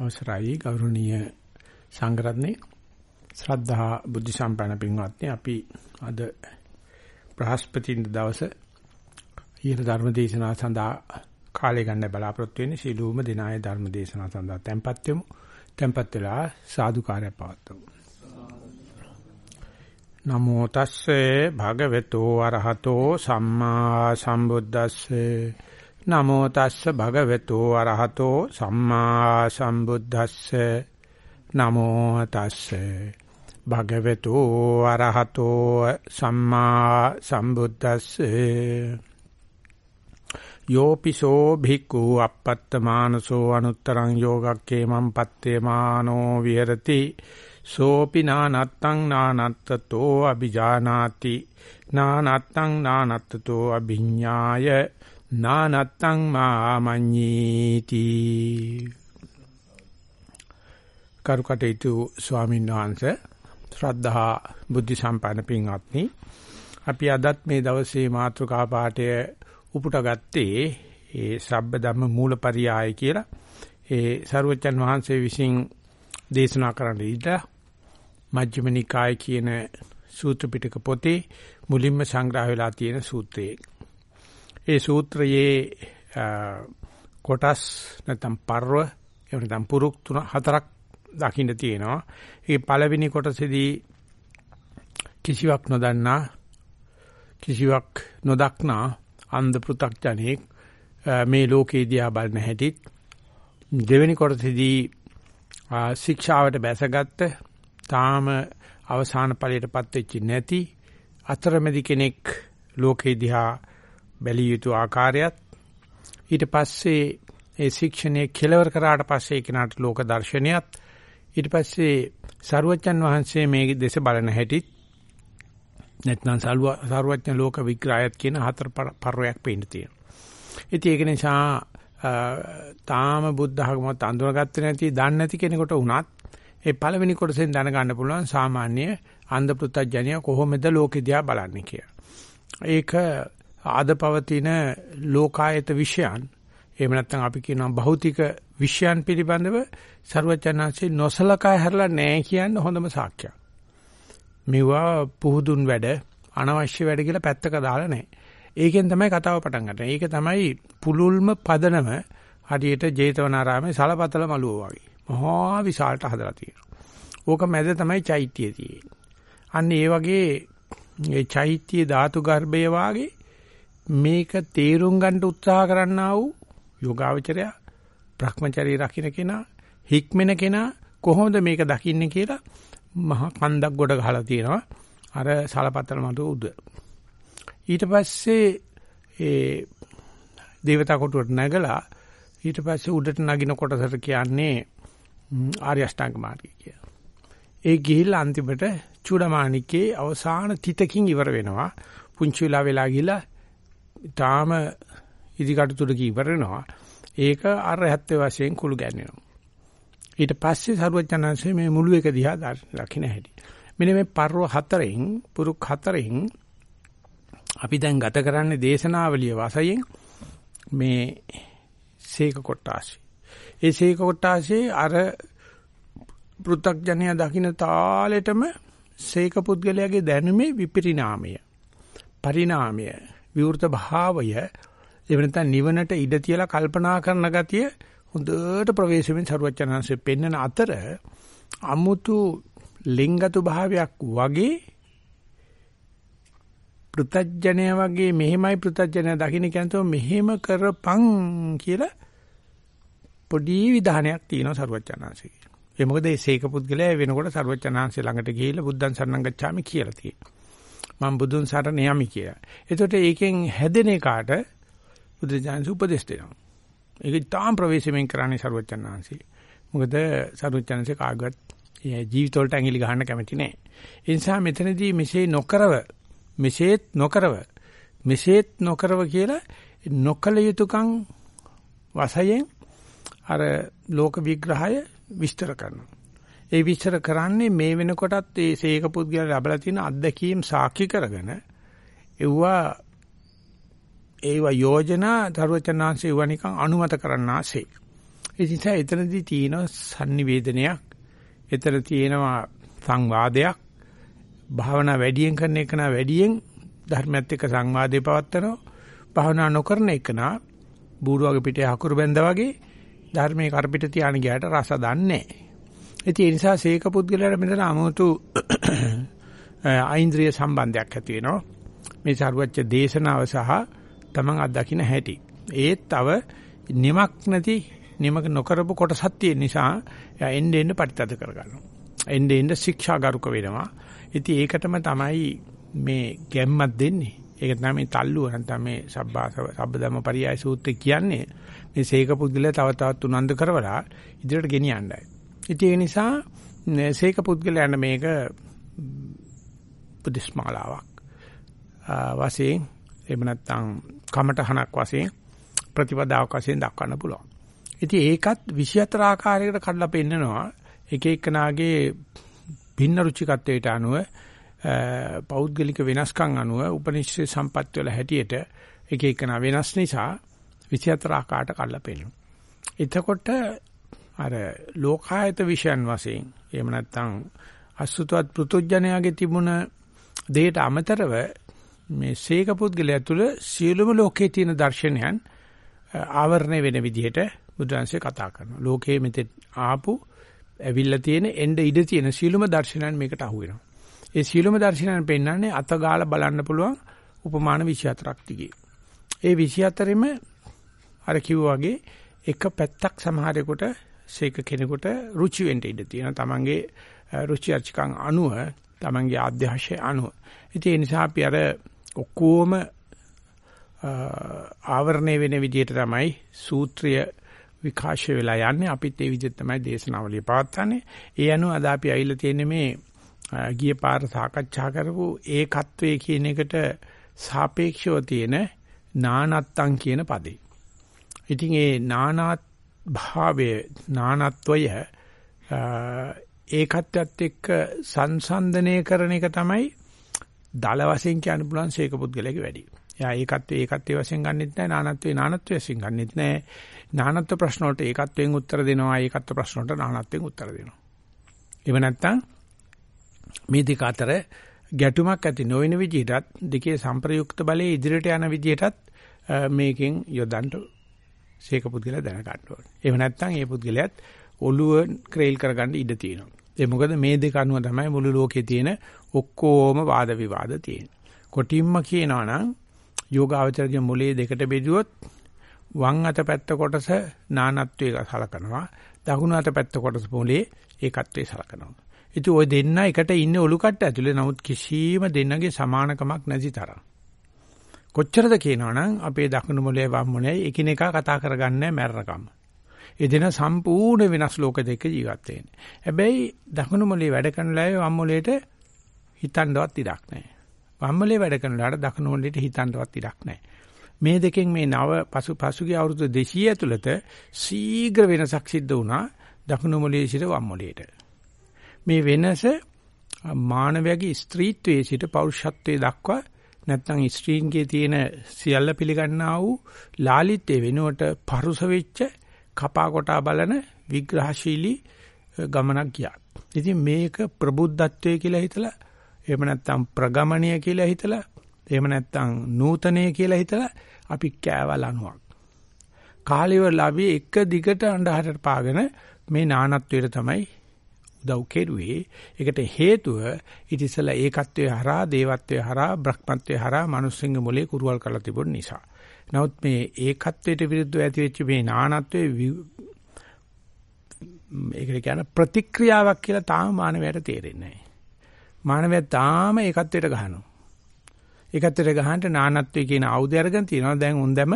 අවසරයි ගෞරවනීය සංඝරත්නයේ. ශ්‍රද්ධා බුද්ධ සම්පන්න පින්වත්නි අපි අද බ්‍රහස්පතින් දවස ඊළ ධර්ම දේශනාව සඳහා කාලය ගන්න බලාපොරොත්තු වෙන්නේ. සීලූම දිනාය ධර්ම දේශනාව සඳහා tempත් වෙමු. tempත් වෙලා සාදුකාරය පවත්වමු. නමෝ තස්සේ භගවතු වරහතෝ සම්මා සම්බුද්දස්සේ නමෝ තස්ස භගවතු අරහතෝ සම්මා සම්බුද්දස්ස. නමෝ තස්ස භගවතු අරහතෝ සම්මා සම්බුද්දස්ස. යෝපිසෝ භික්ඛු අපත්තමානසෝ අනුත්තරං යෝගක්කේ මම් පත්තේමානෝ විහෙරති. සෝපි නානත්තං නානත්තතෝ අ비ජානාති නානත්තං නානත්තතෝ අභිඤ්ඤාය. නානත්තං මාමඤ්ඤීති. කරුකටේතු ස්වාමීන් වහන්සේ ශ්‍රද්ධා බුද්ධ සම්පන්න පින්වත්නි අපි අදත් මේ දවසේ මාතෘකා පාඨය උපුට ගත්තේ ඒ සබ්බ ධම්ම මූලපරියාය කියලා. ඒ සරුවචන් වහන්සේ විසින් දේශනා කරන්න ඉඳලා මජ්ක්‍ධිම නිකාය කියන සූත්‍ර පිටක පොතේ මුලින්ම සංග්‍රහ වෙලා තියෙන සූත්‍රයේ ඒ සූත්‍රයේ කොටස් නැත්නම් පර්ව එහෙම නැත්නම් පුරුක් තුන හතරක් දකින්න තියෙනවා. ඒ පළවෙනි කොටසේදී කිසිවක් නොදන්නා කිසිවක් නොදක්නා අන්ධ පෘ탁ජනෙක් මේ ලෝකේ දිහා බලන හැටිත් දෙවෙනි කොටසේදී ශික්ෂාවට බැසගත්ත තාම අවසාන ඵලයටපත් වෙච්ච නැති අතරමැදි කෙනෙක් ලෝකේ දිහා බැලිය යුතු ආකාරයත් ඊට පස්සේ ඒ ශික්ෂණය කෙලවර කරාට පස්සේ කෙනාට ලෝක දර්ශනයත් ඊට පස්සේ සරුවච්චන් වහන්සේ මේ දේශ බලන හැටිත් නැත්නම් සරුවච්චන් ලෝක විග්‍රහයත් කියන හතර පරයක් පේන්න තියෙනවා. ඉතින් ඒක නිසා තාම බුද්ධ ධර්මවත් අඳුනගත්තේ නැති දන්නේ නැති කෙනෙකුට වුණත් ඒ පළවෙනි කොටසෙන් දැනගන්න පුළුවන් සාමාන්‍ය අන්ධ පෘථජ්ජනිය කොහොමද ලෝකෙ දිහා බලන්නේ කියලා. ඒක ආද පවතින ලෝකායත විෂයන් එහෙම නැත්නම් අපි කියනවා භෞතික විෂයන් පිළිබඳව ਸਰවචනාංශේ නොසලකා හැරලා නැහැ කියන හොඳම සාක්ෂියක්. මේවා පුහුදුන් වැඩ අනවශ්‍ය වැඩ කියලා පැත්තක දාලා නැහැ. ඒකෙන් තමයි කතාව පටන් ගන්න. ඒක තමයි පුලුල්ම පදනම හරියට ජේතවනාරාමේ සලපතල මළුව වගේ. මහා විශාලට හදලා තියෙනවා. ඕක මැද තමයි චෛත්‍යය තියෙන්නේ. අන්න ඒ වගේ ඒ චෛත්‍ය ධාතු ගර්භය වාගේ මේක තේරුම් ගන්න උත්සාහ කරන්නා වූ යෝගාවචරය Brahmacharya රකින්න කෙනා හික්මෙන කෙනා කොහොමද මේක දකින්නේ කියලා මහා කන්දක් ගොඩ ගහලා තියෙනවා අර සලපතල මතු උද ඊට පස්සේ ඒ දේවතා කොටුවට නැගලා ඊට පස්සේ උඩට නගින කොටසට කියන්නේ ආර්ය අෂ්ටාංග මාර්ගය කියලා. ඒ ගිහිල්ලා අන්තිමට චූඩමාණිකේ අවසාන තිතකින් ඉවර වෙනවා. පුංචි වෙලා වෙලා ගිහිල්ලා ඊටාම ඉදිකට තුඩක ඉවර වෙනවා. ඒක අර හැත්තේ වශයෙන් කුළු ගැන්වෙනවා. ඊට පස්සේ සරුවචනංශයේ මේ මුළු එක දිහා දකින්න හැටි. මෙන්න මේ පර්ව හතරෙන් පුරුක් හතරෙන් අපි දැන් ගත කරන්නේ දේශනාවලිය වශයෙන් මේ සීක කොටාසි. ඒ සීක කොටාසේ අර පෘථග්ජනයා දකින්න තාලෙටම සීක පුද්ගලයාගේ දැනුමේ විපරිණාමය පරිණාමය විවෘත භාවය එහෙම නැත්නම් නිවනට ඉඩ තියලා කල්පනා කරන ගතිය හොඳට ප්‍රවේශමෙන් සරුවචනංශෙ පෙන්වන අතර අමුතු ලිංගතු භාවයක් වගේ පෘතජ්ජනය වගේ මෙහෙමයි පෘතජ්ජනය දකින්න කියනතෝ මෙහෙම කරපං කියලා පොඩි විධානයක් තියෙනවා සරුවචනංශේ. ඒ මොකද ඒ සීක පුද්ගලයා වෙනකොට සරුවචනංශේ ළඟට ගිහිල්ලා බුද්ධං සරණං ගච්ඡාමි කියලා තියෙනවා. මම බුදුන් සරණ යමි කියලා. එතකොට ඒකෙන් හැදෙන එකට බුදුජානක උපදෙස් දෙනවා. ඒක තාම ප්‍රවේශමෙන් කරන්නේ ਸਰවචන්නාංශي. මොකද ਸਰවචන්නාංශේ කාගවත් ජීවිතවලට ඇඟිලි ගහන්න කැමති නැහැ. ඒ නිසා මෙතනදී මෙසේ නොකරව මෙසේත් නොකරව මෙසේත් නොකරව කියලා නොකල යුතුයකම් වශයෙන් අර ලෝක විග්‍රහය විස්තර කරනවා. ඒ විස්තර කරන්නේ මේ වෙනකොටත් ඒ සීක පුද්ගලයා ලැබලා තියෙන අත්දැකීම් සාක්ෂි කරගෙන එවුවා ඒවා යෝජනා දරුවචනාංශේ ඒවා නිකන් අනුමත කරන්නාසේ. ඒ නිසා එතනදී තියෙන sannivedanayak එතන තියෙනවා සංවාදයක් භාවනා වැඩියෙන් කරන එක නා වැඩියෙන් ධර්මයත් එක්ක සංවාදේ පවත්නවා භාවනා නොකරන එක නා බූරුවගේ පිටේ හකුරු බැඳා වගේ ධර්මයේ කරපිට තියාන ගියාට රස දන්නේ නැහැ. ඒ නිසා සීක පුද්ගලයාට මෙතන 아무තු ආයින්ද්‍රිය සම්බන්ධයක් ඇති වෙනවා. මේ සරුවච්ච දේශනාව සහ තමන් අත්දකින්න හැටි. ඒත් තව නිමක් නැති නිමක නොකරපු කොටසක් තියෙන නිසා එයා එන්න එන්න පරිතද කරගන්නවා. එන්න එන්න ශික්ෂාගරුක වෙනවා. ඉතින් ඒකටම තමයි මේ ගැම්මක් දෙන්නේ. ඒක තමයි මේ තල්ලුව නැත්නම් මේ සබ්බාස සබ්බදම පරියාය සූත්‍රය කියන්නේ. මේ සීක පුද්ගලයා තව තවත් උනන්දු කරවලා ඉදිරියට ගෙනියන්නයි. ඉතින් ඒ නිසා සීක පුද්ගලයන් මේක බුද්ධස්මාලාවක් වශයෙන් එහෙම නැත්නම් කමටහනක් වශයෙන් ප්‍රතිපදාවක් වශයෙන් දක්වන්න පුළුවන්. ඉතින් ඒකත් 24 ආකාරයකට කඩලා පෙන්නනවා. එක එකනාගේ භින්න රුචිකත්වයට අනුව පෞද්ගලික වෙනස්කම් අනුව උපනිෂේ සම්පත් වල හැටියට එක එකනා වෙනස් නිසා 24 ආකාරයට කඩලා පෙන්නනවා. එතකොට අර ලෝකායත විෂයන් වශයෙන් එහෙම නැත්නම් අසුතවත් පෘතුජ්ජනයාගේ තිබුණ දෙයට අමතරව මේ සීක පුද්ගලයා තුළ සියලුම ලෝකයේ තියෙන දර්ශනයන් ආවරණය වෙන විදිහට බුදුන්සේ කතා කරනවා. ලෝකයේ මෙතෙන් ආපු ඇවිල්ලා තියෙන එnde ඉඩ තියෙන සියලුම දර්ශනයන් මේකට අහු වෙනවා. ඒ සියලුම දර්ශනයන් පෙන්වන්නේ අතගාලා බලන්න පුළුවන් උපමාන 24ක් තිගේ. ඒ 24ෙම අර කිව්වා වගේ එක පැත්තක් සමහරෙකුට සීක කෙනෙකුට රුචි වෙන්න ඉඩ තියෙනවා. තමන්ගේ රුචි අරුචිකම් අනුව තමන්ගේ ආධ්‍යාශය අනුව. ඉතින් ඒ නිසා අපි අර ඔක්කොම ආවරණය වෙන විදිහට තමයි සූත්‍රය විකාශය වෙලා යන්නේ අපිත් ඒ විදිහට තමයි දේශනාවලිය පවත්වන්නේ ඒ අනුව අද අපි ඇවිල්ලා තියෙන්නේ මේ ගිය පාර සාකච්ඡා කරපු ඒකත්වයේ කියන එකට සාපේක්ෂව තියෙන නානත්තං කියන පදේ. ඉතින් ඒ නානත් භාවය නානත්වය ඒකත්වයට එක්ක සංසන්දනය කරන එක තමයි දල වශයෙන් කියන්න පුළුවන් ශේක පුද්ගලයාගේ වැඩි. එයා ඒකත්වයේ ඒකත්වයේ වශයෙන් ගන්නෙත් නැහැ නානත්වයේ නානත්වයේ වශයෙන් ගන්නෙත් නැහැ. නානත්ව ප්‍රශ්න වලට ඒකත්වයෙන් උත්තර දෙනවා ඒකත්ව ප්‍රශ්න වලට නානත්වයෙන් උත්තර දෙනවා. එව නැත්තම් මේ දෙක අතර ගැටුමක් ඇති නොවන විදිහටත් දෙකේ සංප්‍රයුක්ත බලයේ ඉදිරියට යන විදිහටත් මේකෙන් යොදන්න ශේක පුද්ගලයා දැන ගන්න ඕනේ. එහෙම නැත්නම් ඒ පුද්ගලයාත් ඔළුව ක්‍රේල් කරගන්න ඉඩ තියෙනවා. ඒ මොකද මේ දෙක අනුව තමයි මුළු ලෝකේ තියෙන ඔක්කොම වාද විවාද තියෙන්නේ. කොටින්ම කියනවා නම් යෝගාවචරයේ මොලේ දෙකට බෙදුවොත් වම් අත පැත්ත කොටස නානත්වයේ සලකනවා. දකුණු අත පැත්ත කොටස මොලේ ඒකත්වයේ සලකනවා. ඉතින් ওই දෙන්න එකට ඉන්නේ ඔලු කට්ට ඇතුලේ නමුත් කිසිම දෙන්නගේ සමානකමක් නැති තරම්. කොච්චරද කියනවනම් අපේ දකුණු මොලේ වම් මොලේ එකිනෙකා කතා කරගන්නේ මැරරකම. ඒ දෙන සම්පූර්ණ වෙනස් ලෝක දෙක ජීවත් වෙන්නේ. හැබැයි දකුණු මොලේ වැඩ කරන ලාවේ වම් මොලේට හිතන්නවත් ඉඩක් නැහැ. වම් මොලේ වැඩ කරන ලාට දකුණු මොලේට හිතන්නවත් ඉඩක් නැහැ. මේ දෙකෙන් මේ නව පසු පසුගිය අවුරුදු 200 ඇතුළත ශීඝ්‍ර වෙනසක් සිද්ධ වුණා දකුණු මොලේ සිට වම් මොලේට. මේ වෙනස මානවයාගේ ස්ත්‍රීත්වයේ සිට පෞරුෂත්වයේ දක්වා නැත්නම් ස්ත්‍රීන්ගේ තියෙන සියල්ල පිළිගන්නා වූ ලාලිත්‍ය වෙනුවට පරුස වෙච්ච කපා කොටා බලන විග්‍රහශීලී ගමනක් ගියා. ඉතින් මේක ප්‍රබුද්ධත්වයේ කියලා හිතලා එහෙම නැත්නම් ප්‍රගමණීය කියලා හිතලා එහෙම නැත්නම් නූතනය කියලා හිතලා අපි කෑවල් අනුවක්. කාලිවලාවි එක දිගට අඳහරට පාගෙන මේ නානත්වයට තමයි උදව් කෙරුවේ. ඒකට හේතුව ඊට ඉස්සලා ඒකත්වයේ හරහා, දේවත්වයේ හරහා, බ්‍රහ්මත්වයේ හරහා මිනිස්සුන්ගේ මොලේ කුරුවල් කරලා තිබුණ නිසා. නමුත් මේ ඒකත්වයට විරුද්ධව ඇති වෙච්ච මේ නානත්වයේ ඒකට කියන ප්‍රතික්‍රියාවක් කියලා තාම මානවයට තේරෙන්නේ නැහැ. මානවයා තාම ඒකත්වයට ගහනවා. ඒකත්වයට ගහන්න නානත්වයේ කියන ආයුධය අරගෙන තියෙනවා. දැන් උන් දැම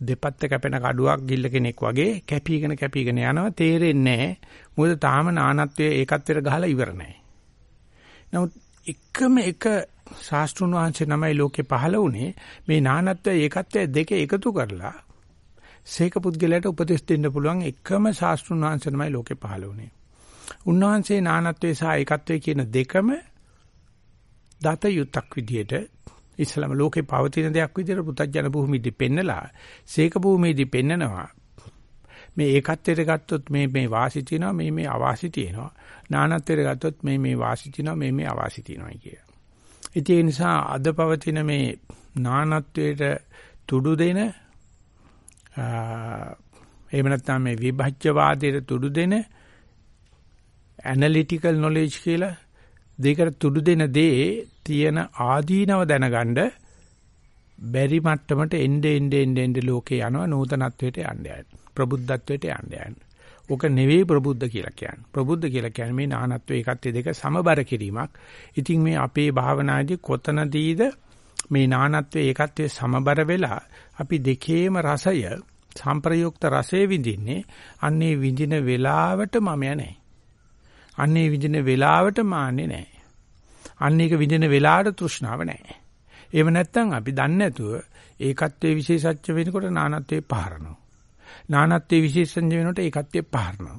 දෙපැත්ත කැපෙන කඩුවක් ගිල්ල කෙනෙක් වගේ කැපීගෙන කැපීගෙන යනවා තේරෙන්නේ නැහැ. මොකද තාම නානත්වයේ ඒකත්වයට ගහලා ඉවර නැහැ. නමුත් එකම එක ශාස්ත්‍රුන් වහන්සේ නමයි ලෝකේ පහළ වුණේ මේ නානත්වය ඒකත්වය දෙක එකතු කරලා සීක පුද්ගලයාට උපදෙස් දෙන්න පුළුවන් එකම ශාස්ත්‍රුන් වහන්සේ නමයි ලෝකේ පහළ වුණේ. උන්වහන්සේ නානත්වයේ සහ ඒකත්වයේ කියන දෙකම දත යුක්තක් විදියට ඉස්ලාම ලෝකේ පවතින දෙයක් විදියට පුතඥ භූමියේදී පෙන්නලා සීක භූමියේදී පෙන්නනවා මේ ඒකත්වයට ගත්තොත් මේ මේ වාසි තියෙනවා මේ මේ අවාසි තියෙනවා. නානත්වයට ගත්තොත් මේ මේ වාසි තියෙනවා මේ මේ අවාසි තියෙනවා කිය. ඉතින් ඒ නිසා අද පවතින මේ නානත්වයට තුඩු දෙන එහෙම නැත්නම් මේ විභජ්‍යවාදයට තුඩු දෙන ඇනලිටිකල් නොලෙජ් කියලා දෙකට තුඩු දෙන දේ තියෙන ආදීනව දැනගන්න බැරි මට්ටමට එnde ende ende ende ලෝකේ යනවා නූතනත්වයට යන්න යන්න ප්‍රබුද්ධත්වයට යන්න යන්න. ඕක නෙවෙයි ප්‍රබුද්ධ කියලා කියන්නේ. ප්‍රබුද්ධ කියලා කියන්නේ මේ නානත්ව ඒකත්වයේ දෙක සමබර කිරීමක්. ඉතින් මේ අපේ භාවනාදී කොතනදීද මේ නානත්වයේ ඒකත්වයේ සමබර වෙලා අපි දෙකේම රසය සංප්‍රයුක්ත රසය විඳින්නේ අන්නේ විඳින වෙලාවට මම නැහැ. අන්නේ විඳින වෙලාවට මාන්නේ නැහැ. අන්න ඒක විඳින වෙලාවට තෘෂ්ණාව නැහැ. එහෙම නැත්නම් අපි දන්නේ නැතුව ඒකත්වයේ විශේෂච්ච වෙනකොට නානත්වයේ පහරනවා. නානත්වයේ විශේෂඥ වෙනකොට ඒකත්වයේ පහරනවා.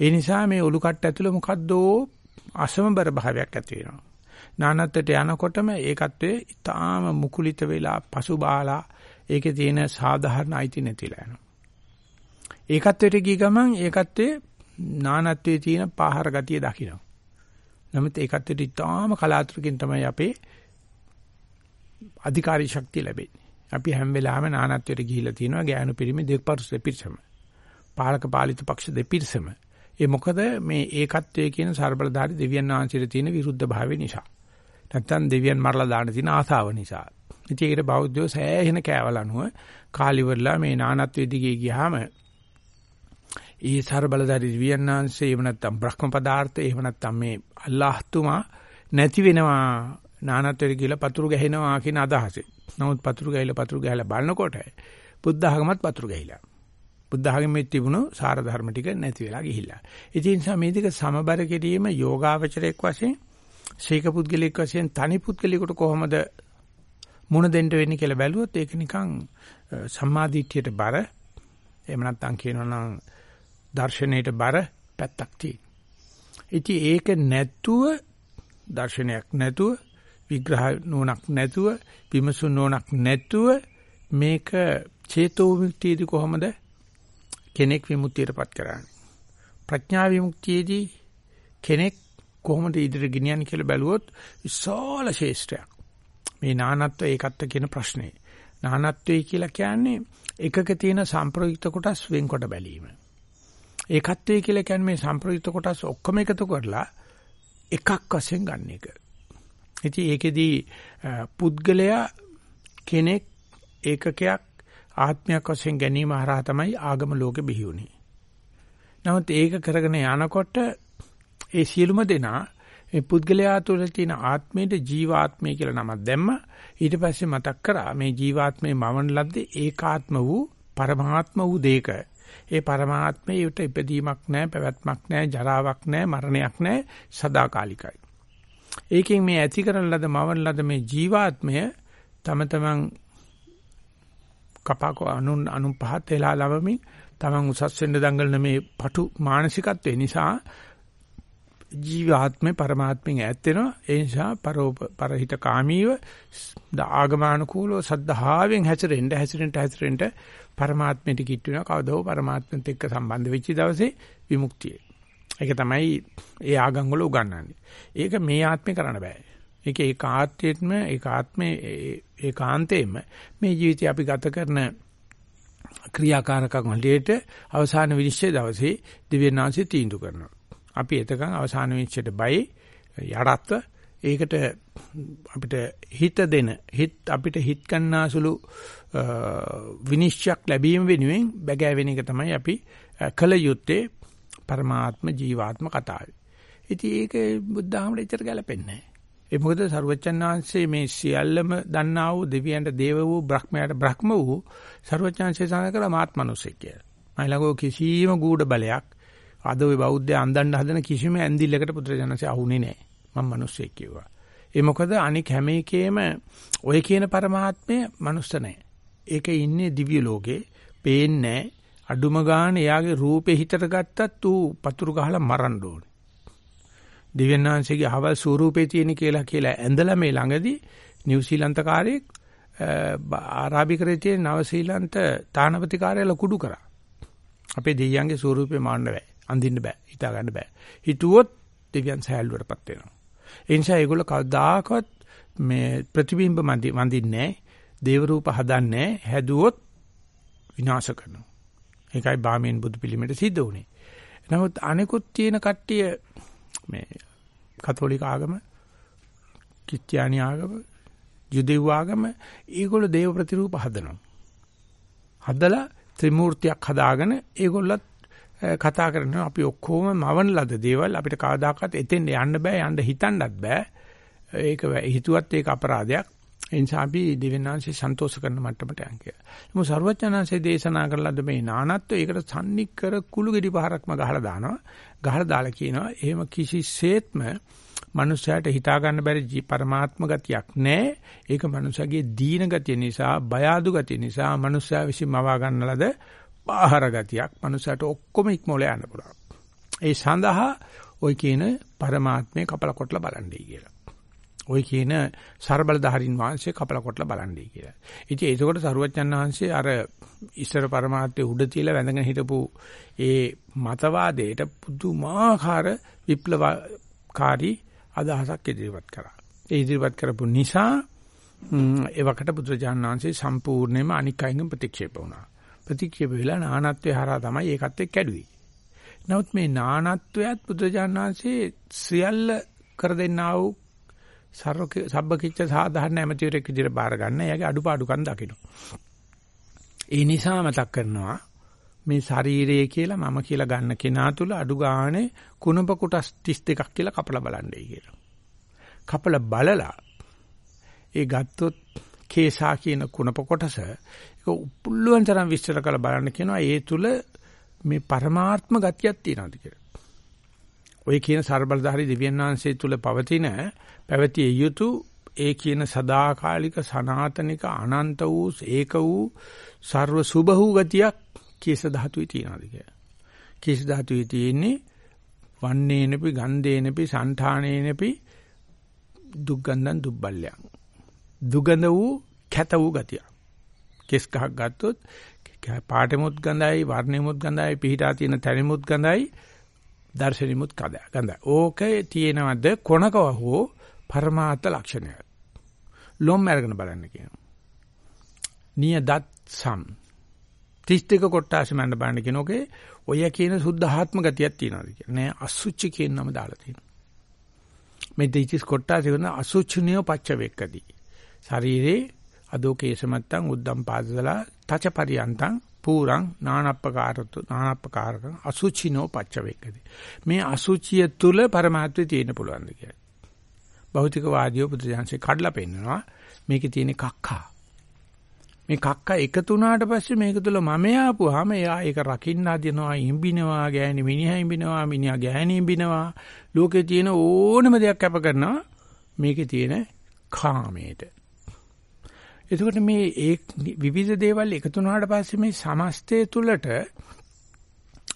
ඒ නිසා මේ ඔලු කට්ට ඇතුළේ මොකද්ද අසමබර භාවයක් ඇති වෙනවා. නානත්වයට යනකොටම ඒකත්වයේ ඊටාම මුකුලිත වෙලා පසුබාලා ඒකේ තියෙන සාධාරණ අයිති නැතිලා යනවා. ඒකත්වයට ගිය ගමන් ඒකත්වයේ නානත්වයේ තියෙන පාහර ගතිය දකිනවා. නමුත් ඒකත්වයට ඊටාම කලාතුරකින් තමයි අපේ අධිකාරී ශක්තිය ලැබෙන්නේ. අපි හැම වෙලාවෙම නානත්වයට ගිහිලා තියෙනවා ගෑනු පිරිමි දෙපර්ස් දෙපිරිසම. පාලක පාලිත පක්ෂ දෙපිරිසම. ඒ මොකද මේ ඒකත්වයේ කියන ਸਰබලධාරි දෙවියන් වහන්සේට තියෙන විරුද්ධ භාවය නිසා. නැත්තම් දෙවියන් මරලා දාන්න තියෙන ආසාව නිසා. ඉතින් ඒකට බෞද්ධයෝ සෑහෙන කෑවලනුව කාලිවරලා මේ නානත්වයේ දිගේ ගියාම ඒ ਸਰබලධාරි දෙවියන් වහන්සේ එහෙම නැත්තම් බ්‍රහ්ම පදාර්ථ එහෙම නැත්තම් මේ අල්ලාහ්තුමා නැති වෙනවා නානත්වයට කියලා පතුරු ගැහෙනවා කියන අදහසෙ. නමුත් පතුරු ගැහිලා පතුරු ගැහලා බලනකොට බුද්ධ ආගමත් පතුරු ගැහිලා. බුද්ධ ආගමේ තිබුණු සාර ධර්ම ටික නැති වෙලා ගිහිල්ලා. ඒ නිසා මේ දෙක සමබර කිරීම යෝගාවචරයක් වශයෙන් ශීක පුද්ගලික වශයෙන් තනි පුද්ගලිකට කොහොමද මුණ දෙන්න වෙන්නේ කියලා බැලුවොත් ඒක නිකන් සම්මාදිට්ඨියට බර එහෙම නැත්නම් කියනවා නම් දර්ශනයට බර පැත්තක් තියෙනවා. ඉතින් ඒක නැතුව දර්ශනයක් නැතුව විග්‍රහ නෝනක් නැතුව විමසුන් නෝනක් නැතුව මේක චේතෝ විමුක්තියදී කොහොමද කෙනෙක් විමුක්තියටපත් කරන්නේ? ප්‍රඥා විමුක්තියේදී කෙනෙක් කොහොමද ඉදිරියට ගෙනියන්නේ කියලා බැලුවොත් විශාල ශේෂ්ත්‍රයක් මේ නානත්ව ඒකත්ව කියන ප්‍රශ්නේ. නානත්වයේ කියලා කියන්නේ එකක තියෙන සම්ප්‍රයුක්ත කොටස් වෙන්කොට බැලීම. ඒකත්වයේ කියලා කියන්නේ මේ සම්ප්‍රයුක්ත කොටස් ඔක්කොම එකතු කරලා එකක් වශයෙන් ගන්න එක ඉතින් ඒකෙදී පුද්ගලයා කෙනෙක් ඒකකයක් ආත්මයක් වශයෙන් ගැනීම හරහා තමයි ආගම ලෝකෙ බිහි වුනේ. නමුත් ඒක කරගෙන යනකොට ඒ සියලුම දෙනා මේ පුද්ගලයා තුළ තියෙන ආත්මයට ජීවාත්මය කියලා නමක් දැම්ම ඊට පස්සේ මතක් කරා මේ ජීවාත්මේ මවන ලද්දේ ඒකාත්ම වූ පරමාත්ම වූ දෙයක ඒ පරමාත්මයේ උට ඉපදීමක් නැහැ පැවැත්මක් නැහැ ජරාවක් නැහැ මරණයක් නැහැ සදාකාලිකයි. ඒකෙන් මේ ඇති කරන ලද මවන ලද මේ ජීවාත්මය තම තමන් කපකෝ අනුන් අනුන් පහත් වෙලා ලවමින් තමන් උසස් වෙන්න දඟලන මේ පටු මානසිකත්වය නිසා ජීවාත්මේ પરමාත්මෙන් ඈත් වෙනවා. ඒ නිසා පරෝ පරහිත කාමීව ආගමානුකූලව සද්ධාවෙන් හැසිරෙන්න හැසිරෙන්න හැසිරෙන්න පරමාත්මයට කිට් වෙනවා කවදා හෝ පරමාත්මත් එක්ක සම්බන්ධ වෙච්ච දවසේ විමුක්තිය. ඒක තමයි ඒ ආගම් වල උගන්වන්නේ. ඒක මේ ආත්මේ කරන්න බෑ. ඒක ඒ කාත්‍යයෙන්ම ඒ ආත්මේ ඒ කාන්තේම මේ ජීවිතය අපි ගත කරන ක්‍රියාකාරකම් වලට අවසාන විනිශ්චය දවසේ දිව්‍යනාංශය තීන්දුව කරනවා. අපි එතකන් අවසාන විනිශ්චයට බයි යටත්ව ඒකට අපිට හිත දෙන හිත අපිට හිත ගන්නාසුළු විනිශ්චයක් ලැබීම වෙනුවෙන් බැගෑවෙන එක තමයි අපි කල යුත්තේ පරමාත්ම ජීවාත්ම කතාවේ. ඉතින් ඒක බුද්ධ ධර්මයට එච්චර ගැලපෙන්නේ නැහැ. ඒ මොකද සරුවච්චන් වහන්සේ මේ සියල්ලම දන්නා වූ දෙවියන්ට දේව වූ බ්‍රහ්මයාට බ්‍රහ්ම වූ සරුවච්චන්සේ සඳහන් කළා මාත්මනුස්සෙක් කියලා. මම ළඟ කිසිම ගුඩ බලයක් අද ওই බෞද්ධය අන්දන්න හදන කිසිම ඇන්දිල්ලකට පුත්‍රජනසේ අහුනේ නැහැ. මම මිනිස්සෙක් කිව්වා. ඒ මොකද අනික හැම එකේම ඔය කියන પરමාත්මය මනුස්ස නැහැ. ඒකේ ඉන්නේ දිව්‍ය ලෝකේ. පේන්නේ අඩුම ගානේ එයාගේ රූපේ හිතට ගත්තත් ඌ පතුරු ගහලා මරන්න ඕනේ. දිව්‍යඥාන්සේගේ අහවල් ස්වරූපේ තියෙන කියලා කියලා ඇඳලා මේ ළඟදී නිව්සීලන්ත කාර්යයක් ආරාබිකරේ තියෙන නවසීලන්ත තානපති කාර්යාල කුඩු කරා. අපේ දෙවියන්ගේ ස්වරූපේ මාන්න බෑ. අඳින්න බෑ. හිතා ගන්න බෑ. හිතුවොත් දෙවියන් සහැල්ලුවටපත් වෙනවා. ඒ නිසා ඒගොල්ලෝ කවදාකවත් මේ ප්‍රතිබිම්බ වඳින්නේ නැහැ. දේව රූප හදන්නේ හැදුවොත් විනාශ කරනවා. ඒකයි බාමීන් බුදු පිළිමයට සිද්ධ වුනේ. නමුත් අනිකුත් තියෙන කට්ටිය මේ කතෝලික ආගම, ක්‍රිස්තියානි ආගම, යුදෙව් ආගම ඒගොල්ලෝ දේව ප්‍රතිරූප හදනවා. හදලා ත්‍රිමූර්තියක් හදාගෙන ඒගොල්ලත් කතා කරනවා අපි ඔක්කොම මවන ලද දේවල් අපිට කවදාකවත් එතෙන් යන්න බෑ යන්න හිතන්නත් බෑ ඒක හිතුවත් ඒක අපරාධයක් ඒ නිසා අපි දිව්‍යනාංශي සන්තෝෂ කරන මට්ටමට යන් කියලා. මොකද ਸਰවඥාංශي දේශනා කරලද මේ නානත්ව ඒකට සම්නික්කර කුළු ගෙඩි පහරක්ම ගහලා දානවා. ගහලා දාලා කියනවා එහෙම කිසිසේත්ම මනුස්සයාට හිතා ගන්න බැරි පරමාත්ම ගතියක් නැහැ. ඒක මනුස්සයාගේ දීන ගතිය නිසා, බය ආදු ගතිය නිසා මනුස්සයා විසින් මවා ගන්න ලද බාහිර ගතියක් මනුස්සයට ඔක්කොම ඉක්මෝල යන්න පුළුවන්. ඒ සඳහා ওই කියන પરමාත්මය කපල කොටලා බලන්නේ කියලා. ওই කියන ਸਰබලධාරින් වහන්සේ කපල කොටලා බලන්නේ කියලා. ඉතින් ඒකෝට සරුවච්චන් වහන්සේ අර ඉස්සර પરමාත්මය උඩ තියලා වැඳගෙන හිටපු ඒ මතවාදයට පුදුමාකාර විප්ලවකාරී අදහසක් ඉදිරිපත් කරා. ඒ ඉදිරිපත් කරපු නිසා එවකට බුදුරජාණන් වහන්සේ සම්පූර්ණයෙන්ම අනික් අයගෙන් ප්‍රතික්ෂේප වුණා. ප්‍රතික්ෂේප වෙලා නානත්වයේ හරහා තමයි ඒකත් එක්ක කැඩුවේ. නමුත් මේ නානත්වයත් බුදුරජාණන් වහන්සේ සියල්ල කර දෙන්නා වූ සබ්බකිච්ච සාධාරණ ඇමතිවරයෙක් විදිහට බාර ගන්න. එයාගේ අඩුපාඩුකම් දකින්න. ඒ නිසා මතක් කරනවා මේ ශරීරය කියලා මම කියලා ගන්න කෙනා තුල අඩු ගානේ කුණප කොටස් 32ක් කියලා කපලා බලන්නයි කියලා. කපලා බලලා ඒ ගත්තොත් කේසා කියන කුණප කොටස පුළුවන් තරම් විස්තර කරලා බලන්න කියනවා ඒ තුල මේ පරමාත්ම ගතියක් තියෙනවාද කියලා. ඔය කියන ਸਰබලධාරී දිව්‍යන් වහන්සේ තුල පවතින පැවතිය යුතු ඒ කියන සදාකාලික සනාතනික අනන්ත වූ ඒක වූ ਸਰව සුභ වූ ගතියක් කේස ධාතුවේ තියනවාද කියලා. කේස ධාතුවේ තියෙන්නේ වන්නේනපි ගන්ධේනපි సంతානේනපි දුක්ගන්ධන් දුබ්බල්ලයන්. දුගඳ වූ කැත වූ ගතියක්. කෙස් ගහක් ගත්තොත් පාටෙමුත් ගඳයි වර්ණෙමුත් ගඳයි පිහිටා තියෙන තැනෙමුත් ගඳයි දර්ශනෙමුත් ගඳයි. ඕකේ තියෙනවද කොනකව හෝ පරමාර්ථ ලක්ෂණය. ලොම් අරගෙන බලන්න කියනවා. නියදත් සම් 32 කොට්ටාසෙ මන්න බලන්න කියනෝකේ ඔය කියන සුද්ධාත්ම ගතියක් තියනවාද කියලා. නෑ අසුචි කියන නම දාලා තියෙනවා. මේ 32 කොට්ටාසෙ කරන අසුචිනිය පච්ච වෙක්කදී. ශරීරේ අදෝකේශමත්තං උද්දම් පාදදලා තච පරියන්තං පූරං නානප්පකාරතු නානප්පකාරක අසුචිනෝ පච්ච වෙක්කදී. මේ අසුචිය තුල પરමාර්ථය තියෙන්න පුළුවන්ද කියලා. භෞතිකවාදීව බුදුජානසෙ කඩලා පෙන්නනවා මේකේ තියෙන කක්කා මේ කක්ක එකතු වුණාට පස්සේ මේක තුල මම ආපුවාම එයා ඒක රකින්න හදනවා ඉඹිනවා ගෑණි මිනිහා ඉඹිනවා මිනිහා ගෑණි ඉඹිනවා ලෝකේ තියෙන ඕනම දෙයක් කැප කරනවා මේකේ තියෙන කාමයට එතකොට මේ ඒ විවිධ දේවල් එකතු වුණාට පස්සේ මේ සමස්තය තුලට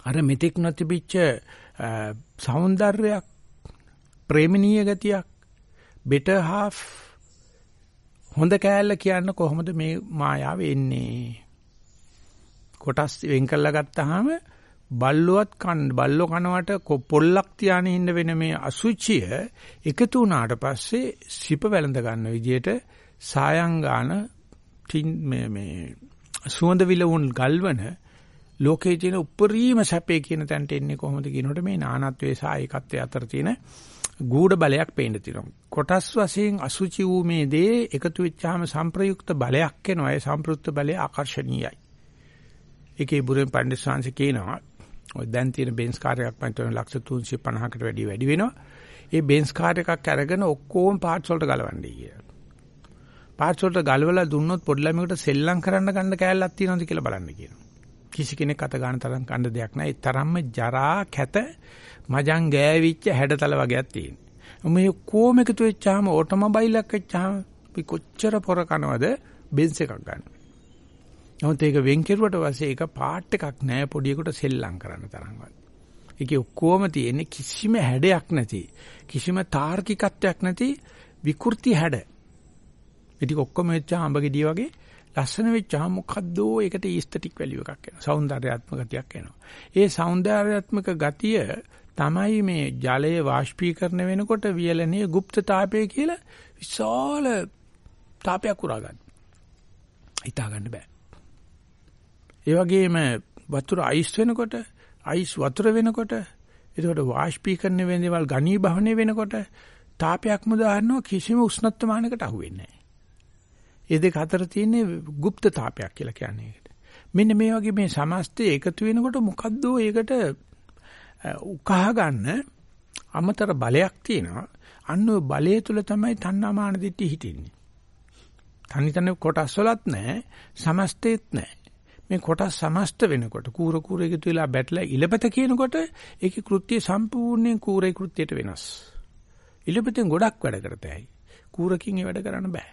අර මෙතෙක් නොතිබිච්ච సౌందර්යයක් ප්‍රේමණීය ගතියක් better half හොඳ කෑල්ල කියන්න කොහොමද මේ මායාව එන්නේ? කොටස් වෙන් කළා ගත්තාම බල්ලුවත් කන බල්ලෝ කනවට පොල්ලක් තියාගෙන ඉන්න වෙන මේ අසුචිය එකතු වුණාට පස්සේ සිප වැළඳ ගන්න විදියට සායංගාන මේ මේ සුවඳ විලවුන් ගල්වන ලෝකයේ තියෙන උපරිම සැපේ කියන තැනට එන්නේ කොහොමද කියනකොට මේ නානත්වයේ සහ ඒකත්වයේ අතර තියෙන ගූඪ බලයක් පේන්න තියෙනවා. කොටස් වශයෙන් අසුචි වූ මේ දේ එකතු වෙච්චාම සංප්‍රයුක්ත බලයක් එනවා. ඒ සංප්‍රයුක්ත බලය ආකර්ශනීයයි. ඒකේ බුරෙන් පණ්ඩිත කියනවා ඔය දැන් තියෙන බෙන්ස් කාර් එකක් පන්තන ලක්ෂ 350කට වැඩි වැඩි වෙනවා. ඒ බෙන්ස් කාර් එකක් අරගෙන ඔක්කොම පාර්ට්ස් වලට ගලවන්නේ කියලා. පාර්ට්ස් වලට ගලවලා දුන්නොත් පොඩි ළමයෙකුට සෙල්ලම් කරන්න ගන්න කෑල්ලක් තියෙනවද කියලා බලන්න කියනවා. කිසි කෙනෙක් අත ගන්න තරම් කන්න දෙයක් නැහැ. ඒ තරම්ම ජරා කැත මජන් ගෑවිච්ච හැඩතල වගේක් තියෙනවා. මේ කොම එකතු වෙච්චාම ඔටෝමොබයිල් එකක් වෙච්චාම අපි කොච්චර පොර කනවද බෙන්ස් එකක් ගන්න. නමුත් ඒක වෙන් කෙරුවට පස්සේ ඒක පාට් එකක් නෑ පොඩියෙකුට සෙල්ලම් කරන්න තරම්වත්. ඒකේ ඔක්කොම තියෙන්නේ කිසිම හැඩයක් නැති කිසිම තාර්කිකත්වයක් නැති විකෘති හැඩ. ඉතින් ඔක්කොම වෙච්ච හම්බ ගෙඩිය වගේ ලස්සන වෙච්චා මොකද්ද ඒකට ඊස්තටික් වැලියු එකක් එනවා. సౌందర్యාත්මක ගතියක් එනවා. ඒ సౌందర్యාත්මක ගතිය තමයි මේ ජලය වාෂ්පීකරණ වෙනකොට වියලනේ গুপ্ত තාපය කියලා විශාල තාපයක් උරා ගන්න. හිතා ගන්න බෑ. ඒ වගේම වතුර අයිස් වෙනකොට අයිස් වතුර වෙනකොට එතකොට වාෂ්පීකරණ වෙන දේවල් ඝනීභවණය වෙනකොට තාපයක්ම දානවා කිසිම උෂ්ණත්වමානයකට අහු වෙන්නේ නැහැ. ඒ දෙක අතර තියෙන গুপ্ত තාපයක් කියලා කියන්නේ ඒකට. මෙන්න මේ වගේ මේ සමස්තය එකතු වෙනකොට මොකද්ද ඒකට උකහා ගන්න අමතර බලයක් තියෙනවා. අන්න ඔය බලය තුල තමයි තණ්හාමාන දිට්ඨි හිටින්නේ. තනි තනි කොටස් වලත් නැහැ, සමස්තෙත් නැහැ. මේ කොටස් සමස්ත වෙනකොට කූර කූර එකතු වෙලා බැටලා ඉලපත කියනකොට ඒකේ කෘත්‍ය සම්පූර්ණයෙන් කූරේ කෘත්‍යයට වෙනස්. ඉලපතෙන් ගොඩක් වැඩ කරතයි. කූරකින් ඒ වැඩ කරන්න බෑ.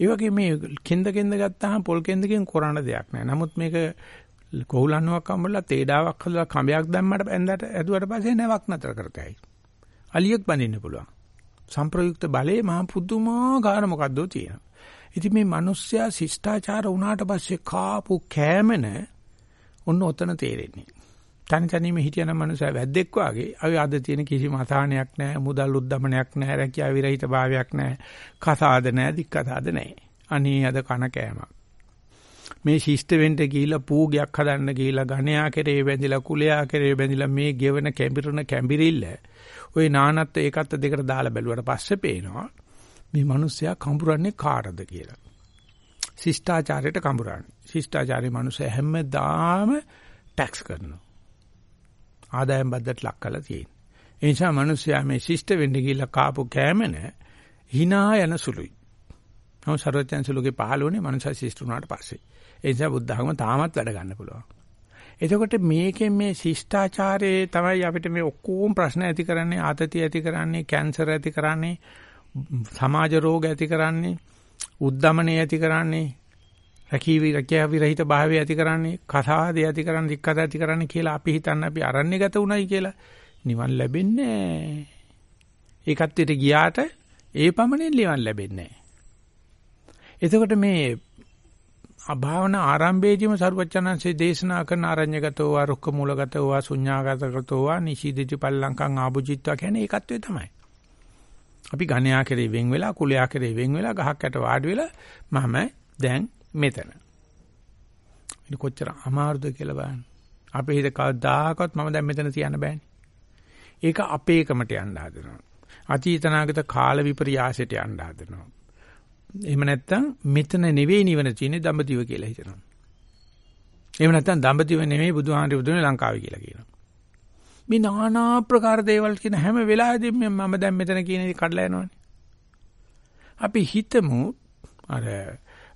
ඒ වගේ මේ කෙන්ද කෙන්ද ගත්තාම පොල් කෙන්දකින් කරන්න දෙයක් නෑ. නමුත් මේක කොහුලන්නුවක් අම්බලා තේඩාවක් හදලා කඹයක් දැම්මට ඇඳට ඇදුවට පස්සේ නැවක් නතර කරතයි. අලියෙක් බඳින්න පුළුවන්. සම්ප්‍රයුක්ත බලයේ මහා පුදුමාකාර මොකද්දෝ තියෙනවා. ඉතින් මේ මිනිස්සයා ශිෂ්ටාචාර වුණාට පස්සේ කාපු කෑමන ඔන්න ඔතන තේරෙන්නේ. තනි තනියම හිටියන මනුස්සයා වැද්දෙක් වාගේ අය අද තියෙන කිසිම අසහනයක් නැහැ මුදල් උද්දමනයක් නැහැ රැකියාව විරහිත භාවයක් නැහැ කසාද නැහැ දික්කසාද නැහැ අනේ අද කන කෑමක් මේ ශිෂ්ට වෙන්න ගිහිලා පූගයක් හදන්න ගිහිලා ඝණයා කෙරේ බැඳිලා කුලයා කෙරේ බැඳිලා මේ ගෙවන කැඹිරන කැඹිරිල්ල ওই නානත් ඒකත් දෙකට දාලා බැලුවට පස්සේ පේනවා මේ මිනිස්සයා කඹරන්නේ කාටද කියලා. ශිෂ්ටාචාරයට කඹරන්නේ. ශිෂ්ටාචාරයේ මිනිස්සු හැමදාම ටැක්ස් කරනවා. ආදායම් බද්දට ලක් කරලා තියෙනවා. ඒ නිසා මිනිස්සයා මේ ශිෂ්ට වෙන්න ගිහිල්ලා කාපු කෑමන hina යන සුළුයි. නම සර්වඥයන් සුළුගේ පහළෝනේ මනුෂ්‍ය ශිෂ්ට වුණාට පස්සේ. ඒ නිසා බුද්ධ ධර්ම තාමත් වැඩ ගන්න පුළුවන්. එතකොට මේකෙන් මේ ශිෂ්ටාචාරයේ තමයි අපිට මේ ඔක්කොම ප්‍රශ්න ඇති කරන්නේ ආතතිය ඇති කරන්නේ කැන්සර් ඇති කරන්නේ සමාජ රෝග ඇති කරන්නේ උද්දමනය ඇති කරන්නේ රැකී රැකියාව විරහිත භාවය ඇති කරන්නේ කසාදේ ඇති කරන්නේ දික්කත ඇති කරන්නේ කියලා අපි හිතන්නේ අපි අරණ්‍යගත උණයි කියලා නිවන් ලැබෙන්නේ නැහැ. ඒකත් ඊට ගියාට ඒ පමණින් නිවන් ලැබෙන්නේ නැහැ. එතකොට මේ අභාවන ආරම්භයේදීම සරුවචනන්සේ දේශනා කරන ආරඤ්‍යගතෝ වා රුක්ක මූලගතෝ වා ශුඤ්ඤාගතෝ වා නිශීදිති පල්ලංකං ආභුජිත්වා කියන්නේ ඒකත් වේ තමයි. අපි ඝණයා කෙරේ වෙන් වෙලා කුලයා කෙරේ වෙන් වෙලා ගහක් යට වාඩි වෙලා මම දැන් මෙතන. ඉතින් කොච්චර අමාරුද කියලා බලන්න. අපේ හිත කවදාකවත් මම දැන් මෙතන තියන්න බෑනේ. ඒක අපේකමට යන්න හදනවා. අතීතනාගත කාල විපර්යාසයට යන්න හදනවා. එහෙම නැත්නම් මෙතන නෙවෙයි නිවන තියෙන්නේ දඹදිව කියලා හිතනවා. එහෙම නැත්නම් දඹදිව නෙවෙයි බුදුහාමුදුරු බුදුනේ ලංකාවේ කියලා කියනවා. මේ নানা ප්‍රකාර දේවල් කියන හැම වෙලාවෙදීම මම දැන් මෙතන කියන දේ කඩලා යනවනේ. අපි හිතමු අර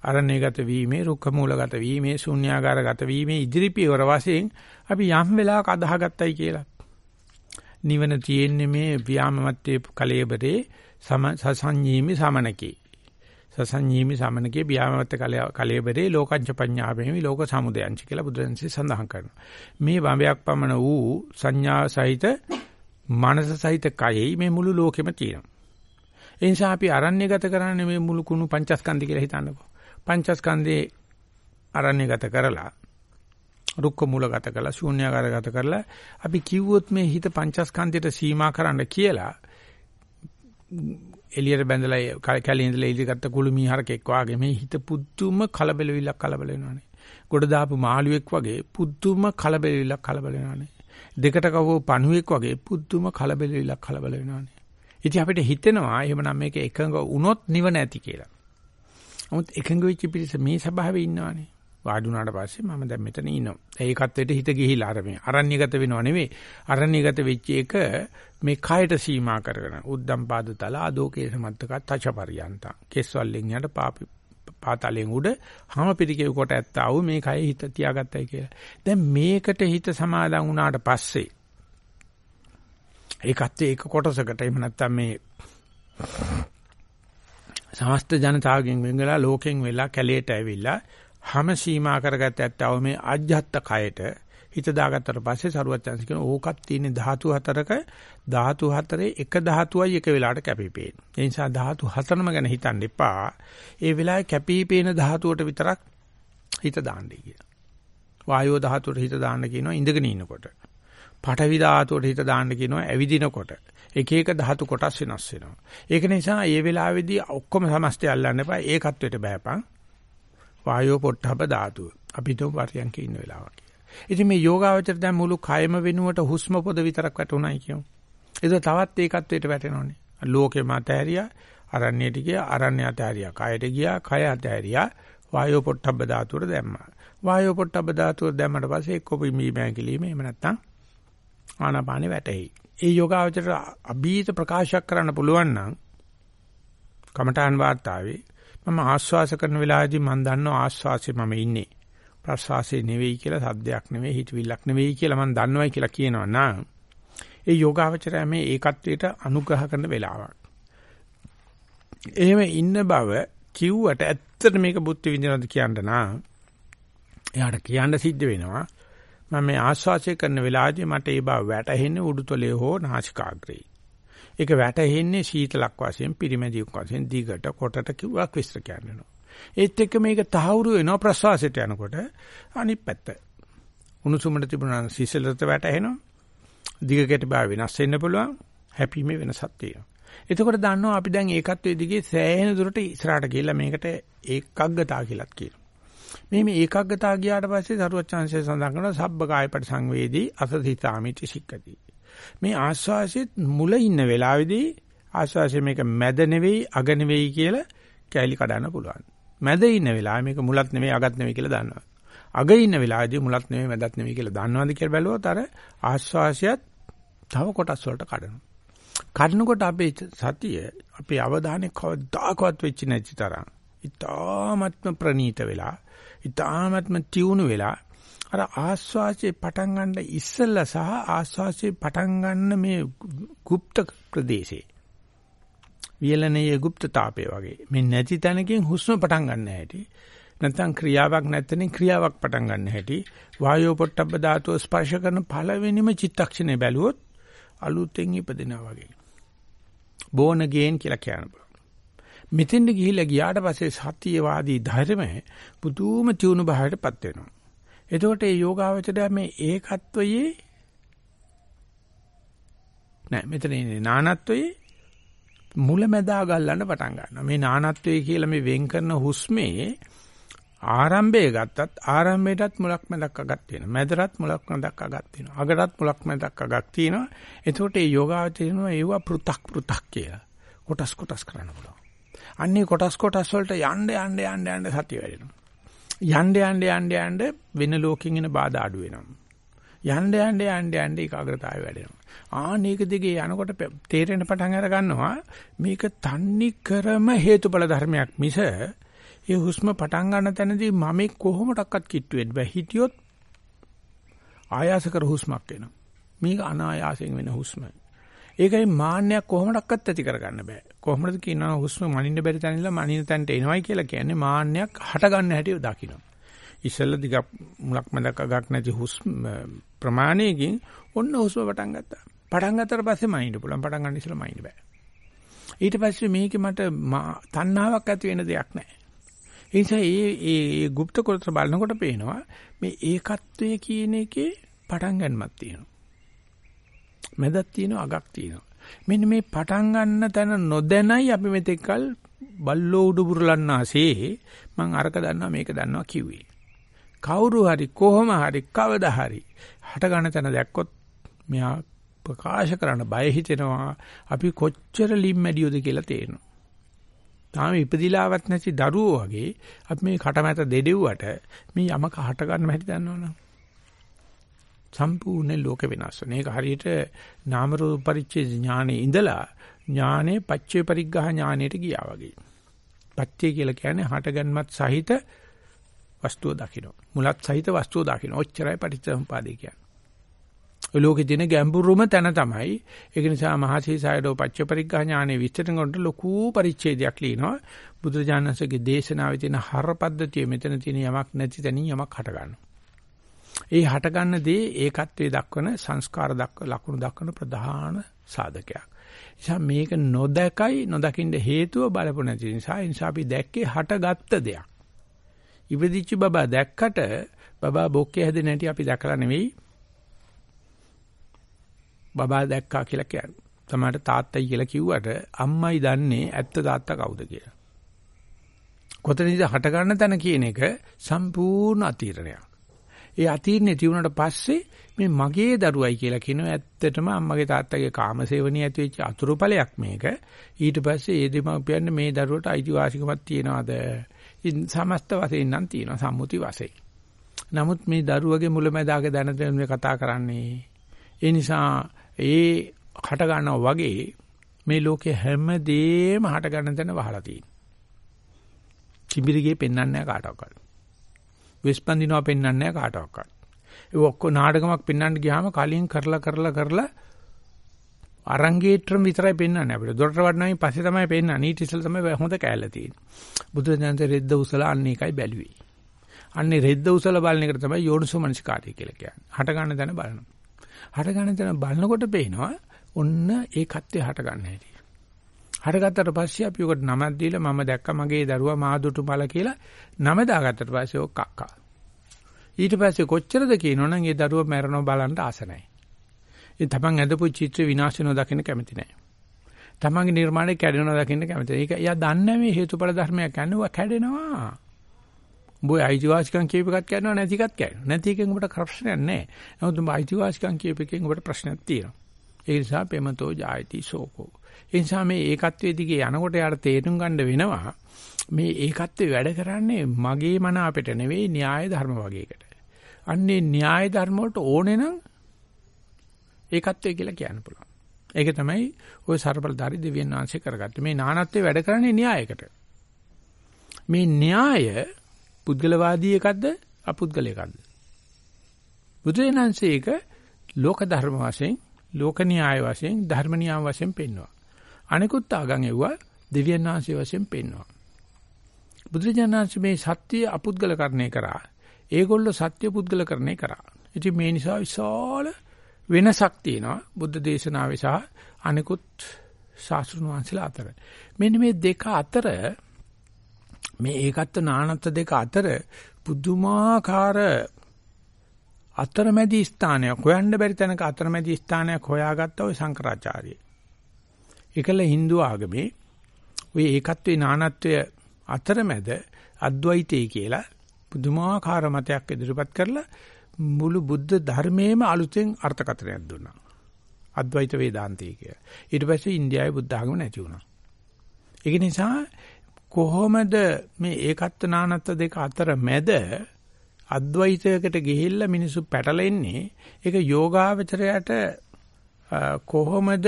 අරණ්‍යගත වීමේ, රුක්ක මූලගත වීමේ, ශුන්‍යාගාරගත වීමේ ඉදිරි පියවර වශයෙන් අපි යම් වෙලාවක අදාහගත්තයි කියලා. නිවන තියෙන්නේ මේ ව්‍යාමමත්තේ කලයබරේ සසංඤීමි සමනකේ. සසංඤීමි සමනකේ ව්‍යාමමත්ත කලයබරේ ලෝකංච පඤ්ඤාපේමි ලෝක සමුදයංච කියලා බුදුරජාණන්සේ සඳහන් කරනවා. මේ වමයක් පමණ වූ සංඥා සහිත මනස සහිත කයෙහි මේ මුළු ලෝකෙම තියෙනවා. ඒ නිසා අපි අරණ්‍යගත කරන්නේ මේ මුළු කුණු පංචස්කන්ධ කියලා හිතන්නකෝ. පංචස්කන්ධේ අරණ්‍යගත කරලා රුක්ක මූලගත කරලා ශූන්‍යාකාරගත කරලා අපි කිව්වොත් මේ හිත පංචස්කන්ධයට සීමා කරන්න කියලා එළියට බැඳලා කැලේ ඉඳලා ඉදිරියට කුළුමී හරකෙක් වාගේ මේ හිත පුදුම කලබලවිලක් කලබල වෙනවානේ. ගොඩ දාපු මාළුවෙක් වගේ පුදුම කලබලවිලක් කලබල වෙනවානේ. දෙකට කවෝ පණුවෙක් වගේ පුදුම කලබලවිලක් කලබල වෙනවානේ. ඉතින් අපිට හිතෙනවා එහෙමනම් මේක එකඟ වුණොත් නිවන ඇති කියලා. නමුත් එකඟ වෙච්ච පිරිස මේ ස්වභාවයේ ඉන්නවනේ. වාඩි වුණාට පස්සේ මම දැන් මෙතන ඉන්නවා. ඒකත්වෙට හිත ගිහිලා අර මේ අරණ්‍යගත වෙනව නෙවෙයි. අරණ්‍යගත වෙච්ච එක මේ කයට සීමා කරගෙන උද්දම් පාද තල ආදෝකේ සමත්තක තචපරියන්ත. කෙස්වලින් යට පාපි පාතලෙන් උඩ හැම පිටිකේ කොට ඇත්තා වූ මේ කය හිත තියාගත්තයි කියලා. දැන් මේකට හිත සමාදන් වුණාට පස්සේ ඒකත් ඒක කොටසකට එහෙම නැත්නම් මේ සමස්ත ජනතාවගෙන් වෙන් වෙලා ලෝකෙන් වෙලා කැලේට ඇවිල්ලා හැම සීමා කරගත්ත ඇත්තව මේ අජ්ජත් කයට හිත දාගත්තට පස්සේ සරුවච්චන්ස කියන ඕකත් තියෙන ධාතු හතරක ධාතු හතරේ එක ධාතුවයි එක වෙලාවට කැපිපේන. ඒ නිසා ධාතු හතරම ගැන හිතන්න එපා. ඒ වෙලාවේ කැපිපේන ධාතුවට විතරක් හිත දාන්න කියලා. වායෝ ධාතුවට හිත දාන්න කියනවා ඉඳගෙන ඉන්නකොට. පඨවි ධාතුවට හිත දාන්න කියනවා ඇවිදිනකොට. එක එක ධාතු කොටස් වෙනස් වෙනවා. ඒක නිසා මේ වෙලාවේදී ඔක්කොම සමස්තය අල්ලන්න එපා. ඒකත්වයට බෑපන්. වායෝ පොට්ටබ ධාතුව. අපි તો පරියන්කේ ඉන්න වෙලාවක්. ඉතින් මේ යෝගාවචර දැන් මුළු කයම වෙනුවට හුස්ම පොද විතරක් වැටුණයි කියමු. ඒක තවත් ඒකත්වයට වැටෙනවනේ. ලෝකේ මත ඇරියා, අරණ්‍යයට ගියා, අරණ්‍ය අතහැරියා, කයට ගියා, කය අතහැරියා, වායෝ පොට්ටබ්බ ධාතුවට දැම්මා. වායෝ පොට්ටබ්බ ධාතුවට දැම්මට පස්සේ එක්ක පිම්බී බෑකිලිම එහෙම නැත්නම් ආනාපානෙ වැටෙයි. ඒ යෝගාවචර අභීත ප්‍රකාශයක් කරන්න පුළුවන් නම් කමඨාන් වාර්තාවේ මම ආස්වාස කරන වෙලාවේදී මම දන්නවා ආස්වාසේ මම ඉන්නේ. ප්‍රස්වාසයේ නෙවෙයි කියලා සද්දයක් නෙවෙයි හිතවිල්ලක් නෙවෙයි කියලා මම දන්නවයි කියලා කියනවා නම් ඒ යෝගාවචරය මේ ඒකත්වයට අනුග්‍රහ කරන වෙලාවක්. එහෙම ඉන්න බව කිව්වට ඇත්තට මේක බුද්ධ විඳිනවද කියන්න නම් එයාට කියන්න සිද්ධ වෙනවා මම මේ ආස්වාසය කරන වෙලාවදී මට ඒ බව වැටහෙන්නේ උඩුතලයේ හෝ නාසිකාග්‍රේ. ඒක වැටහෙන්නේ සීතලක් වශයෙන් පිරිමැදියක් වශයෙන් දිගට කොටට කිව්වක් විස්තර කියනවා. ඒත් එක්ක මේක තහවුරු වෙනවා ප්‍රසවාසයට යනකොට අනිත් පැත්ත. උණුසුමට තිබුණා සිසිලත වැටෙනවා. දිගකට බා වෙනස් වෙන්න පුළුවන්. හැපීමේ වෙනසක් තියෙනවා. එතකොට දන්නවා අපි දැන් ඒකත්වයේ දිගේ සෑහෙන දුරට ඉස්සරහට ගිහිල්ලා මේකට ඒකග්ගතා කියලාත් කියනවා. මේ මේ ඒකග්ගතා ගියාට පස්සේ සරුවත් chance සඳහන් කරනවා සබ්බ කායපට සංවේදී අසතිතාමිති සික්කති. මේ ආස්වාසිත මුල ඉන්න වෙලාවේදී ආස්වාසිය මේක මැද නෙවෙයි අග නෙවෙයි කියලා කැලි කඩන්න පුළුවන්. මැද ඉන්න වෙලාවේ මේක මුලත් නෙවෙයි අගත් නෙවෙයි කියලා දන්නවා. අග ඉන්න වෙලාවේදී මුලත් නෙවෙයි මැදත් නෙවෙයි කියලා දන්නවද කියලා බැලුවොත් අර ආස්වාසියත් තව කොටස් වලට කඩනවා. කඩනකොට අපේ සතිය අපේ අවධානය කවදාකවත් වෙච්ච නැති තරම් ඊ타ත්ම ප්‍රනීත වෙලා ඉතාමත්ම තියුණු වෙලා අර ආස්වාසේ පටන් ගන්න ඉස්සෙල්ලා සහ ආස්වාසේ පටන් ගන්න මේ গুপ্ত ප්‍රදේශේ. වියලනයේ গুপ্ত තාපය වගේ. මේ නැති තැනකින් හුස්ම පටන් ගන්න හැටි. නැත්නම් ක්‍රියාවක් නැත්නම් ක්‍රියාවක් පටන් ගන්න හැටි. වායෝ පොට්ටබ්බ ධාතුව ස්පර්ශ කරන පළවෙනිම චිත්තක්ෂණය බැලුවොත් අලුතෙන් ඉපදෙනවා වගේ. බෝන ගේන් කියලා කියනවා. මෙතෙන්ද ගිහිල්ලා ගියාට පස්සේ සතියවාදී ධර්මය පුදුම තියුණු භාවයටපත් වෙනවා එතකොට මේ යෝගාවචරය මේ ඒකත්වයේ නෑ මෙතන ඉන්නේ නානත්වයේ මුලැමැදා ගල්ලන්න පටන් ගන්නවා. මේ නානත්වයේ කියලා මේ වෙන් කරන හුස්මේ ආරම්භය ගත්තත් ආරම්භයටත් මුලක් මැදක් අගක් තියෙනවා. මැදටත් මුලක් මැදක් අගක් තියෙනවා. අගටත් මුලක් මැදක් අගක් තියෙනවා. එතකොට මේ යෝගාවචරයනවා ඒවා පෘ탁 පෘ탁 කියලා. කොටස් කොටස් කරන්න පුළුවන්. අන්නේ කොටස් කොටස් වලට යන්න යන්න යන්න යන්න සතිය වැඩෙනවා. යන්න යන්න යන්න යන්න වෙන ලෝකෙකින් එන බාධා අඩු වෙනවා. යන්න යන්න යන්න යන්න ඒකාග්‍රතාවය වැඩෙනවා. ආන ඒක දිගේ යනකොට තේරෙන පටන් අර ගන්නවා මේක තන්නි කරම හේතුඵල ධර්මයක් මිස ඒ හුස්ම පටන් ගන්න තැනදී මම කොහොමඩක්වත් කිට්ටු වෙන්න බෑ. හිටියොත් ආයාස කර හුස්මක් එනවා. මේක අනායාසයෙන් වෙන හුස්ම. ඒකයි මාන්නයක් කොහොමඩක්වත් ඇති කරගන්න බෑ. කොහොමද කියනවා හුස්ම මනින්න බැරි තැන ඉඳලා මනින තැනට එනවයි කියලා කියන්නේ මාන්නයක් හට ගන්න හැටි දකින්න. ඉස්සෙල්ලා දිග මුලක් මැදක් අගක් නැති හුස්ම ප්‍රමාණයකින් ඔන්න හුස්ම පටන් ගත්තා. පටන් ගත්තට පස්සේ මනින්න පුළුවන්. පටන් ගන්න ඉස්සෙල්ලා මනින්න බෑ. ඊට පස්සේ මේකේ මට තණ්හාවක් ඇති වෙන දෙයක් නැහැ. ඒ නිසා මේ මේ গুপ্ত කොටස බලනකොට පේනවා මේ ඒකත්වයේ කියන එකේ පටන් ගන්නමක් තියෙනවා. මැදක් තියෙනවා අගක් තියෙනවා. මෙන්න මේ පටන් ගන්න තැන නොදැනයි අපි මෙතෙක්කල් බල්ලෝ උඩු බුරලන්නාසේ මං අරක දන්නවා මේක දන්නවා කිව්වේ. කවුරු හරි කොහොම හරි කවදා හරි හට ගන්න තැන දැක්කොත් මෙයා ප්‍රකාශ කරන්න බය හිතෙනවා අපි කොච්චර ලිම්මැඩියෝද කියලා තේරෙනවා. තාම ඉපදිලාවත් නැති දරුවෝ වගේ අපි මේ කටමැත දෙඩෙව්වට මේ යමක හට ගන්න හැටි දන්නවනේ. සම්පූර්ණ ලෝක වෙනස් වෙන. ඒක හරියට නාම රූප පරිච්ඡේද ඥානෙ ඉඳලා ඥානෙ පච්චේ පරිග්ඝහ ඥානෙට ගියා වගේ. පච්චේ කියලා කියන්නේ හටගන්මත් සහිත වස්තුව දකින්න. මුලත් සහිත වස්තුව දකින්න. ඔච්චරයි පටිච්චසමුපාදේ කියන්නේ. ඔය ලෝකේ තියෙන ගැඹුරුම තැන තමයි. ඒක නිසා මහසීසයඩෝ පච්ච පරිග්ඝහ ඥානෙ විස්තර කරනකොට ලොකු පරිච්ඡේදයක් ලියනවා. බුදුරජාණන්සේගේ දේශනාවේ තියෙන හර පද්ධතිය මෙතන තියෙන යමක් නැති තැනින් යමක් හට ගන්නවා. ඒ හට ගන්න දේ ඒකත්වයේ දක්වන සංස්කාර දක්ව ලකුණු දක්වන ප්‍රධාන සාධකයක්. නිසා මේක නොදකයි නොදකින්න හේතුව බලපො නැති නිසා ඒ නිසා අපි දැක්කේ හටගත්ත දෙයක්. ඉපදිච්ච බබා දැක්කට බබා බොක්කේ හැදෙන්නේ නැටි අපි දැකලා නෙවෙයි බබා දැක්කා කියලා කියන්නේ. තමයි තාත්තයි කියලා කිව්වට අම්මයි දන්නේ ඇත්ත තාත්තා කවුද කියලා. කොතනද හට ගන්න තැන කියන එක සම්පූර්ණ අතීරණයක්. ඒ අතීරණේ තියුණාට පස්සේ මේ මගේ දරුවයි කියලා කියනවා ඇත්තටම අම්මගේ තාත්තගේ කාමසේවණිය ඇති වෙච්ච අතුරුඵලයක් මේක. ඊට පස්සේ ඒ දෙමව්පියන් මේ දරුවට අයිතිවාසිකමක් තියනවාද? සමස්ත වශයෙන් නම් තියෙනවා සම්මුති වශයෙන්. නමුත් මේ දරුවගේ මුලැමැදාක දැන මේ කතා කරන්නේ. ඒ නිසා ඒ හට ගන්නවා වගේ මේ ලෝකේ හැම දෙෙම හට ගන්න තැන වහලා තියෙනවා. කිඹිරිගේ පෙන්වන්නේ නැහැ කාටවත්. වෙස්පන්දිනවා පෙන්වන්නේ නැහැ කාටවත්. ඒ ඔක්කො නාටකමක් පෙන්වන්න ගියාම කලින් කරලා කරලා කරලා අරංගේට්‍රම් විතරයි පෙන්වන්නේ අපිට. දොරට වඩනමින් පස්සේ තමයි පෙන්වන්නේ. ඊට ඉස්සෙල්ලා තමයි හොඳ කෑල්ල තියෙන්නේ. බුදුරජාණන්සේ රෙද්ද උසලා අන්න එකයි බැලුවේ. අන්නේ රෙද්ද උසලා බලන එකට තමයි යෝනිසෝ මනසිකාරය කියලා කියන්නේ. හට ගන්න තැන බලනවා. හට ගන්න තැන බලනකොට පේනවා ඔන්න ඒකත්වය හට ගන්න හැටි. හටගත්තට පස්සේ අපි උකට නමක් දීලා මම දැක්ක මගේ දරුවා මාදුටු බල කියලා නම දාගත්තට පස්සේ ඔක් කක්කා. ඊට පස්සේ කොච්චරද කියනවනම් ඒ දරුවා මැරෙනව බලන්න ආස නැහැ. ඒ තමන් ඇදපු චිත්‍ර විනාශ වෙනව දකින්න කැමති නැහැ. තමන්ගේ නිර්මාණය කැඩෙනව දකින්න කැමති නැහැ. ඒක එයා දන්නේ මේ හේතුඵල ධර්මයක් කියන්නේ ඔය කැඩෙනවා. උඹ අයිතිවාසිකම් කියප එකත් කැඩෙනවා නැති එකත් කැඩෙනවා. නැති එකෙන් උඹට ප්‍රශ්නයක් නැහැ. නමුත් උඹ අයිතිවාසිකම් කියප එකෙන් උඹට ප්‍රශ්නයක් තියෙනවා. ඒ නිසා පෙමතෝ ජායති සෝකෝ. ඒ නිසා මේ ඒකත්වයේ දිගේ යනකොට යාට තේරුම් ගන්න වෙනවා මේ ඒකත්වයේ වැඩ කරන්නේ මගේ මන අපිට නෙවෙයි න්‍යාය ධර්ම වගේකට. අන්නේ න්‍යාය ධර්ම වලට ඕනේ නම් ඒකත්වයේ කියලා කියන්න පුළුවන්. ඒක තමයි ওই ਸਰබලධාරි දෙවියන් වහන්සේ කරගත්තේ. මේ නානත්වයේ වැඩ කරන්නේ න්‍යායකට. මේ න්‍යාය පුද්ගලවාදී එකක්ද අපුද්ගල එකක්ද? බුදුරජාණන්සේ ඒක ලෝක ධර්ම වශයෙන්, ලෝක න්‍යාය වශයෙන්, ධර්ම න්‍යාය වශයෙන් පෙන්වනවා. අනිකුත් ආගම් එව්වා දෙවියන් වහන්සේ වශයෙන් පෙන්වනවා. බුදුරජාණන්සේ මේ සත්‍ය අපුද්ගලකරණය කරා. ඒගොල්ලෝ සත්‍ය පුද්ගලකරණය කරා. ඉතින් මේ නිසා විශාල වෙනසක් තියෙනවා බුද්ධ දේශනාවේ සහ අනිකුත් ශාස්ත්‍රුන් වහන්සේලා අතර. මෙන්න මේ දෙක අතර මේ ඒකත් නානත් දෙක අතර පුදුමාකාර අතරමැදි ස්ථානයක් හොයන්න බැරි තැනක අතරමැදි ස්ථානයක් හොයාගත්ත ওই සංකරාචාර්ය. ඒකල Hindu ආගමේ ওই ඒකත්වේ නානත්වය අතරමැද අද්වෛතය කියලා පුදුමාකාර මතයක් ඉදිරිපත් කරලා මුළු බුද්ධ ධර්මයේම අලුතෙන් අර්ථකථනයක් දුන්නා. අද්වෛත වේදාන්තය කියලා. ඊට පස්සේ ඉන්දියාවේ බුද්ධ ආගම නැති වුණා. ඒක නිසා කොහොමද මේ ඒකත්ව නානත්ව දෙක අතර මැද අද්වෛතයකට ගිහිල්ලා මිනිස්සු පැටලෙන්නේ ඒක යෝගාවචරයට කොහොමද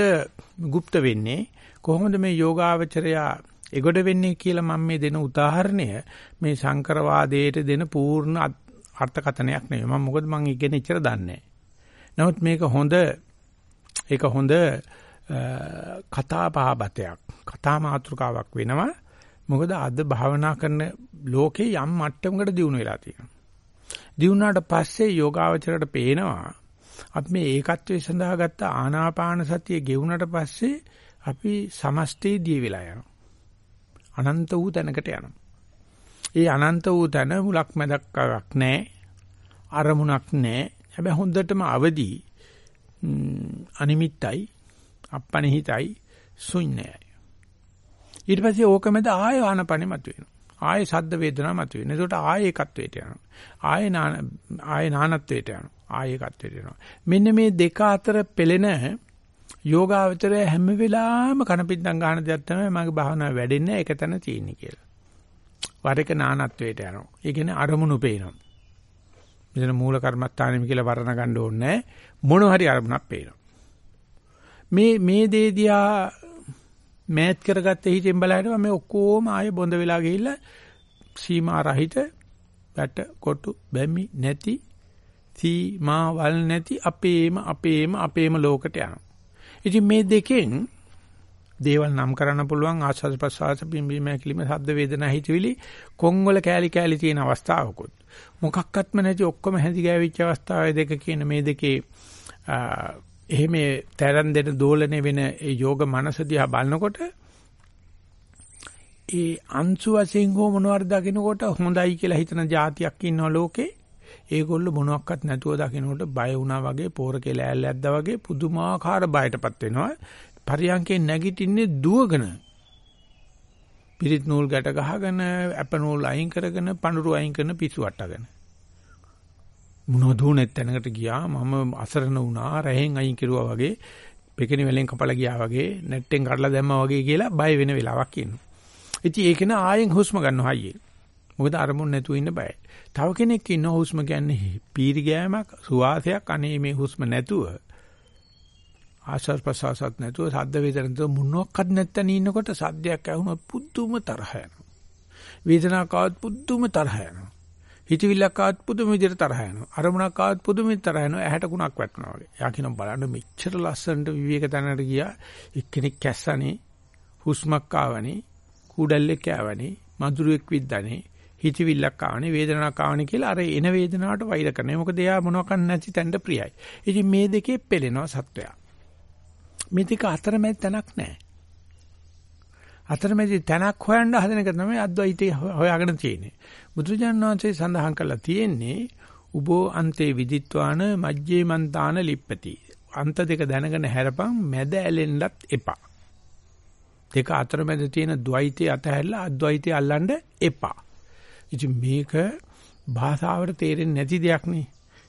গুপ্ত වෙන්නේ කොහොමද මේ යෝගාවචරයා එගොඩ වෙන්නේ කියලා මම මේ දෙන උදාහරණය මේ සංකරවාදයට දෙන පූර්ණ අර්ථකථනයක් නෙවෙයි මම මොකද මම ඉගෙන ඉච්චර දන්නේ නමුත් මේක හොඳ ඒක හොඳ කතා පහබතයක් කතා මාතෘකාවක් වෙනවා මොකද අද භාවනා කරන ලෝකේ යම් මට්ටමකට දියුණු වෙලා තියෙනවා දියුණුවාට පස්සේ යෝගාවචරයට පේනවා අපි මේ ඒකත්වයේ සඳහා ගත්ත ආනාපාන සතිය ගෙවුනට පස්සේ අපි සමස්තේ දී වෙලා යනවා. අනන්ත වූ තැනකට යනවා. ඒ අනන්ත වූ තැන මුලක් මැදක් නැහැ. අරමුණක් නැහැ. හැබැයි හොඳටම අවදි අනිමිත්තයි අපනිහිතයි ශුන්‍යයි. ඊට පස්සේ ඕක මැද ආය ආනපනෙ මතුවෙනවා. ආයේ සද්ද වේදනා මතුවෙන. ඒකට ආයේ ඒකත්වයට යනවා. ආයේ නාන ආයේ නානත්වයට යනවා. ආයේ ඒකත්වයට යනවා. මෙන්න මේ දෙක අතර පෙළෙන යෝගාවචරය හැම වෙලාවෙම කනපින්දම් ගන්න දෙයක් තමයි මගේ භාවනාව වැඩෙන්නේ ඒක තැන තියෙන්නේ කියලා. වර එක නානත්වයට යනවා. ඒ කියන්නේ අරමුණු පේනවා. මෙතන මූල කර්මස්ථානෙම කියලා වර්ණ ගන්න ඕනේ මොන හරි අරමුණක් පේනවා. මේ මේ දේ දිහා මෑත් කරගත්ත හිතෙන් බලහිටම මේ ඔක්කොම ආයේ බොඳ වෙලා ගිහිල්ලා සීමා රහිත වැට කොටු බැමි නැති සීමා වල් නැති අපේම අපේම අපේම ලෝකයට යනවා. ඉතින් මේ දෙකෙන් දේවල් නම් කරන්න පුළුවන් ආස්වාද ප්‍රසආස පිම්බීම හැකිලිම ශබ්ද වේදනා හිතවිලි කොංගවල කෑලි කෑලි තියෙන අවස්ථාවකුත් මොකක්වත්ම නැති ඔක්කොම හැඳි ගෑවිච්ච අවස්ථාවේ දෙක කියන මේ දෙකේ එහෙම තරන් දෙන දෝලණය වෙන ඒ යෝග මනස දිහා බලනකොට ඒ අංශු වශයෙන් හෝ මොනවාරි දකින්නකොට හොඳයි කියලා හිතන જાතියක් ඉන්නවා ලෝකේ ඒගොල්ලෝ මොනවත් නැතුව දකින්නකොට බය වුණා වගේ පෝර කියලා ඇල්ලැද්දා වගේ පුදුමාකාර බයටපත් වෙනවා පරියන්කේ නැගිටින්නේ දුවගෙන පිරිත් නූල් ගැට ගහගෙන අප නූල් අයින් කරගෙන පඳුරු අයින් කරන පිස්සු වට්ටගෙන මොනවද උනේ තැනකට ගියා මම අසරණ වුණා රහෙන් අයින් කෙරුවා වගේ පෙකිනි වලින් කපලා ගියා වගේ නැට්ටෙන් කඩලා දැම්මා වගේ කියලා බය වෙන වෙලාවක් ඉන්නවා. ඉතින් ඒක න ආයෙන් හුස්ම ගන්නවා අයියේ. මොකද අරමුණ නැතුව ඉන්න බයයි. තව කෙනෙක් ඉන්න හුස්ම කියන්නේ පීරි ගෑමක් සුවාසයක් අනේ මේ හුස්ම නැතුව ආශාස් ප්‍රසාසත් නැතුව සද්ද වේදනෙන්ද මොනක්වත් නැත්තන ඉන්නකොට සද්දයක් ඇහුනොත් පුදුම තරහ යනවා. වේදනාවක් ආවත් පුදුම තරහ යනවා. හිතවිල්ලක් ආවත් පුදුම විදිහට තරහ යනවා. අරමුණක් ආවත් පුදුම විදිහට තරහ යනවා. ඇහැට කුණක් වැටෙනවා වගේ. යා කියන බලන්න මෙච්චර ලස්සනට විවේක තැනකට ගියා. එක්කෙනෙක් කැස්සනේ හුස්මක් ආවනේ. කුඩල්ලෙක් ආවනේ. මధుරෙක් විද්දානේ. හිතවිල්ලක් ආවනේ වේදනාවක් ආවනේ කියලා අර එන වේදනාවට වෛර කරනවා. මොකද එයා මොනවක් නැති තැනට ප්‍රියයි. ඉතින් මේ දෙකේ පෙළෙනවා සත්වයා. මේ දෙක අතරමැද තැනක් නැහැ. අතරමැදි තැනක් හොයන්න හදන එක තමයි අද්වෛතය හොයාගෙන තියෙන්නේ. බුදුරජාණන් වහන්සේ සඳහන් කරලා තියෙන්නේ උබෝ අන්තේ විදිත්වාන මජ්ජේ මන්තාන ලිප්පති. අන්ත දෙක දැනගෙන හැරපන් මැද ඇලෙන්නත් එපා. දෙක අතරමැද තියෙන ද්වෛතය අතහැරලා අද්වෛතය අල්ලන්න එපා. ඉතින් මේක භාෂාවට තේරෙන්නේ නැති දෙයක් නේ.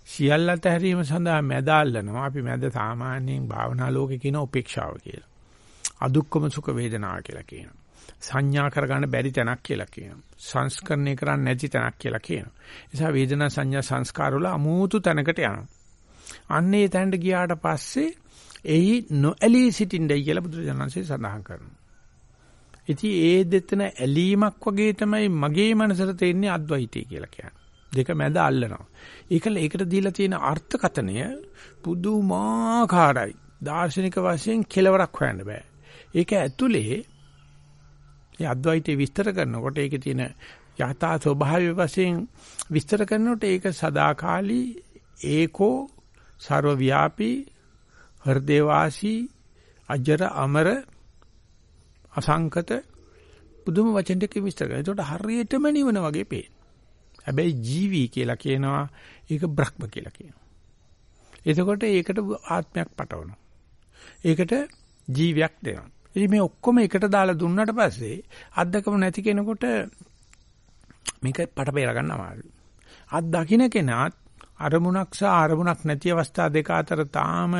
සියල්ල අතහැරීම සඳහා මැද අල්ලනවා. අපි මැද සාමාන්‍යයෙන් භාවනා ලෝකේ කියන උපේක්ෂාව කියලා. අදුක්කම සුඛ වේදනා කියලා කියනවා. සංඥා කරගන්න බැරි තැනක් කියලා කියනවා. සංස්කරණය කරන්න නැති තැනක් කියලා කියනවා. ඒ නිසා වේදනා සංඥා සංස්කාර වල අමූතු තැනකට යනවා. අන්නේ තැනට ගියාට පස්සේ එහි නොඇලී සිටින්නයි කියලා බුදුරජාණන්සේ සඳහන් කරනවා. ඉතින් ඒ දෙතන ඇලීමක් වගේ තමයි මගේ මනසට තේන්නේ අද්වෛතය කියලා කියන්නේ. දෙක මැද අල්ලනවා. ඒකල ඒකට දීලා තියෙන අර්ථකතනය පුදුමාකාරයි. දාර්ශනික වශයෙන් කෙලවරක් හොයන්න බෑ. ඒක ඇතුලේ ඒ අද්වෛතය විස්තර කරනකොට ඒකේ තියෙන යථා ස්වභාවය වශයෙන් විස්තර කරනකොට ඒක සදාකාලී ඒකෝ ਸਰවව්‍යාපී හෘදේවාසී අජර අමර අසංකත පුදුම වචන දෙකකින් විස්තර කරනවා. ඒකට හරියටම නිවන වගේ පේන. හැබැයි ජීවි කියලා කියනවා ඒක බ්‍රහ්ම කියලා කියනවා. එතකොට ඒකට ආත්මයක් පටවනවා. ඒකට ජීවියක් දෙනවා. ඉතින් මේ ඔක්කොම එකට දාලා දුන්නාට පස්සේ අද්දකම නැති කෙනෙකුට මේක පට බේර ගන්න අමාරුයි. අත් දකින්න කෙනාත් අරමුණක් සහ අරමුණක් නැති අවස්ථා දෙක අතර තාම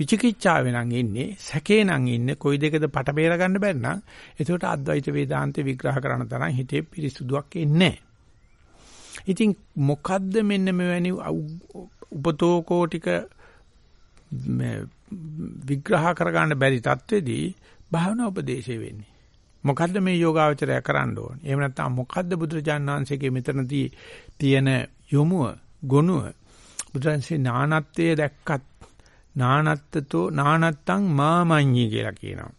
විචිකිච්ඡාවේ නම් ඉන්නේ සැකේ නම් ඉන්නේ කොයි දෙකද පට බේර ගන්න බැරි නම් එතකොට අද්වෛත වේදාන්තේ විග්‍රහ කරන තරම් හිතේ පිරිසුදුවක් එන්නේ ඉතින් මොකද්ද මෙන්න මෙවැනි උපතෝ කෝටික විග්‍රහ කරගන්න බැරි තත්ත්වෙදී භාවනා උපදේශය වෙන්නේ. මොකද්ද මේ යෝගාවචරය කරන්න ඕනේ? එහෙම නැත්නම් මොකද්ද බුදුරජාණන් වහන්සේගේ මෙතනදී තියෙන යොමුව, ගොනුව? බුදුරජාණන්සේ නානත්වයේ දැක්කත් නානත්තතෝ නානත්තං මාමඤ්ඤී කියලා කියනවා.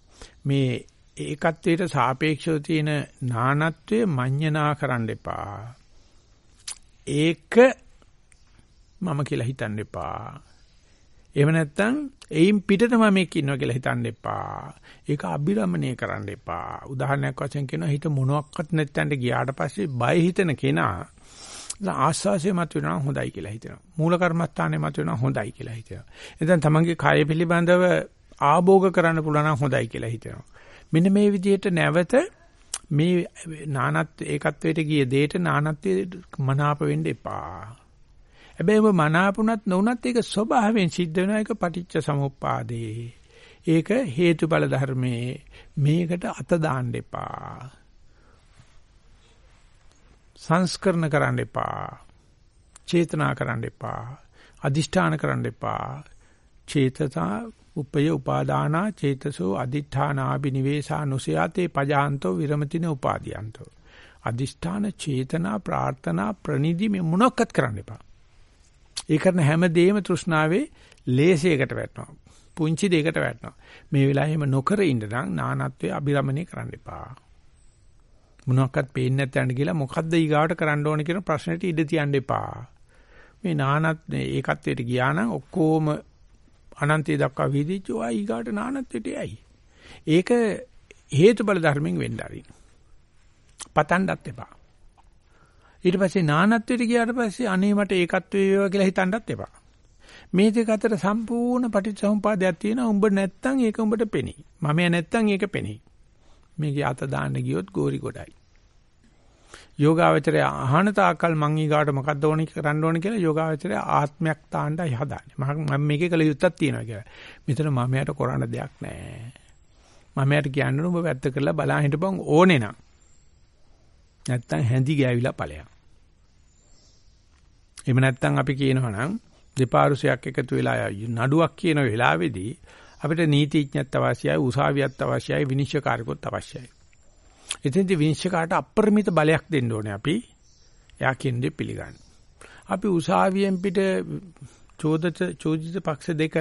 මේ ඒකත්වයට සාපේක්ෂව තියෙන නානත්වයේ මඤ්ඤනා කරන්න එපා. ඒක මම කියලා හිතන්න එපා. එහෙම නැත්නම් එයින් පිටතම මේක ඉන්නවා කියලා හිතන්න එපා. ඒක අභිරමණය කරන්න එපා. උදාහරණයක් වශයෙන් කියනවා හිත මොනවත් නැත්තන්ට ගියාට පස්සේ බය හිතන කෙනා ආස්වාසිය මත වෙනවා හොඳයි කියලා හිතනවා. මූල කර්මස්ථානේ මත වෙනවා හොඳයි කියලා හිතනවා. එතෙන් තමන්ගේ කාය පිළිබඳව ආභෝග කරන්න පුළුවන් නම් හොඳයි කියලා හිතනවා. මෙන්න මේ විදිහට නැවත මේ නානත් ඒකත්වයට ගිය දෙයට නානත්වයේ මනාප වෙන්න එපා. හැබැයි ඔබ මනාපුණත් නොඋනත් ඒක ස්වභාවයෙන් සිද්ධ වෙනවා ඒක පටිච්ච සමුප්පාදේ. ඒක හේතුඵල ධර්මයේ මේකට අත දාන්න එපා. සංස්කරණ කරන්න එපා. චේතනා කරන්න එපා. අදිෂ්ඨාන කරන්න එපා. චේතසා උපය උපාදානා චේතසෝ අදිඨානා බිනිවේසා නුසයාතේ පජාන්තෝ විරමතින උපාදීයන්තෝ. අදිෂ්ඨාන චේතනා ප්‍රාර්ථනා ප්‍රනිදි මේ මොනක්වත් කරන්න එපා. ඒ කරන හැම දෙයක්ම තෘෂ්ණාවේ ලේසියකට වැටෙනවා. පුංචි දෙයකට වැටෙනවා. මේ වෙලාවෙම නොකර ඉන්න නම් නානත්වයේ අභිරමණය කරන්න එපා. මොනවාක්වත් පේන්නේ නැත්නම් කියලා මොකද්ද ඊගාවට කරන්න ඕන කියන ප්‍රශ්නෙට ඉඩ තියන්න එපා. මේ නානත් ඒකත්වයට ගියා නම් ඔක්කොම අනන්තය දක්වා වීදිච්ච ඔය ඊගාට නානත්වයට යයි. ඒක හේතුබල ධර්මයෙන් වෙන්න ආරින්. පතන්නත් එපා. ඊට පස්සේ නානත්වයට ගියාට පස්සේ අනේ මට ඒකත්වයේ වේවා කියලා හිතන්නත් එපා. මේ දෙක අතර සම්පූර්ණ පටිච්චසමුපාදයක් තියෙනවා. උඹ නැත්තම් ඒක උඹට පෙනෙයි. මම නැත්තම් ඒක පෙනෙයි. මේකේ අත දාන්න ගියොත් ගෝරි ගොඩයි. යෝගාවචරය අහන තාකල් මං ඊගාට මොකද්ද ඕනි කරන්න ඕනි කියලා යෝගාවචරය ආත්මයක් තාන්නයි හදාන්නේ. මම මේකේ කල යුත්තක් තියෙනවා කියලා. මෙතන මමයට කරන්න දෙයක් නැහැ. මමයට කියන්නේ ඔබ වැත්ත කරලා බලා හිටපන් ඕනේ නම්. නැත්තම් හැඳි ගෑවිලා ඵලයක්. එහෙම නැත්තම් අපි කියනවා නම් දෙපාරුසයක් එකතු වෙලා නඩුවක් කියන වෙලාවේදී අපිට නීතිඥයත් අවශ්‍යයි උසාවියත් අවශ්‍යයි විනිශ්චයකාරකොත් අවශ්‍යයි. එතෙන්දී විනිශ්චයකාරට අපරිමිත බලයක් දෙන්න ඕනේ අපි. එයා කියන්නේ පිළිගන්න. අපි උසාවියෙන් පිට චෝදිත චෝදිත පක්ෂ දෙක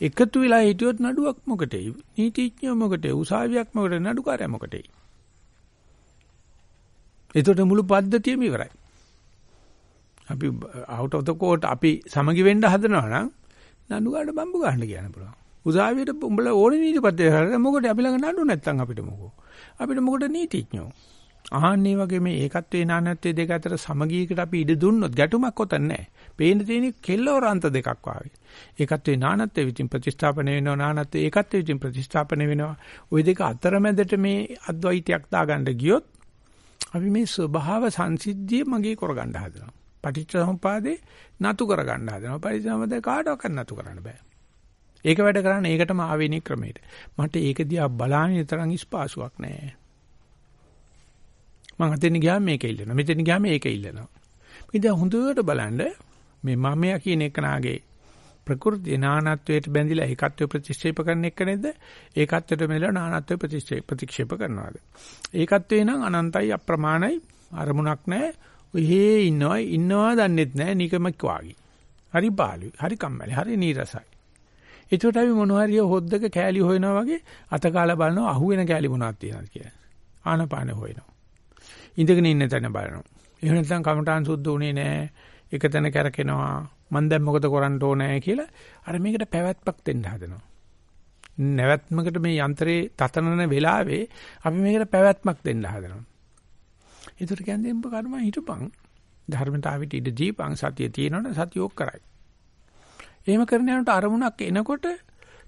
එකතු වෙලා හිටියොත් නඩුවක් මොකටේ? නීතිඥයෝ මොකටේ? උසාවියක් මොකටේ? නඩුකාරයා මොකටේ? එතකොට මුළු පද්ධතියම ඉවරයි. අපි out of the court අපි සමගි වෙන්න හදනවා නම් නඩුකාරට බම්බු ගන්න කියන්න පුළුවන්. උසාවියට උඹලා ඕනේ නීතිපත්‍ය කරලා මොකද අපි ළඟ නඩු නැත්තම් අපිට මොකෝ. අපිට මොකද නීතිඥයෝ. ආන්නේ වගේ මේ ඒකත්වේ නානත්වයේ දෙක අතර සමගියකට අපි ඉඩ දුන්නොත් ගැටුමක් ඔතන නැහැ. පේන තියෙන කෙල්ලවරන්ත දෙකක් වාගේ. ඒකත්වේ නානත්වයේ විසින් ප්‍රතිස්ථාපන වෙනවා නානත්වයේ ඒකත්වයේ විසින් ප්‍රතිස්ථාපන වෙනවා. ওই දෙක අතරමැදට මේ අද්වෛතයක් දාගන්න ගියොත් අපි මේ ස්වභාව සංසිද්ධිය මගේ කරගන්න හදනවා. පටිච්චසමුපාදේ නතු කරගන්න හදනවා. පරිසමද කාටවත් නතු කරන්න බෑ. ඒක වැඩ කරන්නේ ඒකටම ආවේනික ක්‍රමයට. මට ඒක දිහා බලාගෙන තරම් ස්පාසුවක් නැහැ. මං අතෙන් ගියාම මේක ඉල්ලනවා. මෙතෙන් ගියාම මේක ඉල්ලනවා. මේ දැන් හොඳට බලන්න මේ මමයා කියන එකනාගේ ප්‍රകൃති නානත්වයට බැඳිලා ඒකත්වය ප්‍රතික්ෂේප කරන එක නේද? ඒකත්වයට මෙල නානත්වය ප්‍රතික්ෂේප ප්‍රතික්ෂේප කරනවාද? ඒකත්වේ නම් අනන්තයි අප්‍රමාණයි අරමුණක් නැහැ. ඔහේ ඉන්නවා ඉන්නවා දන්නෙත් නැහැ නිකමක් වාගේ. හරි බාලුයි. හරි කම්මැලි. හරි නීරසයි. ඒකට අපි මොනවා හරි හොද්දක කෑලි හොයනවා වගේ අතකාලා බලනවා අහුවෙන කෑලි මොනවද තියෙනවද කියලා. ආනපාන හොයනවා. ඉඳගෙන ඉන්න තැන බලනවා. එහෙම නැත්නම් කමඨාන් සුද්ධ උනේ නැහැ. එක තැන කරකිනවා. මන් දැන් මොකද කරන්න ඕනේ කියලා අර මේකට පැවැත්මක් දෙන්න හදනවා. නැවැත්මකට මේ යන්ත්‍රේ තතනන වෙලාවේ අපි මේකට පැවැත්මක් දෙන්න හදනවා. ඒතර කියන්නේ උඹ කර්ම හිටපන්. ධර්මතාවිට ඉඳ දීපං සතිය තියෙනවනේ සතිය ඕක කරයි. එහෙම කරන යනකොට අරමුණක් එනකොට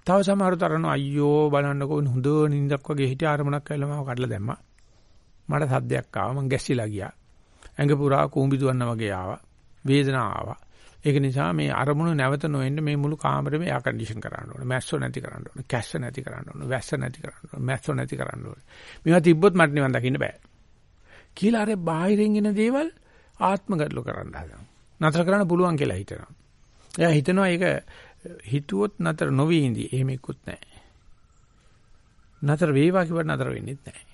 තව සමහර තරන අයියෝ බලන්නකෝ හොඳ නිින්දක් වගේ හිටිය අරමුණක් ඇවිල්ලා මාව කඩලා දැම්මා. මට සද්දයක් ආවා මං ගැස්සිලා ගියා. ඇඟ පුරා කූඹි දුවන්නා වගේ ආවා. වේදනාව ආවා. ඒක නිසා මේ අරමුණු නැවත නොඑන්න මේ මුළු කාමරෙම එයා කන්ඩිෂන් කරන්න ඕනේ. මැස්සෝ නැති කරන්න ඕනේ. කැස්ස නැති කරන්න ඕනේ. වැස්ස නැති කරන්න ඕනේ. මැස්සෝ නැති කරන්න ඕනේ. මේවා තිබ්බොත් මට නිවන් දකින්න බෑ. කියලා අර බාහිරින් එන දේවල් ආත්මගතලු කරන්න හදනවා. නතර කරන්න පුළුවන් කියලා හිතනවා. එයා හිතනවා ඒක හිතුවොත් නතර නොවි ඉඳී. එහෙම එක්කුත් නැහැ. නතර වේවා කිව්වට නතර වෙන්නේ නැහැ.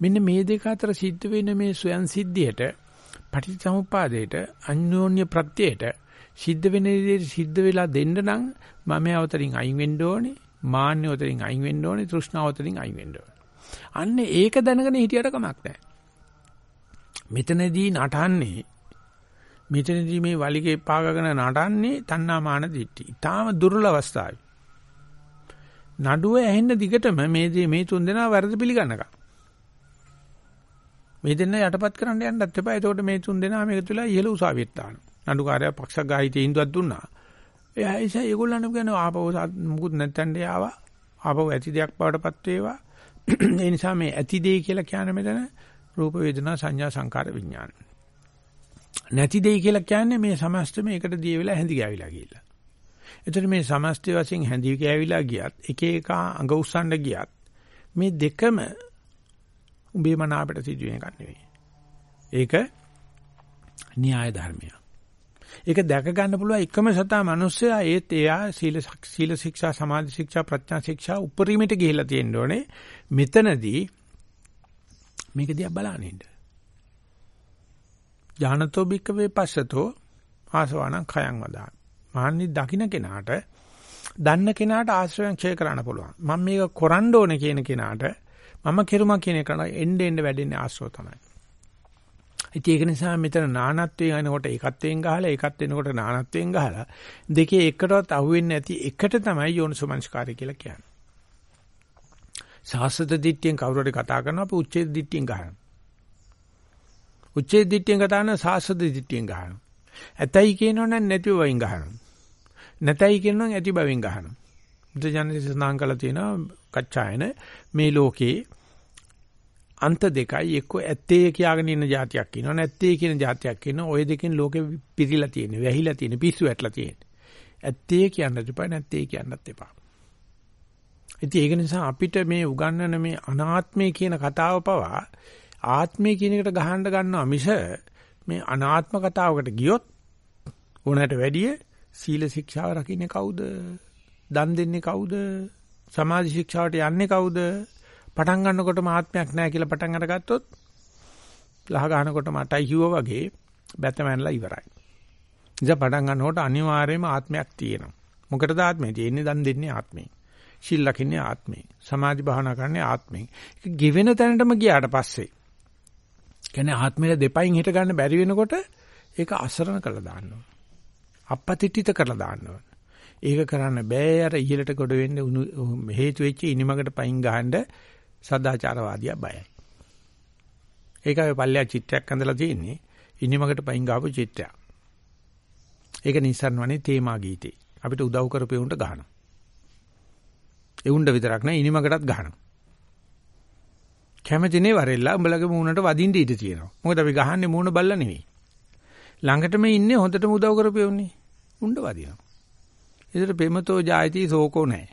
මෙන්න මේ දෙක අතර සිද්ධ වෙන මේ ස්වයන් සිද්ධියට පටිච්චසමුප්පාදයට අන්‍යෝන්‍ය ප්‍රත්‍යයට සිද්ධ වෙන විදිහට සිද්ධ වෙලා දෙන්න නම් මම අවතරින් අයින් වෙන්න ඕනේ මාන්න අවතරින් අයින් වෙන්න ඕනේ තෘෂ්ණාව අවතරින් අයින් වෙන්න ඕනේ අන්න ඒක දැනගෙන හිටියට කමක් නැහැ මෙතනදී නටන්නේ මෙතනදී මේ වලිගේ පාගගෙන නටන්නේ තණ්හාමාන දිට්ටි. ඊටාම දුර්වල අවස්ථාවයි. නඩුව ඇහෙන්න දිගටම මේ දේ මේ තුන් දෙනා වැරදි පිළිගන්නකම්. මේ දෙන්න යටපත් කරන්න යන්නත් එපා. එතකොට මේ තුන් දෙනා මේක තුල ඉහළ උසාවියට දානවා. නඩුකාරයා පක්ෂග්‍රාහී ඉන්දුවක් දුන්නා. එයා ඒසයි ඒගොල්ලන්ට කියනවා ආපහු මුකුත් නැත්තන් ආවා. ආපහු ඇති දෙයක් බවටපත් වේවා. ඒ නිසා මේ ඇති දෙය කියලා කියන්නේ මෙතන රූප වේදනා සංඥා සංකාර විඥාන. නැති දෙයි කියලා කියන්නේ මේ සමස්තම එකට දිය වෙලා හැඳි ගෑවිලා ගිහිල්ලා. එතකොට මේ සමස්ත වශයෙන් හැඳි ගෑවිලා ගියත් එක එක අඟ උස්සන්න ගියත් මේ දෙකම උඹේ මන අපිට සිදුවෙන එකක් නෙවෙයි. ඒක න්‍යාය ධර්මය. ඒක දැක ගන්න පුළුවන් එකම සතා මිනිස්සයා ඒත් එයා සීල සීල ශික්ෂා සමාධි ශික්ෂා ප්‍රඥා ශික්ෂා උපරිමයට ගිහිලා තියෙන්න ඕනේ. මෙතනදී මේක දිහා බලන්න ඉන්න. ඥානතෝ බික්කවේ පස්සතෝ ආසවණං khයං වදා. මාන්නි දකින්න කෙනාට දන්න කෙනාට ආශ්‍රයයන් ඡය කරන්න පුළුවන්. මම මේක කරන්න ඕනේ කියන කෙනාට මම කෙරුමා කියන එක එන්න එන්න වැඩෙන්නේ ආශ්‍රව තමයි. ඉතින් ඒක නිසා මෙතන නානත්වයෙන් එනකොට ඒකත්වයෙන් ගහලා ඒකත් වෙනකොට නානත්වයෙන් ගහලා දෙකේ එකටවත් අහුවෙන්නේ නැති එකට තමයි යෝනිසෝමනස්කාරය කියලා කියන්නේ. සාස්ත්‍ව දිට්ඨියෙන් කවුරු හරි කතා කරනවා අපි උච්ඡේද දිට්ඨියෙන් ගහනවා. උච්චේ දිට්ඨියෙන් කතා කරන සාසද දිට්ඨියෙන් ගහනවා. ඇතයි කියනවනම් නැතිව වයින් ගහනවා. නැතයි කියනවනම් ඇති බවින් ගහනවා. බුද්ධ ජනක සඳහන් කළා තියෙනවා කච්චායන මේ ලෝකේ අන්ත දෙකයි එක්ක ඇත්තේ කියාගෙන ඉන්න જાතියක් ඉන්නවා නැත්තේ කියන જાතියක් ඉන්නවා ওই දෙකෙන් ලෝකෙ පිරීලා තියෙන්නේ වැහිලා තියෙන්නේ පිස්සු වැටලා තියෙන්නේ ඇත්තේ කියන්නත් එපා නැත්තේ කියන්නත් එපා ඉතින් ඒක නිසා අපිට මේ උගන්වන මේ අනාත්මය කියන කතාව පවා ආත්මය කියන එකට ගහන්න ගන්නවා මිස මේ අනාත්ම කතාවකට ගියොත් ඕනෑමට වැඩිය සීල ශික්ෂාව රකින්නේ කවුද? දන් දෙන්නේ කවුද? සමාධි ශික්ෂාවට යන්නේ කවුද? පටන් ගන්නකොටම ආත්මයක් නැහැ කියලා පටන් අරගත්තොත් ලහ ගන්නකොට මටයි කිව්වා වගේ බැතමැන්ලා ඉවරයි. ඉතින් පටන් ගන්නකොට අනිවාර්යයෙන්ම ආත්මයක් තියෙනවා. මොකටද ආත්මය තියෙන්නේ? දන් දෙන්නේ ආත්මේ. ශීල ලකින්නේ ආත්මේ. සමාධි භාවනා කරන්නේ ආත්මේ. ඒක ගෙවෙන තැනටම ගියාට පස්සේ කියන්නේ ආත්මය දෙපයින් හිට ගන්න බැරි වෙනකොට ඒක අසරණ කරලා දාන්න ඕන. අපපතිට්ඨිත කරලා දාන්න ඕන. ඒක කරන්න බෑ අර ඉහළට ගොඩ වෙන්න හේතු වෙච්ච ඉනිමකට පයින් ගහන්න සදාචාරවාදියා බයයි. ඒකයි පල්ලෙය චිත්‍රයක් අඳලා තියෙන්නේ ඉනිමකට පයින් ගහපු චිත්‍රයක්. ඒක නිසන්වනේ තේමා ගීතේ. අපිට උදව් කරපු උන්ට ගහනවා. ඒ උණ්ඩ විතරක් නෑ ඉනිමකටත් ගහනවා. කැමතිනේ වරෙල්ලා උඹලගේ මූණට වදින්න ඉඩ තියෙනවා. මොකද අපි ගහන්නේ මූණ බල්ලා නෙවෙයි. ළඟටම ඉන්නේ හොඳටම උදව් කරපෙවුනේ. උණ්ඩ වදිනවා. ඒතර ප්‍රේමතෝ ජායති සෝකෝ නැහැ.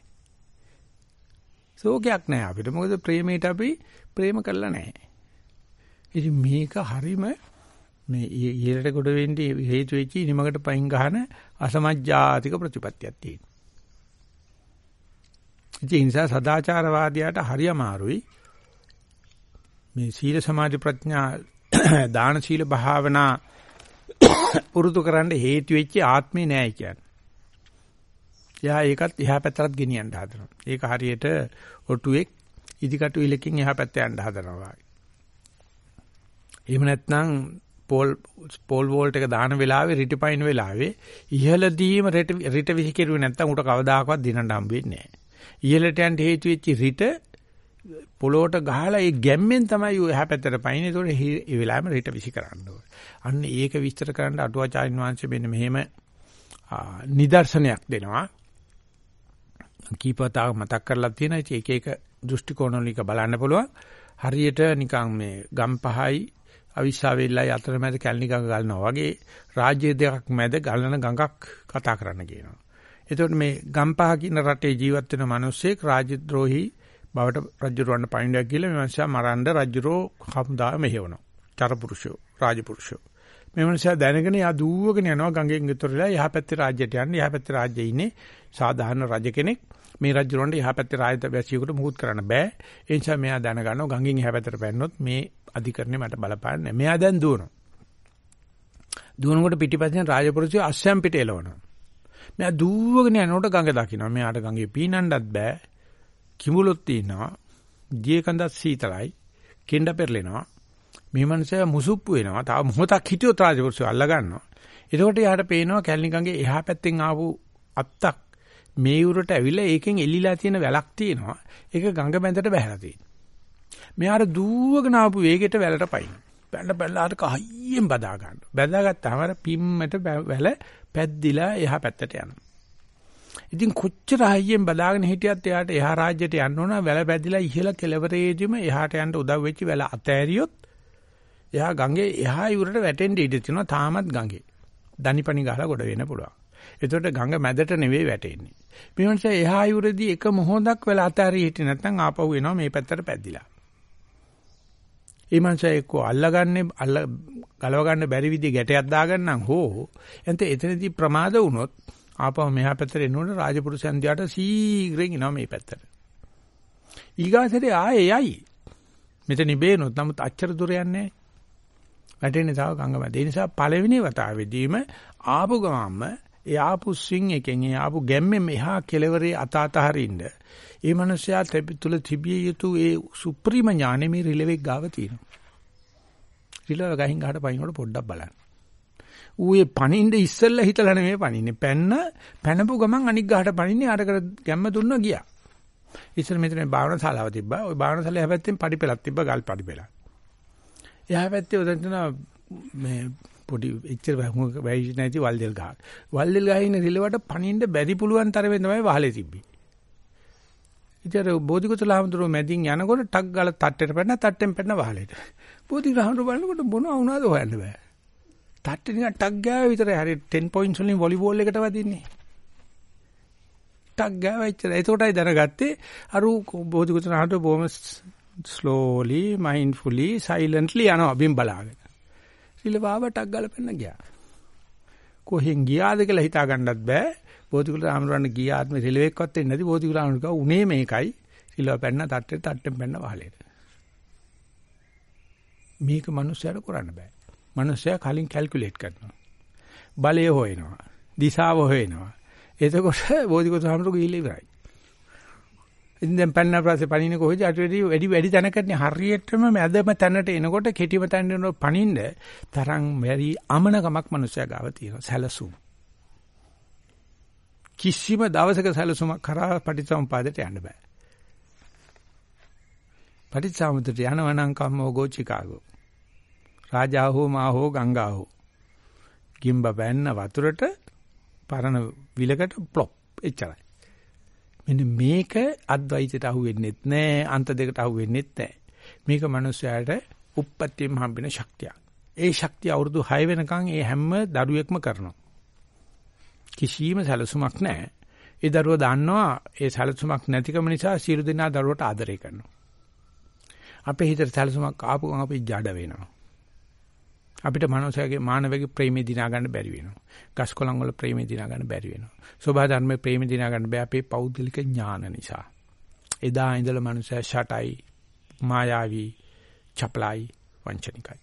ශෝකයක් නැහැ අපිට. මොකද ප්‍රේමයට අපි ප්‍රේම කරලා නැහැ. ඉතින් මේක හරීම මේ ඊළට කොට වෙන්නේ හේතු වෙච්ච නිමකට පයින් ගහන අසමජ්ජාතික ප්‍රතිපත්තියක් තියෙනවා. ඉතින් නිසා සදාචාරවාදියාට හරි අමාරුයි. මේ සීල සමාධි ප්‍රඥා දාන සීල භාවනා පුරුදු කරන්න හේතු වෙච්ච ආත්මේ නෑ කියන්නේ. එයා ඒකත් එහා පැත්තට ගෙනියන්න හදනවා. ඒක හරියට ඔටුවෙක් ඉදිකටු ඉලකින් එහා පැත්ත යන්න හදනවා. එහෙම නැත්නම් පෝල් පෝල් වෝල්ට් එක දාන වෙලාවේ රිටිපයින් වෙලාවේ ඉහළදීම රිට විසිකිරුවේ නැත්නම් උට කවදාකවත් දිනන්න හම්බෙන්නේ නැහැ. ඉහළට යන්න හේතු වෙච්ච රිට පොළොවට ගහලා ඒ ගැම්මෙන් තමයි එහා පැත්තට පයින්නේ. ඒතකොට ඒ වෙලාවෙම රිට විසි කරන්න ඕනේ. අන්න ඒක විස්තර කරන්න අටුවාචාරින් වහන්සේ මෙන්න මෙහෙම නිදර්ශනයක් දෙනවා. කීපතාවක් මතක් කරලා තියෙනවා. ඒක එක දෘෂ්ටි කෝණවලික බලන්න පුළුවන්. හරියට නිකන් මේ ගම් පහයි අවිස්සාවෙල්ලයි අතරමැද කැලණි ගඟ ගලනවා වගේ රාජ්‍ය දෙකක් මැද ගලන ගඟක් කතා කරන්න කියනවා. එතකොට මේ ගම් පහ කියන රටේ ජීවත් වෙන මිනිස්සෙක් රාජද්‍රෝහි බවට රජුරවන්න පණිඩක් කියලා මේ මිනිසා මරන්න රජුරෝ හමුදා මෙහෙවනවා. චරපුරුෂයෝ රාජපුරුෂයෝ. මේ මිනිසා දැනගෙන යා දූවගෙන යනවා ගඟෙන් ඉතුරුලා එහා පැත්තේ රාජ්‍යයට යන්නේ. එහා පැත්තේ රාජ්‍යයේ ඉන්නේ සාධාරණ රජ කෙනෙක්. මේ රජුරන්ට එහා පැත්තේ රාජ්‍ය වැසියෙකුට මුහුත් කරන්න බෑ. ඒ නිසා මෙයා දැනගන්නවා ගඟෙන් එහා පැත්තට පැන්නොත් මේ අධිකරණය මට බලපාන්නේ මෙයා දැන් දුවනවා. දුවනකොට පිටිපස්සෙන් රාජපුරුෂය අස්සයන් පිට එලවනවා. මෙයා දුවගෙන යනකොට ගඟ දකින්නවා. මෙයාට ගඟේ පීනන්නත් බෑ. කිඹුලොත් තියෙනවා. දිය කඳක් සීතලයි. කෙන්ඩ පෙරලෙනවා. මේ මනුස්සයා මුසුප්පු වෙනවා. තව මොහොතක් හිටියොත් රාජපුරුෂය අල්ල ගන්නවා. එතකොට යාට පේනවා කැලණි ගඟේ එහා පැත්තෙන් ආපු අත්තක් මේ උරට ඇවිල්ලා ඒකෙන් එල්ලිලා තියෙන වැලක් තියෙනවා. ඒක ගඟ බැඳට බහැලා තියෙනවා. මෙයාට දූවගෙන ආපු වේගෙට වැලට පයින්. බැලලා බැලලා අර කහියෙන් බදා ගන්න. බදාගත්තාම අර පිම්මට වැල පැද්දිලා එහා පැත්තට යනවා. ඉතින් කොච්චර හයියෙන් බදාගෙන හිටියත් එයාට එහා රාජ්‍යයට යන්න ඕන වැල පැද්දිලා ඉහළ කෙළවරේදීම එහාට යන්න උදව් වෙච්ච වැල අතෑරියොත් එහා ගඟේ එහා යුරට වැටෙන්න ඉඩ තියෙනවා තාමත් ගඟේ. දනිපනි ගහලා ගොඩ වෙන්න පුළුවන්. එතකොට ගඟ මැදට නෙවෙයි වැටෙන්නේ. මේ නිසා එහා යුරේදී එක මොහොතක් වෙලා අතාරිය හිටියේ නැත්නම් ආපහු එනවා මේ පැත්තට පැද්දිලා. ඒ මනුස්සයා එක්ක අල්ලගන්නේ අල්ල ගලව ගන්න බැරි විදිහ ගැටයක් දාගන්නම් හෝ එතන එතනදී ප්‍රමාද වුණොත් ආපහු මෙහා පැත්තට එනකොට රාජපුරුෂයන් දිහාට සීඝ්‍රයෙන් එනවා මේ පැත්තට. ඊගාසරේ ආයේ යයි. මෙතන ඉබේනොත් නමුත් අච්චර දුර යන්නේ වැටෙන්නේ තව ගංගා මැද. ඒ නිසා පළවෙනි වතාවේදීම ආපු ගමම්ම ඒ ආපු ස්විං එකෙන් ඒ ආපු ගැම්මෙන් මෙහා කෙලවරේ අත අතහරින්න ඒ මනුස්සයා තුල තිබිය යුතු ඒ සුප්‍රීම ඥානෙ මේ රිලෙවෙක් ගාව තියෙනවා. රිලෙව ගහින් ගහට පයින්නකොට පොඩ්ඩක් බලන්න. ඌ ඒ පණින්න ඉස්සෙල්ලා හිතලා නෙමෙයි පණින්නේ. පැන්න පැනපු ගමන් අනික් ගහට පණින්නේ අරකට ගැම්ම දුන්නා ගියා. ඉස්සර මෙතන භාවනා ශාලාව තිබ්බා. ওই භාවනා ශාලාවේ හැපැත්තෙන් පඩිපෙලක් තිබ්බා ගල් පඩිපෙලක්. එහා පැත්තේ උදෙන් මේ පොඩි එච්චර වැහි නැති වල්දෙල් ගහ. වල්දෙල් ගහේ ඉන්න රිලවට පණින්න බැරි පුළුවන් තරමේ තමයි වහලේ තිබ්බේ. ඉතින් බෝධිගතලාමතුරු මැදින් යනකොට ටක් ගාලා තට්ටේට පැන්න තට්ටෙන් පැන්න වහලේට. බෝධිගතලාමතුරු බලනකොට මොනවා වුණාද හොයන්න බෑ. තට්ටේ නිකන් ටක් ගාව විතරයි හරි 10 points වලින් වොලිබෝල් එකට වදින්නේ. ටක් ගාව ඉච්චර. ඒකටයි දැනගත්තේ අර බෝධිගතලාමතුරු බොහොම slowly mindfully silently යනවා බිම් බලාගෙන. සිලවාවටක් ගලපන්න ගියා. කොහෙන් ගියාද කියලා හිතා ගන්නත් බෑ. බෝධිකුල රාමරණ ගිය ආත්මේ සිලවෙක්වත් වෙන්නේ නැති බෝධිකුල රාමරණ කව උනේ මේකයි. සිලව පැන්න තට්ටේ තට්ටෙන් පැන්න වහලෙට. මේක මිනිස්සුන්ට කරන්න බෑ. මිනිස්සයා කලින් කැල්කියුලේට් කරනවා. බලය හොයනවා. දිශාව හොයනවා. එතකොට බෝධිකුල රාමරණ ගිහිල්ලා ඉවරයි. ඉතින් දැන් පන්න ප්‍රාසේ පණින්නේ කොහෙද අට වැඩි වැඩි වැඩි තැනකටනේ හරියටම මැදම තැනට එනකොට කෙටිම තැනට පණින්න තරම් වැඩි අමනකමක් මනුස්සයා ගාව තියෙනවා සැලසුම් කිසිම දවසක සැලසුමක් කරා පටිච්චසමුපාදයට යන්න බෑ පටිච්චසමුප්පාදයට යනවා නම් කම්මෝ ගෝචිකාගෝ රාජා හෝ මා හෝ ගංගා හෝ ගිම්බ බැන්න වතුරට පරණ විලකට ප්ලොප් එච්චරයි මෙන්න මේක අද්වෛතයට අහු වෙන්නෙත් නැහැ අන්ත දෙකට අහු වෙන්නෙත් නැහැ. මේක මිනිස්යාට උප්පත්තියම හම්බෙන ශක්තියක්. ඒ ශක්තිය අවුරුදු 6 වෙනකන් ඒ හැම දරුවෙක්ම කරනවා. කිසිම සැලසුමක් නැහැ. ඒ දරුවා දන්නවා ඒ සැලසුමක් නැතිකම නිසා සියලු දෙනා දරුවට ආදරය කරනවා. අපේ හිතට සැලසුමක් ආපු ගමන් අපි ජඩ වෙනවා. අපිට මනුස්සයාගේ මානවගේ ප්‍රේමේ දිනා ගන්න බැරි වෙනවා. ගස් කොළන් වල ප්‍රේමේ දිනා ගන්න බැරි වෙනවා. සෝභා ධර්මයේ ප්‍රේමේ දිනා ගන්න බෑ අපේ පෞද්ගලික ඥාන නිසා. එදා ඉඳලා මනුස්සයා ෂටයි, මායාවී, චපලයි, වංචනිකයි.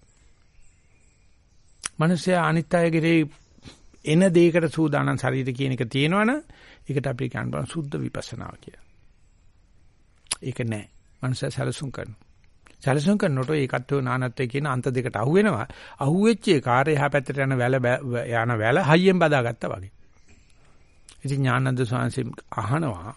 මනුස්සයා අනිත් අයගේ එන දෙයකට සූදානම් ශරීර කියන එක තියෙනවනම් ඒකට අපි කියනවා සුද්ධ විපස්සනාව කියලා. ඒක නෑ. මනුස්සයා සැලසුම් කරනවා. සැලසුම් කරනකොට ඒකත් නානත්වයේ කියන අන්ත දෙකට අහු වෙනවා. අහුවෙච්ච ඒ කාර්ය එහා පැත්තට යන වැල යන වැල හයියෙන් බදාගත්තා වගේ. ඉතින් ඥානන්ද ස්වාමීන් අහනවා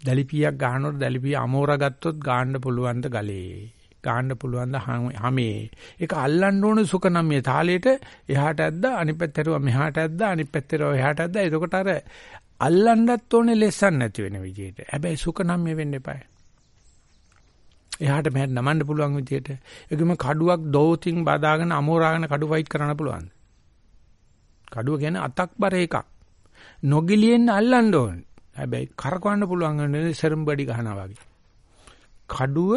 දැලිපියක් ගහනකොට දැලිපිය අමෝරා ගත්තොත් ගාන්න පුළුවන් ද ගලේ. ගාන්න පුළුවන් ද හැමේ. ඒක අල්ලන්න ඕන සුකනම්ය තාලෙට එහාට ඇද්දා අනිත් පැත්තට මෙහාට ඇද්දා අනිත් පැත්තට එහාට ඇද්දා. එතකොට අර අල්ලන්නත් ඕනේ ලෙසන් නැති වෙන විදිහට. හැබැයි සුකනම්ය වෙන්න එපායි. එහාට මෙහාට නමන්න පුළුවන් විදියට. ඒකම කඩුවක් දෝතින් බදාගෙන අමෝරාගෙන කඩු ෆයිට් කරන්න පුළුවන්. කඩුව කියන්නේ අතක් බර එකක්. නොගිලියෙන් අල්ලන්න ඕන. හැබැයි කරකවන්න පුළුවන් වෙන්නේ සරම්බඩි ගහනවා වගේ. කඩුව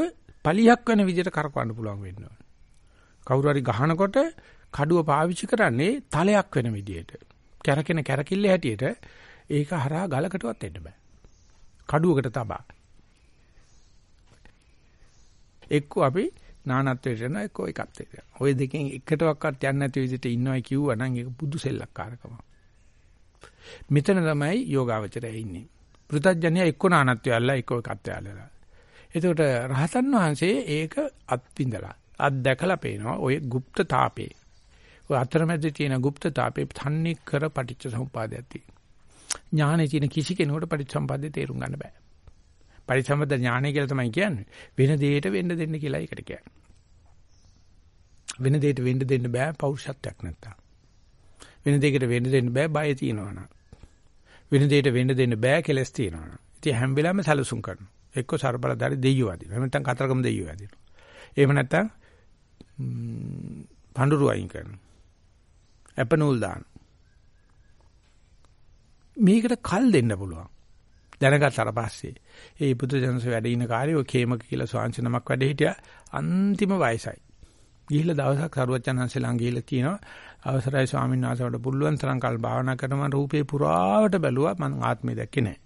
පලියක් වෙන විදියට කරකවන්න පුළුවන් වෙන්න ඕන. කවුරු හරි ගහනකොට කඩුව පාවිච්චි කරන්නේ තලයක් වෙන විදියට. කැරකෙන කැරකිල්ල හැටියට ඒක හරහා ගලකටවත් එන්න බෑ. කඩුවකට තබා. එක්ක අපි නානත්වයට යනවා එක්ක එකත් එක. ওই දෙකෙන් එකටවත් යන්නේ නැති විදිහට ඉන්නවයි කිව්වා නම් ඒක බුදු සෙල්ලක්කාරකම. මෙතන තමයි යෝගාවචරය ඉන්නේ. පෘථජ්ජනිය එක්ක නානත්වය අල්ලා එක්ක එකත් ඇල්ලලා. එතකොට රහතන් වහන්සේ ඒක අත්විඳලා අත් දැකලා පේනවා ඔය গুপ্ত තාපේ. ඔය අතරමැද තියෙන গুপ্ত තාපේ තන්නේ කර පටිච්ච සමුපාදයක් තියෙනවා. ඥානෙ තියෙන කිසි කෙනෙකුට පටිච්ච සමුපාදේ තේරුම් ගන්න බෑ. පරිසම්පද ඥානය කියලා තමයි කියන්නේ. වෙන දෙයකට වෙන්න දෙන්න කියලා ඒකට කියන්නේ. වෙන දෙයකට වෙන්න දෙන්න බෑ පෞරුෂත්වයක් නැත්තම්. වෙන දෙයකට වෙන්න දෙන්න බෑ බය තියෙනවනම්. වෙන දෙයකට වෙන්න දෙන්න බෑ කෙලස් තියෙනවනම්. ඉතින් හැම වෙලාවෙම සැලසුම් කරනවා. එක්ක ਸਰබලදාරි දෙයියෝ වදිනවා. එහෙම නැත්නම් කතරගම දෙයියෝ වදිනවා. එහෙම නැත්නම් පඳුරු අයින් කරනවා. අපනූල් දාන. මේකට කල් දෙන්න පුළුවන්. දැනගත්තාට පස්සේ ඒ බුදු දනස වැඩ ඉන කාර්යය ඔය කේමක කියලා ස්වාංශ නමක් වැඩ හිටියා අන්තිම වයසයි. ගිහිල්ලා දවසක් සරුවචනන්සේ ළඟ ගිහිල්ලා කියනවා අවසරයි ස්වාමීන් වහන්සේට පුළුවන් තරම් කල් භාවනා කරනවා රූපේ පුරාවට බැලුවා මම ආත්මය දැක්කේ නැහැ.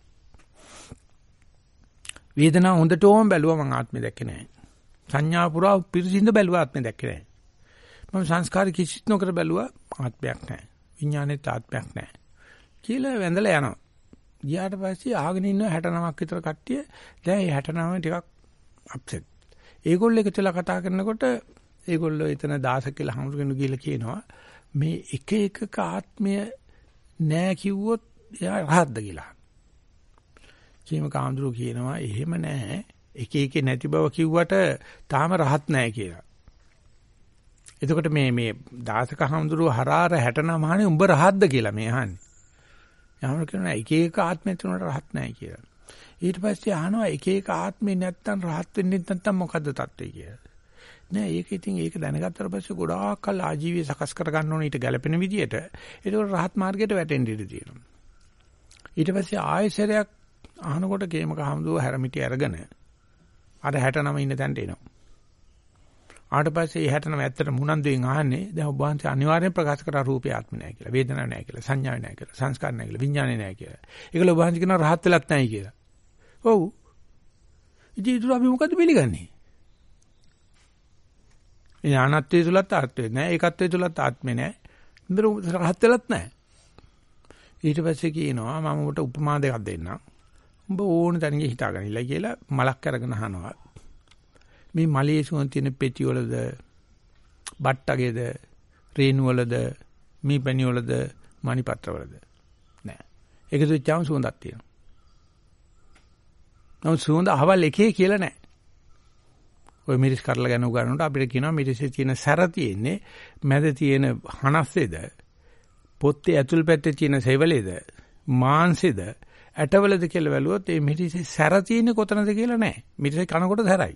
වේදනාව හොඳටම බැලුවා මම ආත්මය දැක්කේ නැහැ. සංඥා පුරා පිරිසිඳ බැලුවා ආත්මය දැක්කේ නැහැ. මම සංස්කාර කිසිත් නොකර බැලුවා ආත්මයක් නැහැ. විඥානෙත් ආත්මයක් නැහැ. කියලා වැඳලා යනවා. ගියාට පස්සේ ආගෙන ඉන්න 69ක් විතර කට්ටිය දැන් මේ 69 ටිකක් අප්සෙට්. ඒගොල්ලෝ එකතුලා කතා කරනකොට ඒගොල්ලෝ එතන 16 කියලා හමුරුගෙන ගිහලා කියනවා මේ එක එකක ආත්මය නෑ කිව්වොත් එයා රහත්ද කියලා. කීම කාඳුරු කියනවා එහෙම නෑ. එක එක නැති බව කිව්වට තාම රහත් නෑ කියලා. එතකොට මේ මේ දාසක හඳුරු හරාර 69 හානේ උඹ රහත්ද කියලා මේ අහන්නේ. යහමර කියනවා එක එක ආත්මය තුනට රහත් නැහැ කියලා. ඊට පස්සේ අහනවා එක එක ආත්මේ නැත්තම් රහත් වෙන්නේ නැත්තම් මොකද්ද தත්ත්වය කියලා. නෑ ඒක ඉතින් ඒක දැනගත්තට පස්සේ ගොඩාක් කල් ආජීවය සකස් කර ගන්න ඕනේ ඊට ගැළපෙන විදියට. ඒක රහත් මාර්ගයට වැටෙන්න ඉඩ තියෙනවා. ඊට පස්සේ ආයෙසරයක් අහනකොට කේමක හමුදුව හැරමිටි අරගෙන අර 69 ඉන්න තැනට එනවා. ආට පස්සේ 69 ඇත්තට මුණන්දුවෙන් අහන්නේ දැන් ඔබ වහන්සේ අනිවාර්යෙන් ප්‍රකාශ කරා රූපේ ආත්ම නැහැ කියලා. වේදනාවක් නැහැ කියලා. සංඥාවක් නැහැ කියලා. සංස්කාර නැහැ කියලා. විඥානේ නැහැ කියලා. ඒකල ඔබ වහන්සේ කියනවා රහත් වෙලත් නැහැ කියලා. ඔව්. ඉතින් ඒක අපි මොකද පිළිගන්නේ? ඒ අනත්ත්වයේ තුලත් ආත්මේ නැහැ. ඒකත්වයේ තුලත් ආත්මේ නැහැ. ඉතින් රහත් වෙලත් නැහැ. ඊට පස්සේ කියනවා මම උඹට උපමා දෙකක් දෙන්නම්. උඹ ඕන තැනක හිතාගනිලා කියලා මලක් අරගෙන අහනවා. මේ මලයේ සුවඳ තියෙන පෙටි වලද බට්ටගේද රේණු වලද මීපැණි වලද මණිපත්‍ර වලද නෑ. ඒක දුච්චාම සුවඳක් තියෙනවා. නමුත් සුවඳ අහවල් එකේ කියලා නෑ. ඔය මිරිස් කරලා ගැන උගන්නනකොට අපිට කියනවා මිරිසේ තියෙන සැර තියෙන්නේ මැද තියෙන හනස්සේද පොත්තේ ඇතුල් පැත්තේ තියෙන සෙවලේද මාංශේද ඇටවලද කියලා බැලුවොත් මේ මිරිසේ සැර තියෙන්නේ කොතනද කියලා නෑ. මිරිසේ කනකොට සැරයි.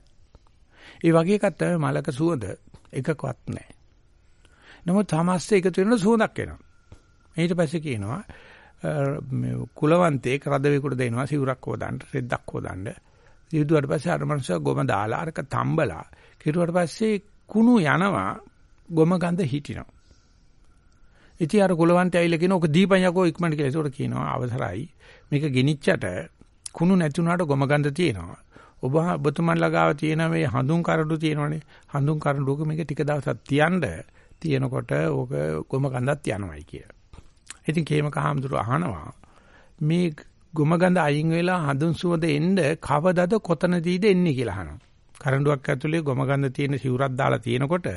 ඒ වගේ එකක් තමයි මලක සුවඳ එකකවත් නැහැ. නමුත් තමස්ස එකතු වෙනකොට සුවඳක් එනවා. ඊට පස්සේ කියනවා කුලවන්තයෙක් රදවෙකුට දෙනවා සිවුරක් හොදන්න, රෙද්දක් හොදන්න. ඉදුවට පස්සේ අර මනුස්සයා ගොම දාලා අරක තම්බලා කිරුවට පස්සේ කුණු යනවා ගොම ගඳ හිටිනවා. ඉතින් අර කුලවන්තය ඇවිල්ලා කියන ඔක දීපන් යකෝ ඉක්මනට කියලා. ඒකට කියනවා අවසරයි. මේක ගෙනිච්චට කුණු නැති වුණාට ගොම ගඳ තියෙනවා. ඔබ ඔබතුමන් ළගාව තියෙන මේ හඳුන් කරඬු තියෙනවනේ. හඳුන් කරඬුක මේක ටික දවසක් තියන්න තියෙනකොට ඕක ගොම කඳක් යනවායි කිය. ඉතින් කේමක හාමුදුරුවෝ අහනවා මේ ගොම ගඳ අයින් වෙලා හඳුන් සුවඳ එන්න කවදද කොතනදීද එන්නේ කියලා අහනවා. කරඬුවක් ඇතුලේ ගොම ගඳ තියෙන සිවුරක් දාලා තියෙනකොට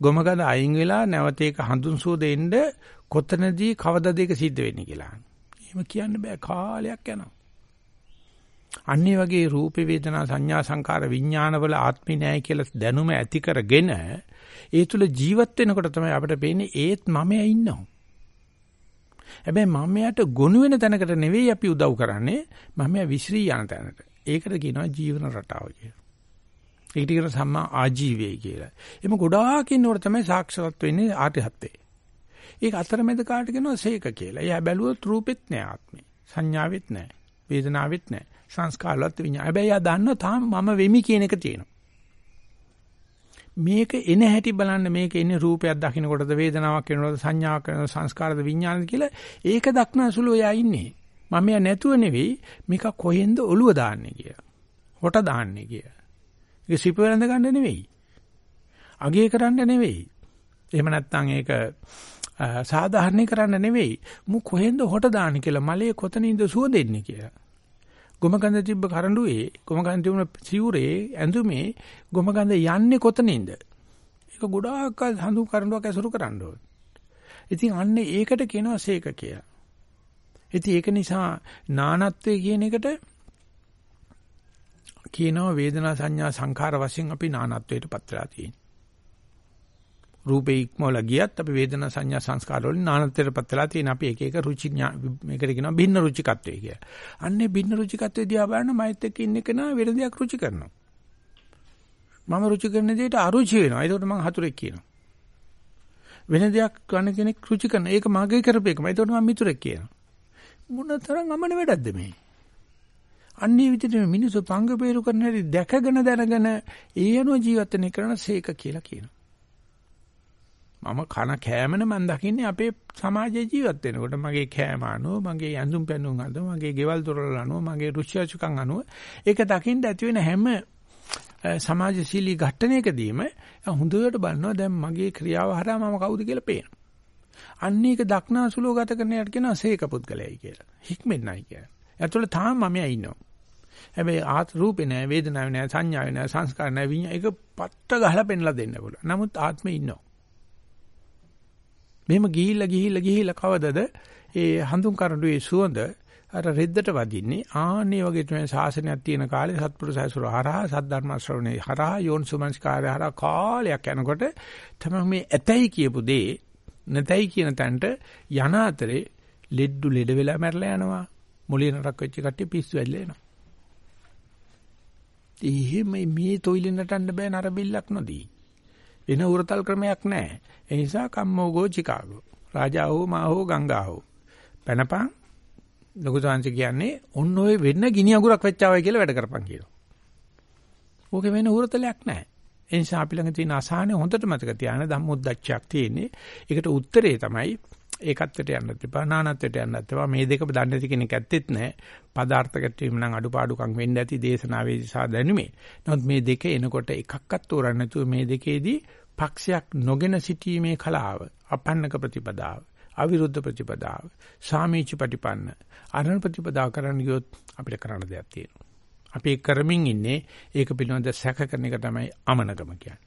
ගොම ගඳ අයින් වෙලා නැවත ඒක හඳුන් සුවඳ එන්න කොතනදී කවදද ඒක සිද්ධ වෙන්නේ කියලා අහනවා. එහෙම කියන්න බෑ කාලයක් යනවා. අන්නේ වගේ රූප වේදනා සංඥා සංකාර විඥානවල ආත්මි නැහැ කියලා දැනුම ඇති කරගෙන ඒ තුල ජීවත් වෙනකොට තමයි අපිට පේන්නේ ඒත් මමයා ඉන්නවා. හැබැයි මමයාට ගොනු වෙන තැනකට නෙවෙයි අපි උදව් කරන්නේ මමයා විශ්‍රී යන තැනට. ඒකට කියනවා ජීවන රටාව කියලා. ඒකට කියනවා සම්මා ආජීවය කියලා. එimhe ගොඩාක් ඉන්නකොට තමයි සාක්ෂාත් වෙන්නේ ආර්යහත්ත්වේ. ඒක අතරමැද කාට කියනවා සේක කියලා. එයා බැලුවොත් රූපෙත් නෑ ආත්මේ. සංඥාවෙත් නෑ. වේදනාවෙත් නෑ. සංස්කාරලත් විඤ්ඤාණ. හැබැයි යා දන්නවා තාම මම වෙමි කියන එක තියෙනවා. මේක එන හැටි බලන්න මේක එන්නේ රූපයක් දකින්නකොටද වේදනාවක් වෙනකොටද සංඥාවක් වෙනකොටද සංස්කාරද විඤ්ඤාණද කියලා ඒක දක්න සුළු එයා ඉන්නේ. මම යා නැතුව නෙවෙයි මේක කොහෙන්ද ඔළුව දාන්නේ කියලා. හොට දාන්නේ කියලා. ඒක සිප වෙනඳ ගන්න නෙවෙයි. අගේ කරන්න නෙවෙයි. එහෙම නැත්නම් ඒක සාධාරණීකරන්න නෙවෙයි. මු කොහෙන්ද හොට දාන්නේ කියලා මලේ කොතනින්ද සුව දෙන්නේ කියලා. ගොම ගඳ තිබ්බ කරඬුවේ ගොම ගඳ තිබුණ සිවුරේ ඇඳුමේ ගොම ගඳ යන්නේ කොතනින්ද? ඒක ගොඩාක් හඳු කරඬුවක් ඇසුරු කරන්න ඕන. ඉතින් අන්නේ ඒකට කියනවා සීක කියලා. ඉතින් ඒක නිසා නානත්වයේ කියන එකට කියනවා වේදනා සංඥා සංඛාර වශයෙන් අපි නානත්වයට පත් වෙලා තියෙනවා. රූපේ ඉක්මවල ගියත් අපි වේදනා සංඥා සංස්කාර වලින් නානත්වයටපත් වෙලා තියෙන අපි එක එක රුචි මේකට කියනවා භින්න රුචිකත්වය කියලා. අන්නේ භින්න රුචිකත්වය දිහා බලන මයිත් එක්ක ඉන්න කෙනා වෙන දෙයක් රුචි කරනවා. මම රුචි කරන දෙයට අරුචි වෙනවා. ඒකට මම හතුරෙක් කියනවා. වෙන දෙයක් ගන්න කෙනෙක් රුචි කරන ඒක මගේ කරපේකම. ඒකට මම මිතුරෙක් කියනවා. මොන තරම් අමන වැඩක්ද මේ? අන්නේ විදිහට මිනිස්සු පංග peeru කරන හැටි දැකගෙන දැනගෙන ඒ අනුව ජීවත් වෙන කරන සීක කියලා කියනවා. මම කන කෑමන මම දකින්නේ අපේ සමාජයේ ජීවත් වෙනකොට මගේ කෑම අනුව මගේ ඇඳුම් පැනුම් අනුව මගේ ගෙවල් දොරවල් අනුව මගේ රුචිචුකම් අනුව ඒක දකින්න ඇති වෙන හැම සමාජශීලී ඝට්ටනයකදීම හොඳට බලනවා දැන් මගේ ක්‍රියාව හරහා මම කවුද කියලා පේනවා. අන්න ඒක දක්නාසුලෝ ගත කරන යට කියනවා සේක පුද්ගලයයි කියලා. හික්මෙන්නයි කියන්නේ. ඒතකොට තාම මම ඉන්නවා. හැබැයි ආත් රූපේ නෑ වේදනාවේ නෑ සංඥාවේ නෑ සංස්කාර නෑ විඤ්ඤා ඒක පට්ට ගහලා පෙන්ලා දෙන්න පුළුවන්. නමුත් ආත්මේ ඉන්නවා. මෙහෙම ගිහිල්ලා ගිහිල්ලා ගිහිල්ලා කවදද ඒ හඳුන් කරඬුවේ සුවඳ අර රෙද්දට වදින්නේ ආන්නේ වගේ තමයි ශාසනයක් තියෙන කාලේ සත්පුරුෂ ඇසුර හරහා සද්ධර්ම ශ්‍රවණේ හරහා යෝනිසුමංස්කාරය හරහා කාලයක් යනකොට තමයි මේ ඇතයි කියපු දේ නැතයි කියන තැනට යන අතරේ ලෙඩ්ඩු ලෙඩ වෙලා මැරලා යනවා මොළේ නරක් වෙච්ච කට්ටිය පිස්සු ඇදලා එනවා. එහෙම මේ තොইল නටන්න බෑ නර බිල්ලක් නොදී. වෙන උරතල් ක්‍රමයක් නැහැ. ඒ නිසා කම්මෝගෝ චිකාගෝ. රාජා හෝ මා හෝ ගංගා හෝ. පැනපන් ලොකු සංසි කියන්නේ ඔන්න ඔය වෙන්න ගිනි අඟුරක් වෙච්චාවයි කියලා වැඩ කරපන් කියනවා. ඕකේ වෙන උරතලයක් නැහැ. ඒ නිසා අපි ළඟ තියෙන අසහනේ හොඳට මතක තියාගන්න ධම්මොද්දච්චයක් තියෙන්නේ. ඒකට උත්තරේ තමයි ඒකත්වයට යන්නත් එපා නානත්වයට යන්නත් එපා මේ දෙක දන්නේ නැති කෙනෙක් ඇත්තෙත් නැහැ. පදාර්ථ ගැටීම නම් අඩුපාඩුකම් වෙන්න ඇති දේශනාවේදී සහ දැනුමේ. නමුත් මේ දෙක එනකොට එකක්වත් තෝරන්න නැතුව මේ දෙකේදී පක්ෂයක් නොගෙන සිටීමේ කලාව අපන්නක ප්‍රතිපදාව අවිරුද්ධ ප්‍රතිපදාව සාමීච ප්‍රතිපන්න අරණ ප්‍රතිපදාව කරන්න ගියොත් අපිට කරන්න දෙයක් තියෙනවා. අපි කරමින් ඉන්නේ ඒක පිළිබඳ සැක කරන එක තමයි අමනකම කියන්නේ.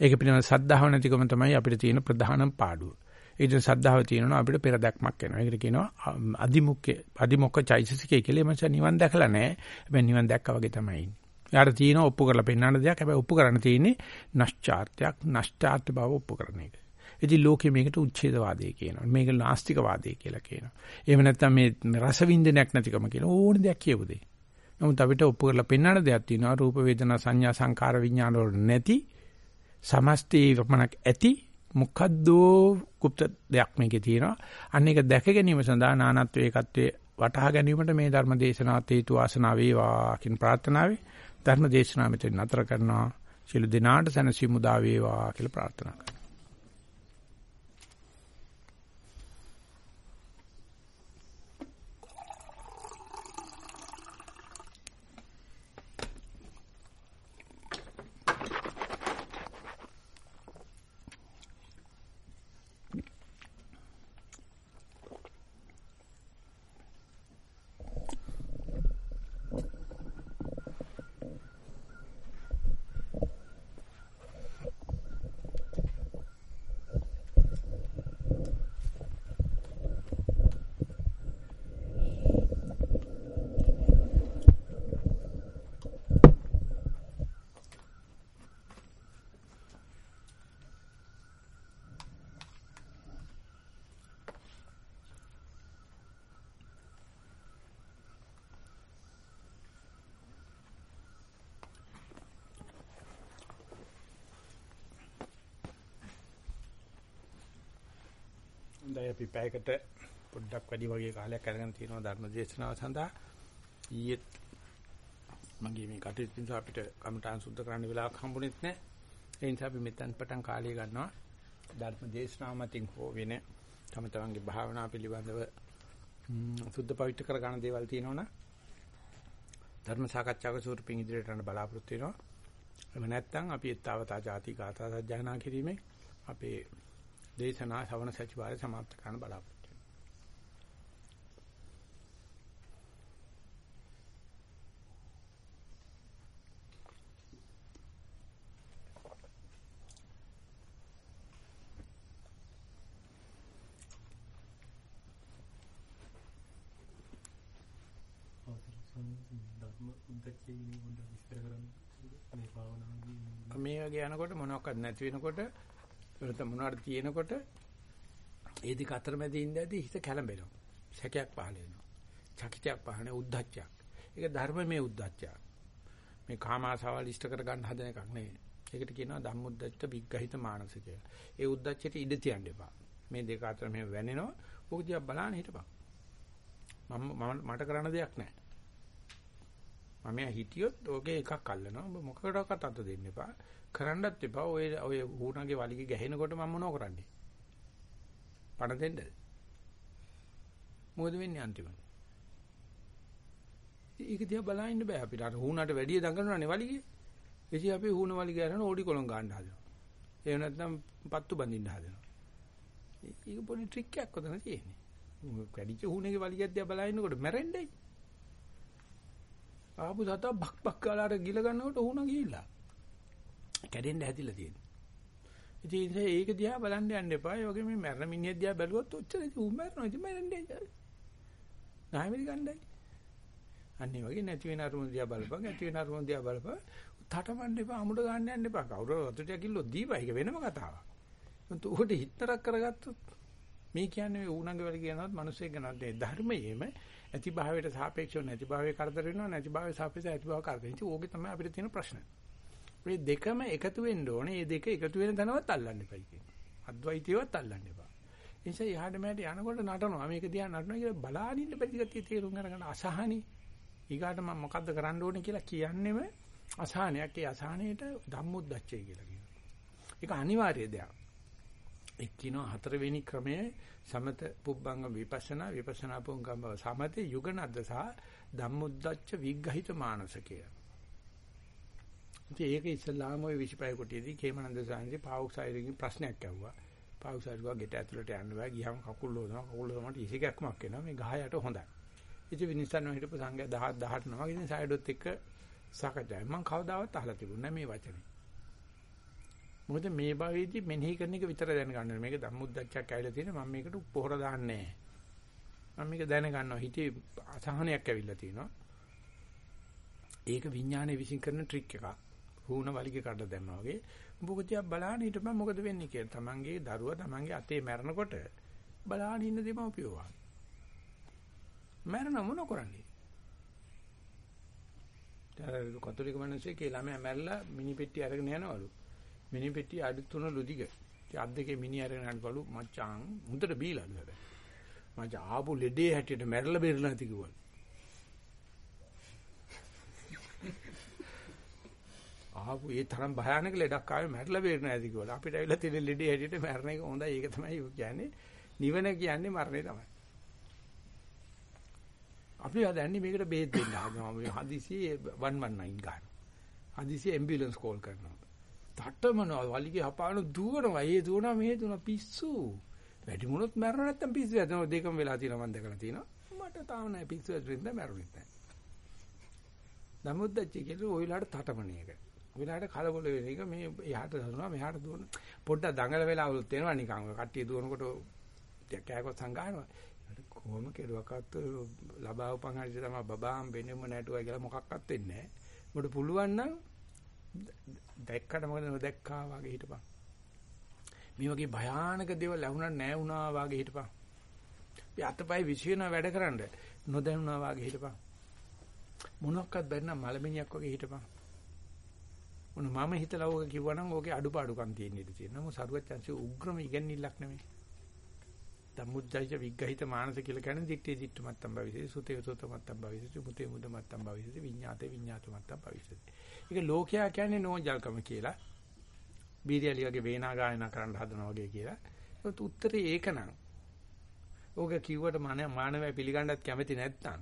ඒක පිළිබඳ සද්ධාව නැතිකම තමයි අපිට තියෙන ප්‍රධානම පාඩුව. ඒ කියන සද්ධාව තියෙනවා අපිට පෙර දැක්මක් එනවා. ඒකට කියනවා අදිමුක්ඛ අදිමුක්ඛ චෛතසිකය කියලා. එමන්ස නිවන් දැකලා නැහැ. හැබැයි නිවන් දැක්කා වගේ තමයි ඉන්නේ. යාට තියෙන ඔප්පු කරලා පෙන්වන්න දෙයක්. හැබැයි ඔප්පු කරන්න තියෙන්නේ නැස්චාර්ත්‍යයක්, නැස්චාර්ත්‍ය බව ඔප්පු කරන එක. ඉතින් ලෝකෙ මේකට උච්ඡේදවාදය කියනවා. මේක නාස්තිකවාදය කියලා කියනවා. එහෙම නැත්නම් මේ රස වින්දනයක් නැතිකම කියන ඕන දෙයක් කියපු දෙයි. නමුත් අපිට ඔප්පු කරලා පෙන්වන්න දෙයක් තියෙනවා. රූප වේදනා සංඥා සංකාර විඥාන වල නැති සමස්තී වමනක් ඇති මොකද්දෝ গুপ্ত දෙයක් මේකේ තියෙනවා. අන්න ඒක දැක ගැනීම සඳහා නානත්වයේ ඒකත්වයේ වටහා ගැනීමට මේ ධර්ම දේශනාවත් හේතු වාසනා වේවා කියන ප්‍රාර්ථනාවයි ධර්ම දේශනාව මෙතන නතර කරනවා. සියලු දිනාට සැනසීම උදා වේවා කියලා ප්‍රාර්ථනා කරනවා. අපි පැයකට පොඩ්ඩක් වැඩි වගේ කාලයක් අරගෙන තියෙනවා ධර්ම දේශනාව සඳහා. ඊයේත් මගේ මේ කටයුතු නිසා අපිට කමඨාන් සුද්ධ කරන්න වෙලාවක් හම්බුනේත් නැහැ. ඒ නිසා අපි මෙතෙන් පටන් කාලය ගන්නවා. ධර්ම දේශනාව මතින් හෝ වෙන තම තමන්ගේ භාවනා පිළිබඳව සුද්ධ පවිත්‍ර කර ගන්න දේවල් තියෙනවනේ ධර්ම සාකච්ඡාවක ස්වරූපින් ඉදිරියට යන බලාපොරොත්තු වෙනවා. එහෙම නැත්නම් අපි ඊතාවතා ಜಾති ගාථා සජ්ජායනා කිරීමේ අපේ දේශනා ශ්‍රවණ සතිවාරය સમાપ્ત කරන්න බලාපොරොත්තු මේ වගේ යනකොට මොනවක්වත් නැති වෙනකොට නැත්නම් මොනවාට තියෙනකොට ඒ දෙක අතරමැද ඉඳදී හිත කැළඹෙනවා. සැකයක් පහළ වෙනවා. චකිතයක් පහළ උද්දච්චයක්. ඒක ධර්මමේ උද්දච්චයක්. මේ කාමාසාවල් ඉෂ්ට කර ගන්න හදන එකක් නෙවෙයි. ඒකට කියනවා ධම්මොද්දච්ච විග්‍රහිත මානස කියලා. ඒ උද්දච්චයට ඉඩ තියන්න එපා. මේ දෙක අතර මෙහෙම වැනෙනවා. ඕක දිහා බලන්න හිටපන්. මම මට කරන්න දෙයක් නැහැ. මම හිටියොත් ඕකේ එකක් අල්ලනවා. ඔබ මොකකටවත් අත දෙන්න එපා. කරන්නත් එපා. ඔය ඔය වුණාගේ වලිගේ ගැහෙනකොට මම මොනව කරන්නේ? පණ දෙන්නද? මොකද වෙන්නේ අන්තිමට? ඒක දිහා බලන්න බෑ අපිට. අර වුණාට වැඩිය දඟලනවානේ වලිගේ. එසි අපි වුණ වලිගේ අරන ඕඩි කොලම් ගන්න හදනවා. එහෙම නැත්නම් පත්තු බඳින්න හදනවා. ඒක පොඩි ට්‍රික් එකක් ඔතන තියෙන්නේ. කැඩිච්ච හුණේගේ වලිගයක් දිහා බලනකොට මැරෙන්නේ. ආපු සතා බක් බක් කාලාට ගිල ගන්නකොට හුණ ගිහිල්ලා. කැඩෙන්න හැදිලා තියෙන්නේ. ඉතින් ඒක දිහා බලන්න යන්න එපා. ඒ වගේ මේ මැරෙන මිනිහ දිහා බැලුවොත් ඔච්චර ඌ මැරෙනවා. ඉතින් මැරෙන්නේ. නායමෙදි ගන්නයි. අන්නේ වගේ නැති වෙන අරමුණ දිහා බලපන්. නැති වෙන අරමුණ දිහා බලපන්. තටමන්න එපා. අමුඩ ගන්න යන්න එපා. කවුරු වතුට කිල්ලෝ දීපා. ඒක වෙනම කතාවක්. මම උකට හිතරක් කරගත්තොත් මේ කියන්නේ මේ ඌණංග වල කියනවත් මිනිස්සෙක් ගන්නත් ධර්මයේම ඇති භාවයට සාපේක්ෂව නැති භාවයේ කරදර වෙනවා නැති භාවයේ සාපේක්ෂව ඇති භාව කරදර. ඉතින් ඕකේ තමයි අපිට තියෙන ප්‍රශ්න. මේ දෙකම එකතු වෙන්න ඕනේ. මේ දෙක එකතු වෙන තැනවත් අල්ලන්න එපයි කියන්නේ. අද්වෛතයවත් අල්ලන්න එපා. ඒ නිසා යහඩ මෑට යනකොට නටනවා. මේක දිහා නටනවා කියලා බලානින්න ප්‍රතිගතිය තේරුම් අරගෙන අසහනි. ඊගාට මම මොකද්ද කරන්න ඕනේ කියලා කියන්නෙම අසහනයක්. ඒ අසහනයට ධම්මුද්දච්චය කියලා කියනවා. ඒක අනිවාර්ය දෙයක්. එක් කියනවා හතරවෙනි ක්‍රමයේ සමත පුබ්බංග විපස්සනා විපස්සනා පුංගම් බව සමතේ යුගනද්ද සහ ධම්මුද්දච්ච විග්‍රහිත මානසකය. ඉතින් ඒක ඉස්ලාම ඔය 25 කොටියේදී කේමනන්ද සාන්ති පාවුක්සයිරින්ගේ ප්‍රශ්නයක් ඇහුවා. පාවුක්සයිරුවා ගෙට ඇතුළට යන්න බෑ ගියාම කකුල් හොදනවා කකුල් හොදනකොට ඉසිකක්මක් එනවා මේ ගහ යට හොඳයි. ඉතින් විනිස්සන්න හිටපු සංඝයා 10 18 නම ඉතින් සයිඩොත් එක්ක සාකච්ඡා. මම කවදාවත් අහලා තිබුණේ නැහැ මේ වචනේ. මොකද මේ භාවයේදී මෙනෙහි කරන එක විතර දැනගන්න ඕනේ. මේක ධම්මුද්දච්චක් ඇවිල්ලා තියෙන මම මේකට පොහොර දාන්නේ නැහැ. මම මේක දැනගන්නවා. හිතේ අසහනයක් ඇවිල්ලා තියෙනවා. ඒක විඥානයේ විසින් කරන ට්‍රික් එකක්. හුණ වලිගේ කඩ දැම්මා වගේ. උඹ තියා බලන්න හිටපන් මොකද වෙන්නේ කියලා. තමන්ගේ දරුවා තමන්ගේ අතේ මැරෙනකොට බලන්න ඉන්න දෙමව්පියෝ. මැරෙන මොන කරන්නේ? දැන් කතෝලික මිනිස්සේ කියලා ළමයා මැරලා මිනි පෙට්ටිය අරගෙන යනවලු. මිනි පෙට්ටිය අඩි තුන ලුදිග. ඉතින් අත් දෙකේ මිනි අරගෙන යනවලු මචං හොඳට බීලාලු හැබැයි. මචං ආපු ලෙඩේ හැටියට මැරලා බේරලා නැති කිව්වලු. ආපු ඒ තරම් භයානක ලෙඩක් ආවේ මැරලා බේරෙන්නේ නැති කිව්වල. අපිට ඇවිල්ලා තියෙන ලෙඩේ හැටියට මැරණ එක හොඳයි. ඒක තමයි කියන්නේ. නිවන කියන්නේ මරණය තමයි. අපි හදන්නේ මේකට බේත් දෙන්න හදනවා. මේ හදිසියේ 119 ගන්න. හදිසියේ ඇම්බියුලන්ස් කෝල් කරනවා. තටමනවා වලිගේ හපාන දුවනවා. ඒ දුවනවා මේ දුවනවා පිස්සු. වැඩි මොනොත් මැරෙන්නේ නැත්තම් පිස්සු යනවා. දෙකම වෙලා තියෙනවා මම දැකලා තියෙනවා. මට තාම නෑ පිස්සු ඇතුලින්ද මැරුණෙත් නෑ. නමුත් දැච්චි කියලා ඔයලාට තටමන එක. ඔයලාට කලබල වෙන එක මේ එහාට දරනවා මෙහාට දුවන පොඩ්ඩක් දඟල වෙලා වුත් වෙනවා නිකන් කට්ටිය දුවනකොට කෑකොත් සංගානවා. කොහොම කෙරුවක්වත් ලබා උපන් හරියට තමයි බබාම් වෙනෙම නැටුවා කියලා මොකක්වත් වෙන්නේ නැහැ. මොකට පුළුවන් නම් දැක්කට මොකද නොදැක්කා වගේ හිටපන්. මේ වගේ භයානක දේවල් ලැබුණා නැහැ වුණා වගේ හිටපන්. අපි අතපය විශ්වෙන වැඩ කරන්න නොදැනුණා වගේ හිටපන්. මොනක්වත් බැන්න මලමිණියක් වගේ හිටපන්. මොන මම හිතලා ඕක කිව්වනම් ඕකේ අඩුපාඩුකම් තියෙන ඉඩ තියෙනවා. මොකද සරුවච්චන්සේ උග්‍රම ඉගැන්නිල්ලක් නෙමෙයි. ධම්මුද්දයිච විග්‍රහිත මානස කියලා කියන්නේ දිත්තේ දිට්ඨ මත්තම් භවිසති සුතේ සුත මත්තම් භවිසති මුතේ මුද මත්තම් භවිසති විඤ්ඤාතේ විඤ්ඤාත මත්තම් භවිසති. ඒක ලෝකයා කියන්නේ නෝජල්කම කියලා. බීරියලි වගේ වේනා ගායනා කරන්න හදනවා වගේ කියලා. ඒත් උත්තරේ ඒකනම්. ඕක කිව්වට මන මානවය පිළිගන්නත් කැමති නැත්නම්.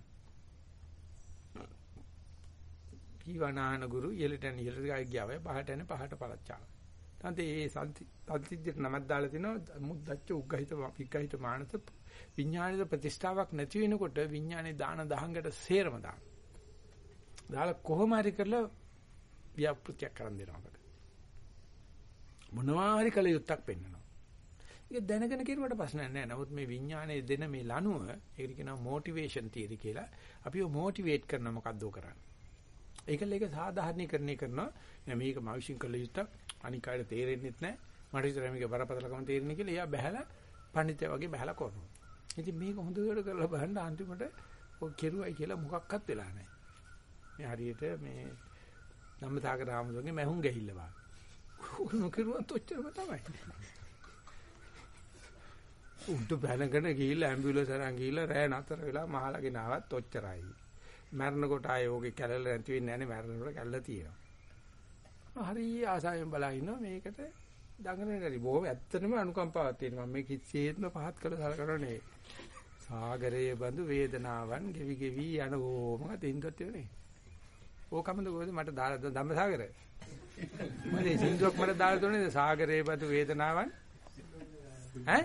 කීවනාන ගුරු ඉහළට යන ඉහළට ගියාවේ පහට යන පහට පළච්චාව. නැත්නම් ඒ සල්තිද්දට නමක් දාලා තිනවා මුද්දච්ච උග්ගහිත විග්ගහිත මානස විඥානයේ ප්‍රතිෂ්ඨාවක් නැති වෙනකොට විඥානේ දාන දහංගට සේරම දාන. දාලා කොහොම හරි කරලා ව්‍යාපෘතියක් කරන් දෙනවා අපට. මොනවා හරි කළ යුත්තක් පෙන්වනවා. ඒක දැනගෙන කිරුවට ප්‍රශ්නයක් නැහැ. නමුත් මේ විඥානයේ දෙන මේ ලනුව ඒකට කියනවා මොටිවේෂන් තියරි කියලා. අපිව මොටිවේට් කරන මොකද්ද කරන්නේ. ඒකල ඒක සාධාරණීකරණය කරනවා. මේක මාවිෂින් කළ යුත්තක් අනික් අයට තේරෙන්නෙත් නැහැ. මට විතර මේක බරපතලකම තේරෙන්නේ කියලා එයා බහැලා පඬිතය වගේ බහැලා කරනවා. ඉතින් මේක හොඳට කරලා බලන්න අන්තිමට ඔය කෙරුවයි කියලා මොකක්වත් වෙලා නැහැ. මේ හරියට මේ ධම්මසාගර රාමතුන්ගේ මැහුම් ගැහිල්ල වා. නොකිරුවත් ඔච්චරම තමයි. උන්ට බැලගෙන ගිහිල්ලා ඇම්බියුලන්ස් අරන් ගිහිල්ලා රෑ නතර වෙලා මහලගෙන ආවත් ඔච්චරයි. මැරෙන කොට ආයේ ඕකේ කැලල නැති වෙන්නේ නැහැ නේ මැරෙන කොට කැලල තියෙනවා. හරි ආසාවෙන් බලා ඉන්නවා මේකට දඟලන හැටි. බොහොම ඇත්තටම අනුකම්පාවක් තියෙනවා. මම මේ කිසිසේත්ම පහත් කළ සලකන්නේ සාගරයේ බඳු වේදනාවන් ගෙවි ගෙවි යන ඕමක තින්දත් වෙන්නේ. ඕකමද කොහෙද මට දාලා ධම්මසාගර. මම සින්දුවක් මට දාලා දුන්නේ සාගරයේ බඳු වේදනාවන් ඈ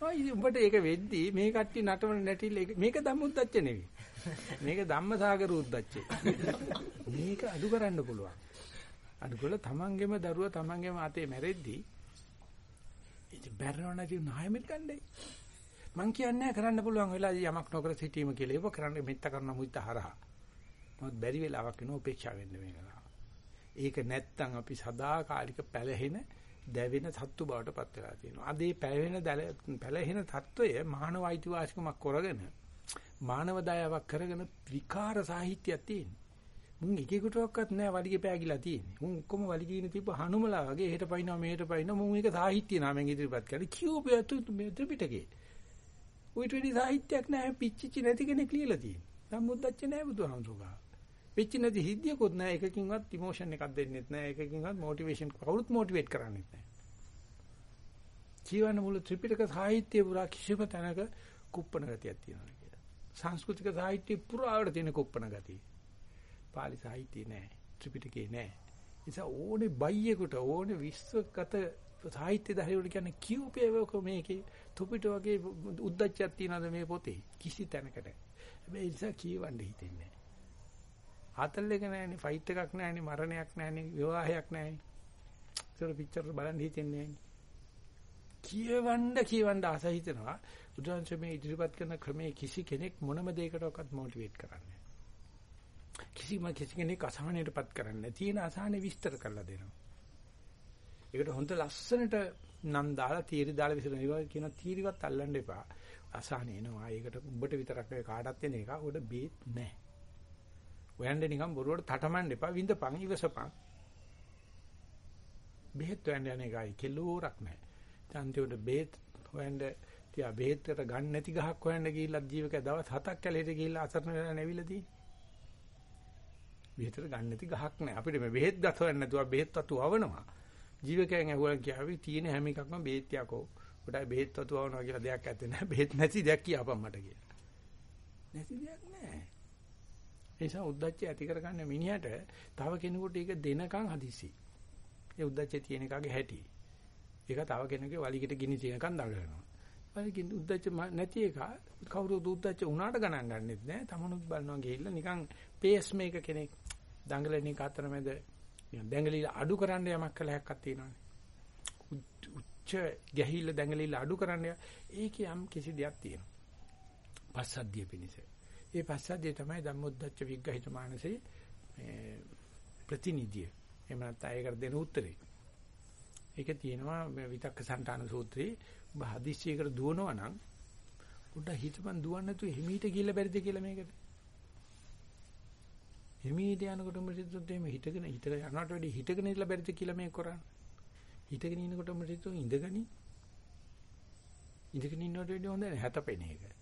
ආයි උඹට ඒක වෙද්දි මේ කට්ටිය නටවන නැටිල්ල මේක ධම්මුද්දච්ච නෙවෙයි. මේක ධම්මසාගර උද්දච්චේ. මේක අඩු කරන්න පුළුවන්. අඩු කළා තමන්ගේම දරුවා තමන්ගේම අතේ මැරෙද්දී ඉතින් බැරනව නැති නායමෙත් ගන්නයි. මං කියන්නේ කරන්න පුළුවන් වෙලාවදී යමක් නොකර සිටීම කියලා. ඒක කරන්න මෙත්ත කරන මුිට හරහා. නමුත් බැරි වෙලාවක් වෙනවා උපේක්ෂා වෙන්න වෙනවා. ඒක නැත්තම් අපි සදාකාලික පැලහෙන දැවෙන සත්තු බවට පත් වෙලා තියෙනවා. අද මේ පැලහෙන පැලහෙන తত্ত্বය මානව අයිතිවාසිකමක් කරගෙන මානව දයාවක් කරගෙන විකාර සාහිත්‍යයක් තියෙනවා. මුන් එකෙකුටවත් නෑ වලිගේ පෑගිලා තියෙන්නේ. මුන් ඔක්කොම වලිගින තිබ්බ හනුමලා වගේ එහෙට පයින්නවා මෙහෙට පයින්නවා මුන් ඒක සාහිත්‍ය නාමයෙන් ඉදිරිපත් කරලා කියෝපයතු මේ ත්‍රිපිටකේ. උයිට් වෙඩි සාහිත්‍යයක් නෑ පිච්චිචි නැති කෙනෙක් ලියලා තියෙන්නේ. සම්මුද්දච්ච නෑ බුදුහාමුදුරුවෝ. පිච්චි නැති හිද්දියකුත් නෑ එකකින්වත් ඉමෝෂන් එකක් දෙන්නෙත් නෑ එකකින්වත් මොටිවේෂන් කවුරුත් මොටිවේට් කරන්නෙත් නෑ. ජීවන මුළු ත්‍රිපිටක සාහිත්‍ය පුරා කිසිම තැනක කුප්පණ ගතියක් තියෙනවා කියලා. සංස්කෘතික සාහිත්‍ය පුරාවට තියෙන කුප්පණ ගතිය. පාලි සාහිත්‍යය නෑ. ත්‍රිපිටකේ නෑ. නිසා ඕනේ බයියෙකුට ඕනේ විශ්වගත සාහිත්‍ය ධෛර්යවල කියන්නේ කියූපේවක මේකේ තුපිට වගේ උද්දච්චයක් තියනද මේ පොතේ කිසි තැනකට. හැබැයි නිසා කියවන්න හිතෙන්නේ නෑ. හතල් එක නෑනේ, ෆයිට් එකක් නෑනේ, මරණයක් නෑනේ, විවාහයක් නෑනේ. ඒතර පික්චර් බලන්න හිතෙන්නේ නෑනේ. කියවන්න කියවන්න ආස හිතෙනවා. බුදුන්සේ මේ ඉදිරිපත් කරන ක්‍රමයේ කිසි කෙනෙක් මොනම දෙයකටවත් මොටිවේට් කරන්නේ කිසිම කිසි කෙනෙක් අසහනයටපත් කරන්නේ තියෙන අසහනේ විස්තර කරලා දෙනවා. ඒකට හොඳ ලස්සනට නම් දාලා තීරි දාලා විසරන ඒවා කියන තීරිවත් අල්ලන්න එපා. අසහන එනවා. ඒකට උඹට විතරක් නෙවෙයි කාටවත් එන එක. උඩ බේත් නැහැ. හොයන්න නිකන් බොරුවට තටමන්න එපා. විඳපන් ඉවසපන්. බෙහෙත් හොයන්න යන එකයි කෙලෝරක් නැහැ. අන්තිමට බෙහෙත් හොයන්න තියා බෙහෙත්තට ගන්න නැති ගහක් හොයන්න ගිහිල්ලා ජීවක දවස් 7ක් කැලේට ගිහිල්ලා අසරණ වෙලා නැවිලා තියෙන්නේ. බෙහෙතට ගන්න නැති ගහක් නැහැ. අපිට මේ බෙහෙත් ගත හොයන්න නැතුව බෙහෙත් වතු අවනවා. ජීවකයන් ඇහුවා කියාවි තියෙන හැම එකක්ම බෙහෙත් යකෝ. උඩයි බෙහෙත් වතු අවනවා කියලා දෙයක් ඇත්තේ නැහැ. බෙහෙත් නැති දෙයක් කියපම් මට කියලා. නැති දෙයක් නැහැ. ඒ නිසා උද්දච්චය ඇති කරගන්න මිනිහට තව කෙනෙකුට ඒක දෙනකන් හදිසි. ඒ උද්දච්චය තියෙන එකගේ හැටි. ඒක තව කෙනෙකුගේ වලිගෙට ගිනි තියනකන් දඟලනවා. වලිගෙන් උද්දච්ච නැති එක කවුරුත් උද්දච්ච උනාට ගණන් ගන්නෙත් නෑ. තමනුත් බලනවා ගිහිල්ලා නිකන් පේස් මේක කෙනෙක් දඟලන එක අතරමැද දැඟලිලා අඩු කරන්න යමක් කළ හැක්කක් තියෙනවානේ. උච්ච ගැහිල්ල දැඟලිලා අඩු කරන්න ඒකේ යම් කිසි දෙයක් තියෙනවා. පස්සද්ධිය පිණිස. ඒ පස්සද්ධිය තමයි ධම්මොද්දච්ච විග්‍රහිත මානසේ මේ ප්‍රතිනිධිය. එහෙම නැත්නම් ඒකට දෙන උත්තරේ. ඒක තියෙනවා විතක්ක සන්තාන සූත්‍රයේ ඔබ හදිස්සියකට දුවනවා නම් පොඩ්ඩක් හිතපන් දුවන්න නැතුව හිමීට ගිහිල්ලා බැරිද කියලා මේකට. හිමීට යනකොට මරිතුත් එහෙම හිටගෙන හිටගෙන යනවට වැඩි හිටගෙන ඉඳලා බැරිද කියලා මේක කරන්නේ. හිටගෙන ඉන්නකොට මරිතු ඉඳගනි. ඉඳගෙන ඉන්නවට වැඩි හොඳ නැහැ හැතපෙන එක.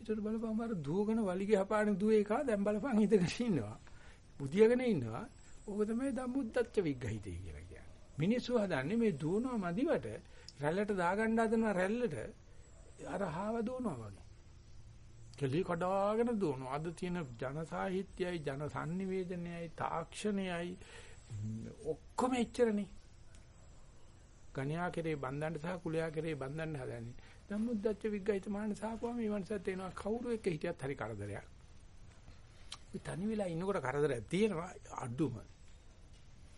ඒතර බලපන් අර දුවගෙන වලිගේ හපාන දුවේ එක දැන් බලපන් ඉඳගෙන ඉන්නවා. බුදියාගෙන ඉන්නවා. ඕක තමයි ධම්මුද්දච්ච විග්‍රහිතය කියලා කියන්නේ. මිනිස්සු හදන්නේ මේ දුවනවා මදිවට රැල්ලට දාගන්න හදන රැල්ලට අර හාව දුවනවා වගේ. කෙලි කඩාගෙන දුවනවා. අද තියෙන ජන සාහිත්‍යයයි ජන sannivedanayයි තාක්ෂණයයි ඔක්කොම එච්චරනේ. ගණ්‍යා කෙරේ බන්දන්න සහ කුලයා කෙරේ බන්දන්න හදන්නේ. ධම්මුද්දච්ච විග්ගහිත මාන සාපුවම මේ වන්සත් එනවා කවුරු එක්ක හිටියත් හරි කරදරයක්. මේ තනි වෙලා ඉන්නකොට කරදරයක් තියෙනවා අඩුම.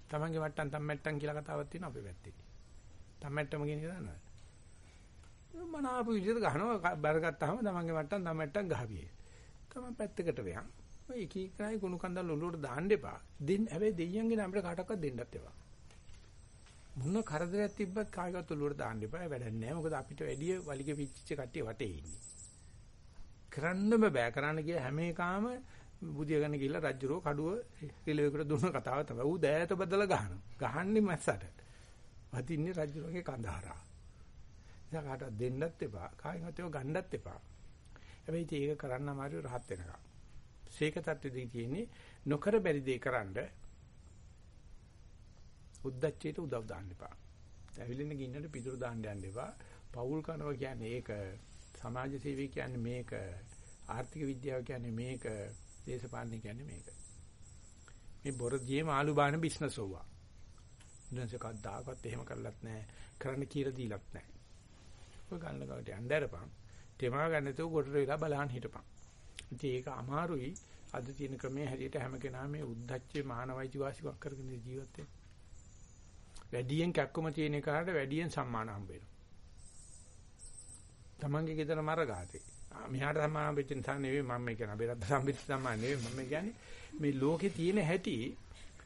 Tamange මට්ටම් තම්මැට්ටම් කියලා කතාවක් තියෙනවා අපේ පැත්තේ. තම්මැට්ටම කියන එක දන්නවද? මනාප විදිහට ගහනවා බරගත්තාම තමන්ගේ මට්ටම් තමට්ටම් ගහවියේ. තමන් පැත්තකට වෙහන්. ඔය එක එකයි කුණු කන්දල් ඔලුවට දාන්න එපා. දෙන්න හැබැයි දෙයියන්ගේ නම්බර කාටවත් දෙන්නත් එපා. මොන කරදරයක් තිබ්බත් කායගත ඔලුවට දාන්න එපා. වැඩක් නැහැ. මොකද අපිට වැඩි වලිගේ පිච්චිච්ච කට්ටිය වටේ ඉන්නේ. කරන්නම බෑ කරන්න කිය හැම එකාම බුදිය ගන්න ගිහිල්ලා රජ්ජුරෝ කඩුව රිලෙවකට දුන්න කතාව තමයි. ඌ දෑත බදලා ගහනවා. ගහන්නේ මැස්සට. වදින්නේ රජ්ජුරෝගේ කඳහරා. නිසා කාටවත් දෙන්නත් එපා. කායින්වත් ඒව ගන්නත් එපා. හැබැයි ඒක කරන්න අමාරු රහත් වෙනකම්. සීක තත්ත්වෙදී තියෙන්නේ නොකර බැරි දේ කරන්න උද්දච්චයට උදව් දාන්න එපා. ඇවිලින්න ගින්නට පිටුරු දාන්න යන්න එපා. පෞල් කනවා කියන්නේ ඒක. සමාජ සේවය කියන්නේ මේක. ආර්ථික විද්‍යාව කියන්නේ මේක. දේශපාලනය කියන්නේ මේක. මේ බොරදියේ මාළු බාන බිස්නස් ඕවා. ඉන්දන්සේ කද්දාකත් එහෙම කරලත් නැහැ. කරන්න කියලා දීලත් නැහැ. ඔය ගන්න කට යන්න ඇරපන්. තෙමා ගන්න තෝ කොට වෙලා බලහන් හිටපන්. ඉතින් ඒක අමාරුයි. අද තියෙන ක්‍රමයේ හැටියට හැම කෙනාම මේ උද්දච්චේ මානවයිති වාසිකම් කරගෙන ජීවත් වෙනවා. වැඩියෙන් කැක්කම තියෙන එකාට වැඩියෙන් සම්මාන හම්බ වෙනවා. තමන්ගේ ගෙදර මරගාතේ. මෙහාට සම්මාන වෙච්ච නිසා නෙවෙයි මම මේ කියන බෙරද්ද සම්පිත සම්මාන නෙවෙයි මම කියන්නේ මේ ලෝකේ තියෙන හැටි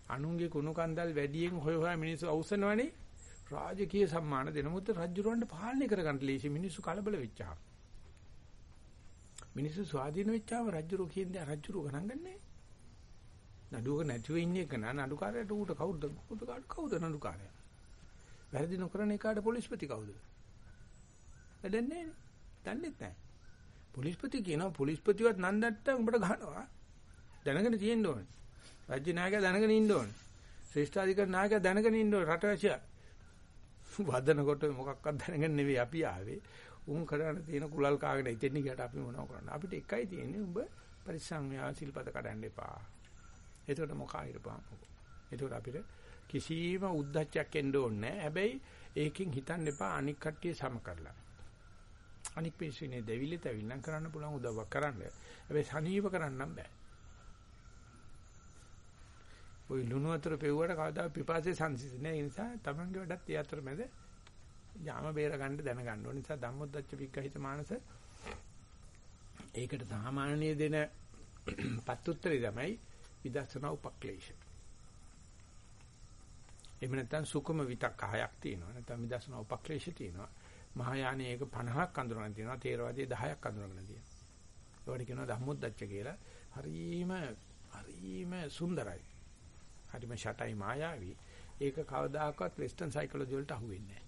අනුන්ගේ කුණු කන්දල් වැඩියෙන් හොය හොය මිනිස්සු අවසනවනේ රාජකීය සම්මාන දෙනමුත් රජුරවන්ට පාලනය කරගන්න ලේසි මිනිස්සු කලබල වෙච්චා. මිනිස්සු ස්වාධීන වෙච්චාම රජුරෝ කියන්නේ රජුරෝ ගණන් ගන්නෑ. නඩුවක නැතිව ඉන්නේ එක නා නඩුකාරයට ඌට කවුද කවුද නඩුකාරයා? වැරදි නොකරන එකාට පොලිස්පති කවුද? වැඩන්නේ නැහැ. දන්නේත් නැහැ. පොලිස්පති කියනවා පොලිස්පතිවත් නන්දට්ට උඹට ගහනවා. දැනගෙන තියෙන්න ඕනේ. රාජ්‍ය නායකයා දැනගෙන ඉන්න ඕනේ. ශ්‍රේෂ්ඨාධිකාරී නායකයා දැනගෙන ඉන්න ඕනේ රටවැසියා. වදනකොට මොකක්වත් දැනගෙන නෙවෙයි අපි ආවේ. උන් කරන්න තියෙන කුලල් කාගෙන ඉතින් ගියට අපි මොනව කරන්නේ? අපිට එකයි තියෙන්නේ උඹ පරිස්සම් යා සිල්පද කඩන්න එපා. එතකොට මොකා ඉරපන්. එතකොට අපිට කිසිම උද්දච්චයක් එන්න ඕනේ නැහැ. හැබැයි ඒකෙන් හිතන්න එපා අනික් කට්ටිය සම කරලා. අනික් පිස්සුනේ දෙවිලි තැවිල්ලම් කරන්න පුළුවන් උදව්වක් කරන්න. හැබැයි සනීප කරන්නම් බෑ. ওই ලුණු වතුර පෙව්වට කවදා පිපාසය සංසිඳෙන්නේ නැහැ. ඒ නිසා තමන්ගේ වැඩත් ඒ අතරමැද යාම බේර ගන්න දැනගන්න ඕන නිසා ධම්මොද්දච්ච විග්‍රහිත මානස ඒකට සාමාන්‍ය දෙන පත්තුත්තරේ තමයි විදර්ශනා උපක්ලේශ. එහෙම නැත්නම් සුකුම විතක් හයක් තියෙනවා. නැත්නම් විදර්ශනා උපක්ලේශ තියෙනවා. මහායානයේ ඒක 50ක් අඳුරගෙන තියෙනවා. තේරවාදයේ 10ක් අඳුරගෙන තියෙනවා. ඒවට කියනවා ධම්මොද්දච්ච කියලා. හරීම හරීම සුන්දරයි. හරිම ෂටයි මායාවි. ඒක කවදාකවත් වෙස්ටර්න් සයිකොලොජි වලට අහු වෙන්නේ නැහැ.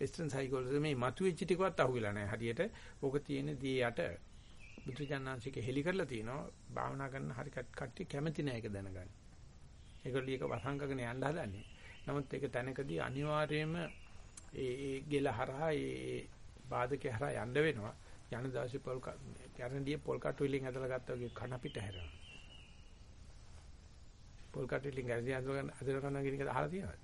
වෙස්ටර්න් සයිකොලොජි මේ මතුවෙච්ච ටිකවත් අහු වෙලා නැහැ. හරියට ඕක තියෙන දී යට බුදුචානන්සික හෙලි කරලා තිනවා භාවනා කරන හරි කට්ටිය කැමති නැහැ ඒක දැනගන්න. ඒගොල්ලෝ ඒක වසංගගෙන යන්න හදන්නේ. නමුත් ඒක තැනකදී අනිවාර්යයෙන්ම ඒ ගෙල හරහා ඒ බාධකේ හරහා යන්න වෙනවා. යන දවසේ පොල් කැරණියේ පොල් කටු වලින් ඇදලා ගත්තා වගේ කන පිට හැරෙනවා. පොල් කටු වලින් ගැරණිය අදලා අදලා කරනවා කියන එක අහලා තියෙනවද?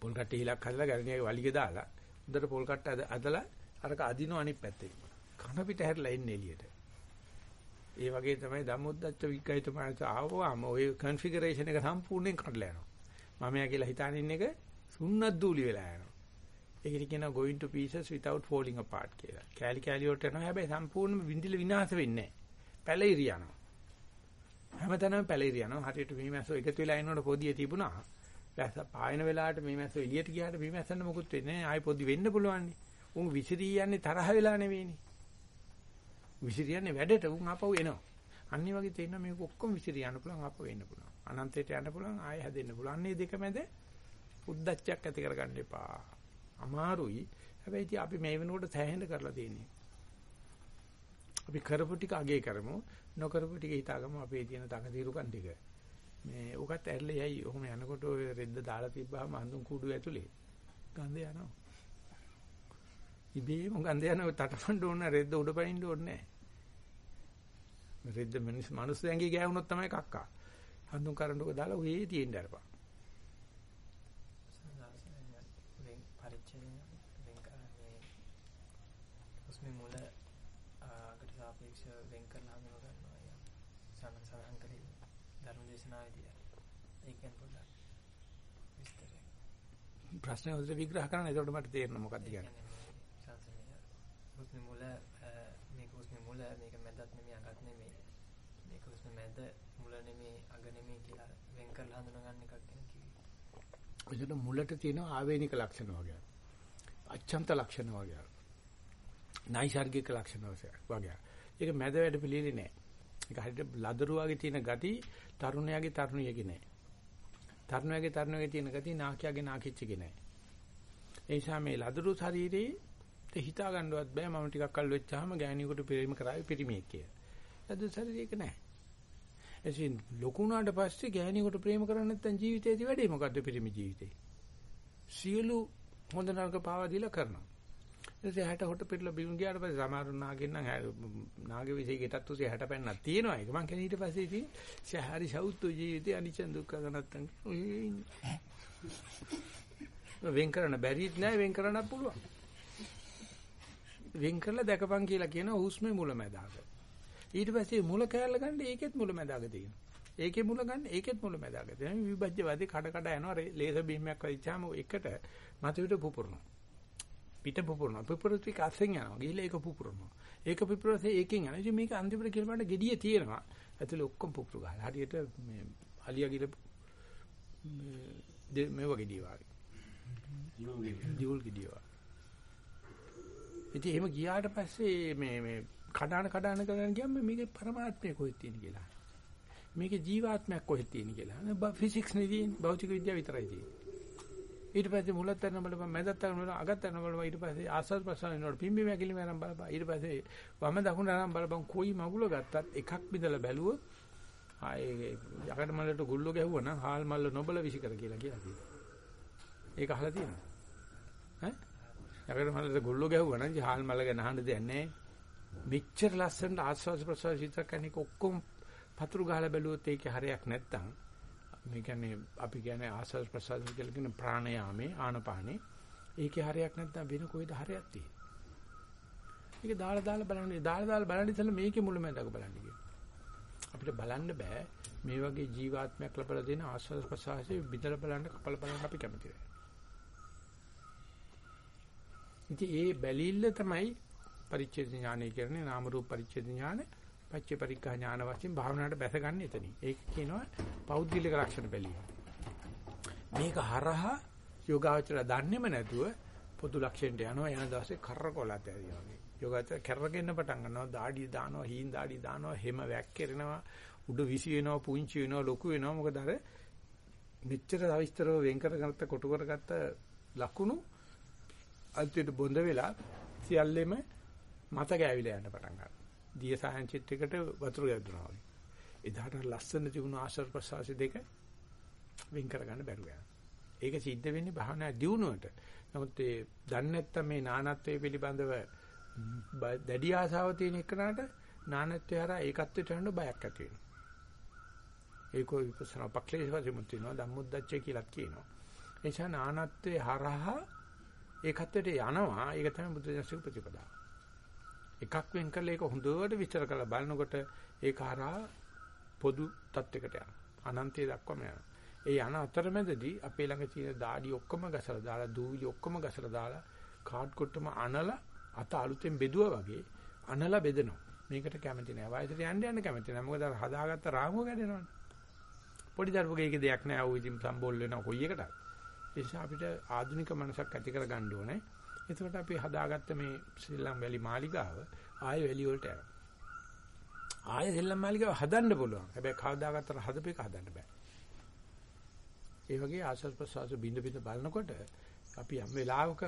පොල් කට්ටි හිලක් හදලා ගැරණියගේ වලිගේ දාලා හොඳට පොල් කට්ට අදලා අරක අදිනව අනිත් පැත්තේ. කන පිට හැරලා එන්නේ එළියට. ඒ වගේ තමයි ධම්මොද්දච්ච විග්ගහිත මානස ආවම ওই කන්ෆිගරේෂන් එක සම්පූර්ණයෙන් කඩලා යනවා. මම යා කියලා හිතාන ඉන්න එක සුන්නත් දූලි වෙලා යනවා. ඒකට කියනවා going to pieces without falling apart කියලා. කෑලි කෑලි වලට යනවා හැබැයි සම්පූර්ණයෙන්ම විඳිල විනාශ වෙන්නේ නැහැ. පැලිරි යනවා. හැමතැනම පැලිරි යනවා. හරියට මීමැස්සෝ එකතු වෙලා ඉන්නකොට පොදිය තිබුණා. දැන් පායන වෙලාවට මීමැස්සෝ එළියට ගියාට මීමැස්සන්න මොකුත් වෙන්නේ නැහැ. ආයි පොදි වෙන්න පුළුවන්. උන් විසිරී යන්නේ තරහ වෙලා නෙවෙයිනේ. විසිරියන්නේ වැඩට උන් ආපහු එනවා. අනිත් වගේ තේින්න මේක ඔක්කොම විසිරිය යන්න පුළුවන් ආපහු එන්න පුළුවන්. අනන්තයට යන්න පුළුවන් ආයෙ හැදෙන්න පුළුවන්. අන්නේ දෙක මැද උද්දච්චයක් ඇති කරගන්න එපා. අමාරුයි. හැබැයි ඉතින් අපි මේ වෙනකොට සෑහෙන්න කරලා තියෙන්නේ. අපි කරපු ටික අගේ කරමු. නොකරපු ටික හිතාගමු අපේ තියෙන තකතිරුකම් ටික. මේ උකත් ඇරලා යයි. ඔහොම යනකොට ඔය රෙද්ද දාලා තිබ්බහම හඳුන් කුඩු ඇතුලේ ගඳ යනවා. ඉබේම ගඳ යනවා තටමඬ ඕන රෙද්ද උඩ පනින්න ඕනේ නැහැ. රෙද්ද මිනිස් මනුස්ස ඇඟේ ගෑවුනොත් තමයි කක්කා. හඳුන් කරඬුක දාලා ඔයේ තියෙන්න අරපන්. ප්‍රශ්න උත්තර විග්‍රහ කරන්න එතකොට මට තේරෙනවා මොකක්ද කියන්නේ. මුල මේක උස්මේ මුල මේක මැදත්. මේක උස්මේ මැද මුල නෙමෙයි අග නෙමෙයි කියලා වෙන් කරලා හඳුනා ගන්න එකක් ගැන කිව්වේ. ඒකට මුලට තියෙන ආවේනික ලක්ෂණ වගේ. අච්ඡන්ත ලක්ෂණ වගේ. නයිසાર્ගික ලක්ෂණ වගේ. ඒක මැද වැඩ පිළිලි නෑ. ඒක හරියට ලදරු වගේ තියෙන ගති තරුණයාගේ තරුණියගේ නෑ. තරුණයාගේ තරුණියගේ තියෙන ගති නාකියාගේ නාකිච්චගේ නෑ. ඒ නිසා මේ ලදරු ශරීරේ හිතා ගන්නවත් බෑ මම ටිකක් කල් වෙච්චාම ගෑණියෙකුට ප්‍රේම කරાવી පිරිමියෙක් කියලා. ලදරු ශරීරයක නෑ. එසින් ලොකුණාට පස්සේ ගෑණියෙකුට ප්‍රේම කරන්නේ නැත්නම් ජීවිතේදී වැඩේ මොකද්ද පිරිමි ජීවිතේ? සියලු හොඳ නරක පාවා දීලා කරනවා. ඊට 60 හොට පිටලා බිම් ගියාට පස්සේ සමහර නාගෙන් නම් නාගේ විශේෂ ගෙටත් උසේ 60 පෙන්නක් තියෙනවා. ඒක මං කියන්නේ ඊට පස්සේ ඉතින් සහරි සෞතු ජීවිතේ අනිච්ච දුක්ඛ ගන්නත්තන් වෙන් කරන්න බැරිත් නෑ වෙන් කරන්නත් පුළුවන්. වෙන් කරලා දැකපන් කියලා කියන හුස්මේ මුලැමැදාක. ඊට පස්සේ මුල කෑල්ල ගන්න ඒකෙත් මුලැමැදාක තියෙනවා. ඒකේ මුල ගන්න ඒකෙත් මුලැමැදාක තියෙනවා. විභජ්‍යවාදී කඩ කඩ යනවා ලේසර් බීමයක් වදිච්චාම එකට මත පිට පුපුරනවා. පිට පුපුරනවා. පුපුරත් එක අස්සෙන් යනවා. ගිහලා ඒක පුපුරනවා. ඒක පුපුරසේ ඒකෙන් යනවා. ඉතින් මේක අන්තිමට කියලා බලන්න gediye තියෙනවා. ඇතුලේ ඔක්කොම පුපුරු ගහලා. හරියට මේ අලියා ගිල මේ මේ වගේ දී වගේ. දියුල් gediye වගේ. ඉතින් එහෙම ගියාට පස්සේ මේ මේ කඩාන කඩාන කරගෙන ගියම මේකේ પરමාත්මය කොහෙද තියෙන්නේ කියලා. මේකේ ජීවාත්මයක් කොහෙද තියෙන්නේ කියලා. ෆිසික්ස් නේ තියෙන්නේ. භෞතික විද්‍යාව විතරයි තියෙන්නේ. ඊට පස්සේ මුලත් කරන බලපන් මැදත් කරන බලපන් අගත් කරන බලපන් ඊට පස්සේ ආස්වාද ප්‍රසන්න වෙනකොට පිම්බි මැකිලි මරන් බලපන් ඊට පස්සේ වම දකුණ අරන් බලපන් කොයි මගුල ගත්තත් එකක් බිඳලා බැලුවොත් ආයේ යකඩ මල්ලට ගුල්ල ගැහුවා නම් හාල් මල්ල නොබල විසිකර කියලා කියලා තියෙනවා. ඒක අහලා තියෙනවද? ඈ යකඩ මල්ලට ගුල්ල ගැහුවා නම් හාල් මල්ල ගැන අහන්න දෙයක් නැහැ. මෙච්චර ලස්සනට ආස්වාද ප්‍රසවාස විතර කෙනෙක් ඔක්කොම පතුරු ගහලා බැලුවොත් ඒකේ හරයක් නැත්තම් මේ කියන්නේ අපි කියන්නේ ආස්වාද ප්‍රසවාස කියලා කියන ප්‍රාණයාමේ ආනපානේ ඒකේ හරයක් නැත්තම් වෙන කොයිද හරයක් තියෙන්නේ. ඒක දාලා දාලා බලන්න දාලා දාලා බලන්න ඉතල මේකේ මුලමඳක බලන්න කියනවා. අපිට බලන්න බෑ මේ වගේ ජීවාත්මයක් ලබලා දෙන ආස්වාද ප්‍රසවාසයේ විතර බලන්න කපල බලන්න අපි කැමති නැහැ. ඉතින් ඒ බැලිල්ල තමයි පරිච්ඡේද ඥානය කියන්නේ නාම රූප පරිච්ඡේද ඥාන පච්ච පරික්ඛා ඥාන වශයෙන් භාවනාවට බැසගන්න එතනින්. ඒක කියනවා පෞද්ගලික ලක්ෂණ බැලීම. මේක හරහා යෝගාවචර දන්නේම නැතුව පොදු ලක්ෂණයට යනවා යන දවසේ කරකොලත් ඇරියා වගේ. යෝගාචර කැරගෙන පටන් ගන්නවා දාඩිය දානවා හීන් දාඩිය දානවා හැම වැක්කිරෙනවා උඩ විසි වෙනවා පුංචි වෙනවා ලොකු වෙනවා මොකද අර මෙච්චර අවිස්තරව වෙන් කරගත්ත කොටු කරගත්ත ලකුණු අන්තිමට බොඳ වෙලා සියල්ලෙම මත ගෑවිලා යන්න පටන් ගන්නවා. දිය සායන් චිත්‍රයකට වතුර ගැදුනා වගේ. එදාට ලස්සන තිබුණු ආශ්‍රව ප්‍රසවාස දෙක වෙන් කරගන්න බැරුව යනවා. ඒක සිද්ධ වෙන්නේ භාවනා දියුණුවට. නමුත් ඒ දන්නේ නැත්තම් මේ නානත්වයේ පිළිබඳව දැඩි ආසාව තියෙන එකනට නානත්වය හරහා ඒකත්වයට යන්න බයක් ඇති වෙනවා. ඒකෝ විපස්සනා පක්ෂේ වශයෙන් තියෙනවා ධම්මොද්දච්චය කියලාත් කියනවා. ඒ නිසා නානත්වයේ හරහා ඒකත්වයට යනවා. ඒක තමයි බුද්ධ දර්ශක ප්‍රතිපදාව. එකක් වෙන් කරලා ඒක හොඳට විස්තර කරලා බලනකොට ඒක හරහා පොදු තත්යකට යනවා. අනන්තය දක්වාම යනවා. ඒ යන අතරමැදදී අපේ ළඟ තියෙන දාඩි ඔක්කොම ගසලා දාලා දූවිලි ඔක්කොම ගසලා දාලා කාඩ් කොට්ටම අනලා අත අලුතෙන් බෙදුවා වගේ අනලා බෙදෙනවා. මේකට කැමති නෑ. වයසට යන්න යන්න කැමති නෑ. මොකද අර හදාගත්ත රාමුව ගැඩෙනවනේ. පොඩි දරුවෙකුගේ ඒක දෙයක් නෑ. ਉਹ ඉතින් සම්බෝල් වෙනවා කොයි එකටද. ඒ නිසා අපිට ආධුනික මනසක් ඇති කර ගන්න ඕනේ. එතකොට අපි හදාගත්ත මේ ශ්‍රීලම් වැලි මාලිගාව ආය වැලි වලට යනවා. ආය ශ්‍රීලම් මාලිගාව හදන්න පුළුවන්. හැබැයි කවදාකටද හදපේක හදන්න බෑ. ඒ වගේ ආශ්‍රස් ප්‍රසවාස බින්ද බින්ද බලනකොට අපි යම් වෙලාවක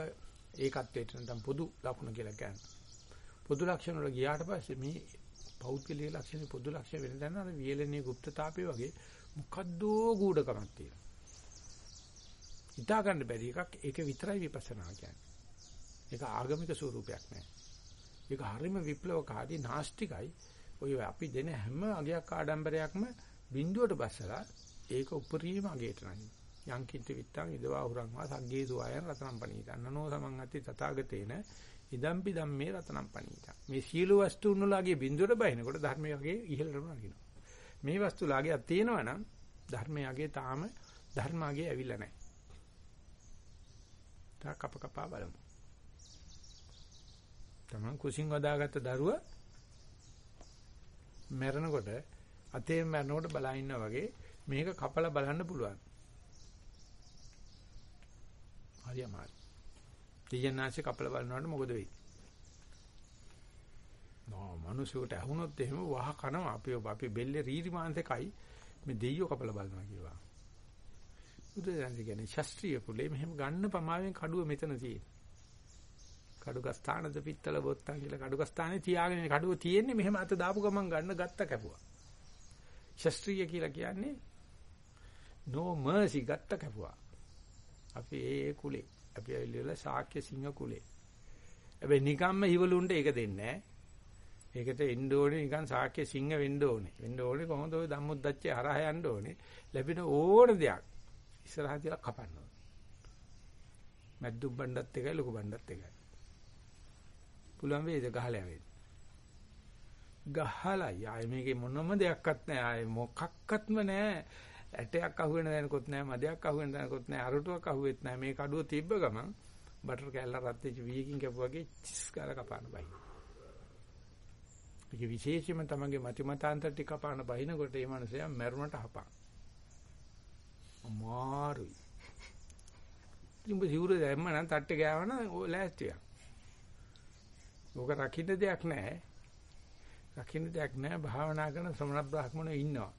ඒකත්වයට නැත්නම් පොදු ලක්ෂණ කියලා කියන්නේ. පොදු ලක්ෂණ වල ගියාට පස්සේ මේ පෞද්ගලික ලක්ෂණ පොදු ලක්ෂණ වෙන දැන අර වියලනේ গুপ্তතාවය වගේ මොකද්ද ගුඩකමක් තියෙනවා. හිතා ගන්න බැරි එකක් ඒක විතරයි විපස්සනා කියන්නේ. ඒක ආගමික ස්වරූපයක් නෑ. ඒක හරිම විප්ලවකාරී නාස්තිකයි. ඔය අපි දෙන හැම අගයක් ආඩම්බරයක්ම බිඳුවට බස්සලා ඒක උපරිම අගයට නන්නේ. යං කිත්ති විත්තං ඉදවා හුරං වා සග්ගේ සුවයන් රතනම් පණීතං නනෝ සමං අති තථාගතේන ඉදම්පි ධම්මේ රතනම් පණීතං මේ සීල වස්තුන් වලගේ බිඳුවට බහිනකොට ධර්මයේ වගේ ඉහළටම නගිනවා මේ වස්තු ලාගයක් තියෙනවා නම් ධර්මයගේ තාම ධර්මාගේ ඇවිල්ලා නැහැ තා කප කපා බලමු තමන් කුසින් වදාගත්ත දරුව මැරෙනකොට අතේ මැරෙනකොට බලා ඉන්නා වගේ මේක කපලා බලන්න පුළුවන් හරි අමාරු. දෙයන්නාංශ කපල බලනකොට මොකද වෙන්නේ? නෝ මිනිසුන්ට ඇහුනොත් එහෙම වහ කනවා අපි අපි බෙල්ලේ රීරි මාංශකයි මේ දෙයියෝ කපල බලනවා කියවා. බුදුදහම කියන්නේ ශාස්ත්‍රීය කුලේ මෙහෙම ගන්න පමාවෙන් කඩුව මෙතන තියෙන. කඩුගස්ථානද පිත්තල බොත්තන් කියලා කඩුගස්ථානේ තියාගෙන කඩුව තියෙන්නේ මෙහෙම අත දාපු ගමන් ගන්න ගත්ත කැපුවා. ශාස්ත්‍රීය කියලා කියන්නේ no mercy ගත්ත කැපුවා. අපි ඒ ඒ කුලේ. අපි ඇවිල්ලා ශාක්‍ය සිංහ කුලේ. හැබැයි නිකම්ම හිවලුන්ට ඒක දෙන්නේ නැහැ. ඒකට එන්න ඕනේ නිකන් ශාක්‍ය සිංහ වෙන්න ඕනේ. වෙන්න ඕනේ කොහොමද ඔය ධම්මොද්දච්චේ හරහා යන්න ඕනේ. ලැබෙන ඕන දෙයක් ඉස්සරහා තියලා කපන්න ඕනේ. මැද්දු බණ්ඩත් එකයි ලොකු බණ්ඩත් එකයි. පුළුවන් වේද ගහලා යවෙන්න. ගහලා ආයේ මේකේ මොනම දෙයක්වත් නැහැ. ආයේ මොකක්වත්ම නැහැ. ඇටයක් අහුවෙන දැනකොත් නැහැ. මදයක් අහුවෙන දැනකොත් නැහැ. අරටුවක් අහුවෙත් නැහැ. මේ කඩුව තිබ්බ ගමන් බටර් කෑල්ල රත් වෙච්ච වීකින් කැපුවාගේ චිස් කාලා කපාන බයි. ඒක විශේෂයෙන්ම තමන්ගේ මතිමතාන්තර ටික කපාන බහිනකොට ඒ මනුස්සයා මැරුණට හපා. අමාරුයි. ඉතින් සිවුර දැම්ම නම් තට්ටේ ගෑවන ලෑස්තියක්. ඕක රකින්න දෙයක් නැහැ. රකින්න දෙයක් නැහැ. භාවනා කරන ශ්‍රමණ බ්‍රාහ්මණයෝ ඉන්නවා.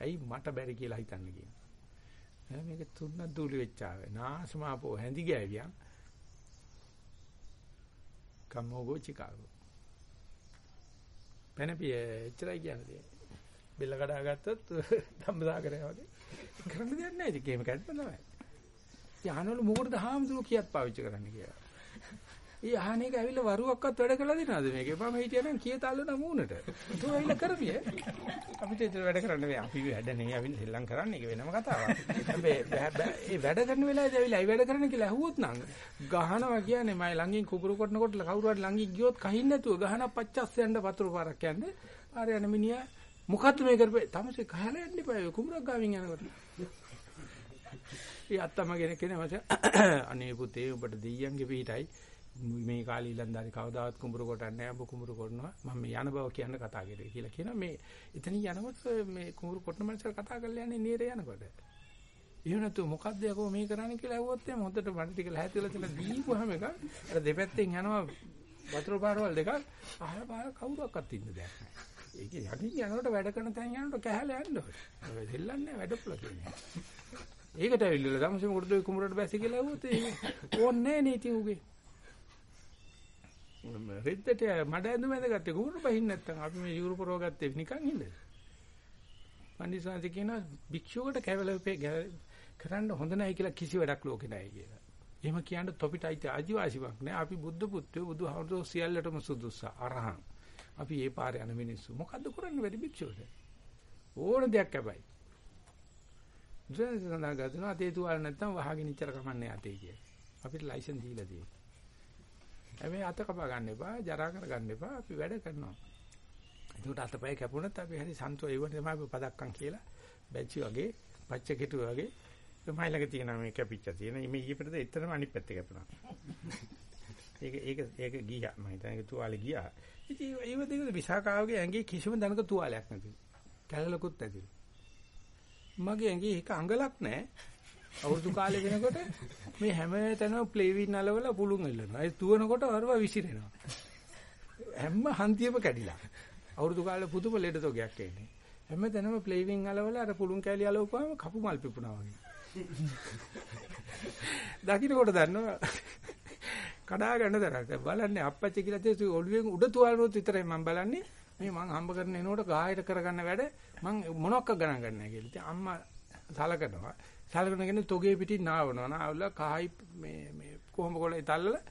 ඇයි මට බැරි කියලා හිතන්නේ කියනවා. ඈ මේක තුන්න දූලි වෙච්චාවේ. නාසමාපෝ හැඳි ගෑවියන්. කම්මෝගෝ චිකාගෝ. පැනපිය එච්චරයි කියන්නේ. බෙල්ල කඩා ගත්තොත් ධම්මසාගරය වගේ. කරන්න දෙයක් නැහැ ඉතින් කේම කැඩෙන්න තමයි. යහනවල මොකටද හාමුදුරුවෝ කියත් පාවිච්චි කරන්න කියලා. ඒ අහන එක ඇවිල්ලා වරුවක්වත් වැඩ කළා දෙනවද මේකේ? මම හිටියනම් කීය තල්ලන මූණට. ඒක ඇවිල්ලා කරමිය. අපිට ඒක වැඩ කරන්න බෑ. අපි වැඩ නෙවෙයි ඇවිල්ලා සෙල්ලම් කරන්නේ. ඒක වෙනම කතාවක්. හැබැයි ඒ වැඩ කරන වෙලාවේදී ඇවිල්ලා අයි වැඩ කරන්න කියලා ඇහුවොත් නම් ගහනවා කියන්නේ මම ළඟින් කුපුරු කොටනකොට කවුරු හරි ළඟින් ගියොත් කහින්න නැතුව ගහන පච්චස්ස යන්න වතුර පාරක් යන්නේ. පාර යන මිනිහා මොකද්ද මේ කරපේ? තමසේ කහලා යන්න එපා. කුඹරක් ගාවින් යනකොට. ඒ අත්තමගෙන කෙනෙක් අනේ පුතේ ඔබට දෙයියන්ගේ පිටයි මේ කාලේ ඊලන්දාරි කවදාවත් කුඹුරු කොටන්නේ නැහැ ඔබ කුඹුරු කොටනවා මම මේ යන බව කියන්න කතා කරේ කියලා. කියනවා මේ එතනින් යනකොට මේ කුඹුරු කොටන මනසට කතා කරලා යන්නේ නීරේ යනකොට? එහෙම නැතු මොකද්ද යකෝ මේ කරන්නේ කියලා ඇහුවොත් එහම හොඳට මඩ ටික ලැහැතිලා තියලා දීපුවාම එක අර දෙපැත්තෙන් යනවා වතුර පාරවල් දෙකක්. අහල පාර කවුරක්වත් ඉන්න දෙයක් නැහැ. ඒකේ යටින් යනකොට වැඩ කරන තැන් යනකොට කැහැලා යන්න ඕනේ. දෙල්ලන්නේ වැඩපොළ කියන්නේ. ඒකට ඇවිල්ලා තමසේ මොකටද කුඹරට බැසි කියලා ඇහුවොත් ඕන්නේ නේ ඉතින් උගේ රෙද්දට මඩ ඇඳුම ඇඳගත්තේ කුඹුරු බහින්න නැත්තම් අපි මේ යුරු පරව ගත්තේ නිකන් ඉන්නද? පන්දිසාන්ති කියන භික්ෂුවකට කැවලපේ කරන්න හොඳ නැහැ කියලා කිසි වැඩක් ලෝකේ නැහැ කියලා. එහෙම කියන්න තොපිට අයිති ආදිවාසීවක් නෑ. අපි බුද්ධ පුත්‍රයෝ බුදුහාමුදුරුවෝ සියල්ලටම සුදුස්සා අරහං. අපි මේ පාරේ යන මිනිස්සු මොකද්ද කරන්නේ වැඩි භික්ෂුවට? ඕන දෙයක් හැබැයි. ජන සඳහන් ගන්නවා අතේ තුවාල නැත්තම් වහගෙන ඉච්චර කමන්නේ අතේ කියලා. අපිට ලයිසන් දීලා තියෙනවා. හැබැයි අත කපා ගන්න එපා, ජරා කර ගන්න එපා. අපි වැඩ කරනවා. ඒකට අතපය කැපුණත් අපි හරි සන්තෝ ඒවට තමයි අපි පදක්කම් කියලා බැච්චි වගේ, පච්ච කෙටු වගේ තමයි ළඟ තියෙන මේ කැපිච්ච තියෙන. මේ ඊපෙටද එතරම් අනිත් පැත්තේ කැපුණා. ඒක ඒක ඒක ගියා මම හිතන්නේ ඒක තුවාලේ ගියා. ඉතින් ඒව දෙක විසාකාවගේ ඇඟේ කිසිම දනක තුවාලයක් නැතිලු. කැලලකුත් නැතිලු. මගේ ඇඟේ එක අඟලක් නැහැ. අවුරුදු කාලේ වෙනකොට මේ හැම තැනම ප්ලේවින් නලවල පුළුන් එල්ලනවා. ඒ තුවනකොට වරව විසිරෙනවා. හැම හන්තියම කැඩිලා. අවුරුදු කාලේ පුදුම ලෙඩ තෝගයක් එන්නේ. හැම තැනම ප්ලේවින් නලවල අර පුළුන් කැලි අලවපුවාම කපු මල් පිපුණා වගේ. දකින්නකොට දන්නවා කඩා ගන්න තරක්. බලන්නේ අප්පච්චි කියලා තේ ඔළුවෙන් උඩ තුවාලනොත් විතරයි මම බලන්නේ. මේ මං හම්බ කරන එනකොට ගායට කරගන්න වැඩ මං මොනක්ක ගණන් ගන්න නැහැ කියලා. ඉතින් අම්මා සලකනවා. සලකනගෙන තොගේ පිටින් නාවනවා. නාවලා කහයි මේ මේ කොහොම කොලේ තල්ලලා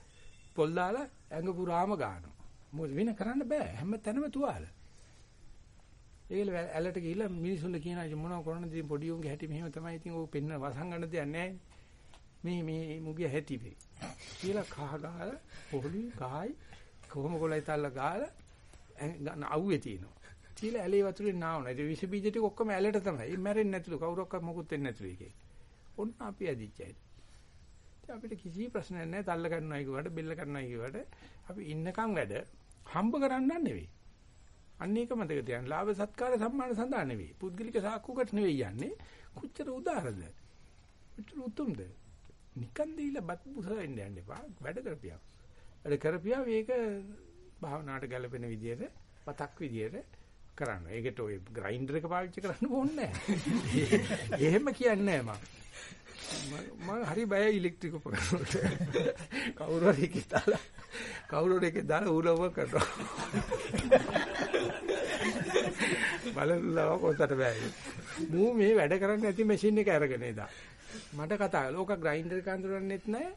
පොල් දාලා ඇඟ පුරාම ගන්නවා. මොකද වෙන කරන්න බෑ. හැම තැනම තුවාල. ඒකල ඇලට ගිහිල්ලා මිනිසුන්ට කියනවා මොනව කරන්නද ඉතින් පොඩි උන්ගේ හැටි මෙහෙම තමයි ඉතින් ඕක පෙන්න වසන් ගන්න දෙයක් නැහැ. මේ මේ මුගිය හැටි මේ. කියලා කහ ගාලා පොළි කහයි කොහොම කොලේ තල්ලා ගාලා අවුවේ තියෙනවා. තියලා ඇලේ වතුරේ නාවන. ඒ විස බීජ ටික ඔක්කොම ඇලට තමයි. ඒ මැරෙන්නේ නැතුළු කවුරක්වත් මොකුත් වෙන්නේ නැතුළු එකේ. ඔන්න අපි ඇදිච්චයි. ඉතින් අපිට කිසි ප්‍රශ්නයක් නැහැ. තල්ල ගන්නවයි කියවට බෙල්ල ගන්නවයි කියවට අපි ඉන්නකම් වැඩ හම්බ කරන්න නෙවෙයි. අන්න ඒක මතක තියාගන්න. ලාභ සත්කාර සම්මාන සඳහා නෙවෙයි. පුද්ගලික සාක්කුවකට නෙවෙයි යන්නේ. කොච්චර උදාහරද? කොච්චර උතුම්ද? නිකන් දීලා බත් බුස වෙන්න යන්න එපා. වැඩ කරපියා. වැඩ කරපියා මේක භාවනාවට ගැලපෙන විදිහට පතක් විදිහට කරන්න. ඒකට ඔය ග්‍රයින්ඩර් එක පාවිච්චි කරන්න ඕනේ නැහැ. එහෙම කියන්නේ නැහැ මම. මම හරි බයයි ඉලෙක්ට්‍රික් උපකරණ වලට. කවුරු හරි එකේ දාලා කවුරු හරි එකේ දාලා උලව කරනවා. බලන්නව කොතට බෑ. මූ මේ වැඩ කරන්නේ නැති මැෂින් එක අරගෙන එදා. මට කතා කළා. ඕක ග්‍රයින්ඩර් එක අඳුරන්නෙත් නැහැ.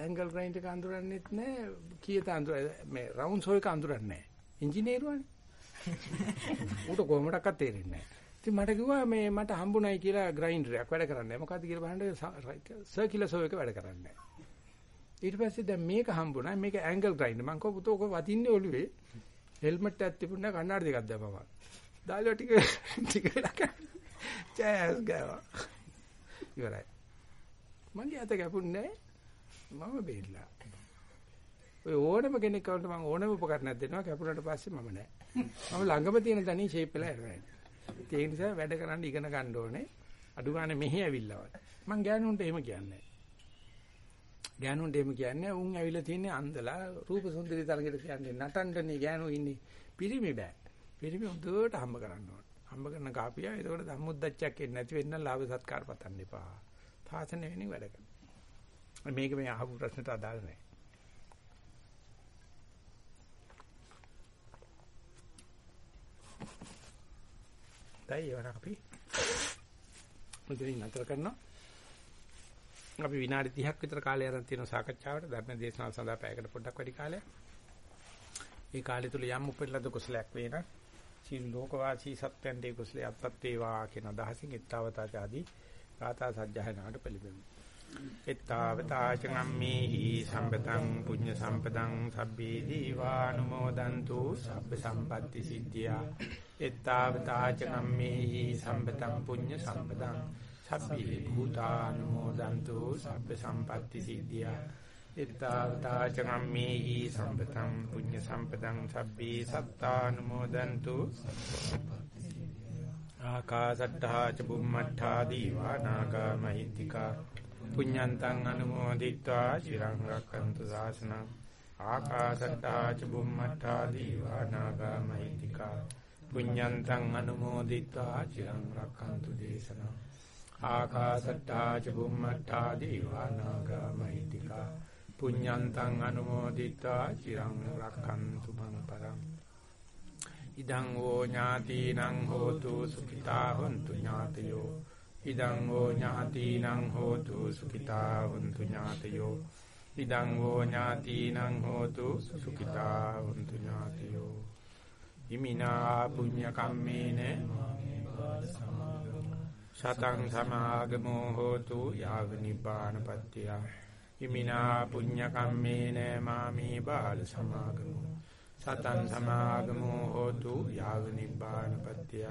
ඇන්ගල් ග්‍රයින්ඩර් එක අඳුරන්නෙත් නැහැ. කීයට අඳුර මේ රවුන්ඩ් සෝ එක අඳුරන්නේ නැහැ. ඉංජිනේරුවනේ. ඌට කොහොමඩක්වත් තේරෙන්නේ නැහැ. ඉතින් මට කිව්වා මේ මට හම්බුනායි කියලා ග්‍රයින්ඩරයක් වැඩ කරන්නේ. මොකද්ද කියලා බලන්න සර්කියුලර් සෝ එක වැඩ කරන්නේ. ඊට පස්සේ දැන් මේක හම්බුනා මේක ඇන්ගල් ග්‍රයින්ඩර් මං කව පුතෝ ඔක වදින්නේ ඔළුවේ. හෙල්මට් එකක් තිබුණා කණ්ණාඩි දෙකක් දැම්මම දාලා ටික ටික වෙලා චෑස් ගාවා. ඉවරයි. මගේ අත කැපුන්නේ මම බේරිලා. ඔය ඕනම කෙනෙක් කවුන්ට මම ඕනම උපකරණයක් දෙනවා. කැපුණාට පස්සේ මම නෑ මම ළඟම තියෙන තනිය ෂේප් වෙලා යනවා. ඒ නිසා වැඩ කරන්න ඉගෙන ගන්න ඕනේ. අඩු ගන්න මෙහි ඇවිල්ලවත් මං ගෑනුන්ට එහෙම කියන්නේ. ගෑනුන්ට එහෙම කියන්නේ උන් ඇවිල්ලා තියන්නේ අන්දලා රූප සුන්දරී තරගෙට කියන්නේ නටන්නනේ ගෑනු ඉන්නේ. පිරිමි බෑ. පිරිමි උදේට හම්බ කරන්න ඕන. හම්බ කරන කාපියා ඒකට ධම්මුද්දච්චයක් එන්නේ නැති වෙන්න ලාභ සත්කාර පතන්න එපා. තාසන වෙනින් වැඩ කරනවා මේක මේ අහපු ප්‍රශ්නට අදාළ නැහැ. දැන් ඒවන අපි මුදින් නතර කරනවා අපි විනාඩි 30ක් විතර කාලය අරන් තියෙන සාකච්ඡාවට ධර්ම දේශනාව සඳහා පැයකට පොඩ්ඩක් වැඩි කාලයක්. ඒ කාලය තුල යම් උපරිලද කුසලයක් වේන සීල ලෝකවාසී සත්‍යයන්ට කුසලයේ අත්පත් වේවා කියන අදහසින් ඊත්තාවතාච ආදී ගාථා සජ්ජහනාට පිළිබෙමු. ඊත්තාවතාච ගම්මේහි සම්පතං පුඤ්ඤ සම්පතං සබ්බේ දීවානුමෝදන්තු සබ්බ සම්පatti සිද්ධියා. ඊත්තාවතාච ගම්මේහි සම්පතං පුඤ්ඤ සම්පතං සබ්බේ භූතානුමෝදන්තු සබ්බ සම්පatti සිද්ධියා ittavata චගම්මේහි සම්පතං පුඤ්ඤ සම්පතං සබ්බේ සත්තානුමෝදන්තු ආකාසට්ඨා ච බුම්මට්ඨා දීවා නාග මහිත්‍තිකා පුඤ්ඤන්තං අනුමෝදිත්වා චිරං රක්ඛන්තු සාසනං ආකාශට්ටා ච බුම්මට්ටා දීවා නාග මහිත්‍තිකා පුඤ්ඤන්තං අනුමෝදිත්වා චිරං රක්ඛන්තු දේශනං ආකාශට්ටා ච බුම්මට්ටා දීවා නාග මහිත්‍තිකා පුඤ්ඤන්තං අනුමෝදිත්වා චිරං රක්ඛන්තු මං පරං ඉදං ඕ ඥාතිනං හෝතු සුඛිතා හොන්තු ඥාතයෝ ඉදං ඕ ඥාතිනං හෝතු සුඛිතා හොන්තු ඥාතයෝ. ඉදං ඕ ඥාතිනං හෝතු සුඛිතා හොන්තු ඥාතයෝ. ඉමිනා පුඤ්ඤ කම්මේන සතං සමාගමෝ හෝතු යාව නිපානපත්තිය ඉමිනා පුඤ්ඤ කම්මේන මාමේ බාල සමාගමෝ. සතං සමාගමෝ හෝතු යාව නිපානපත්තිය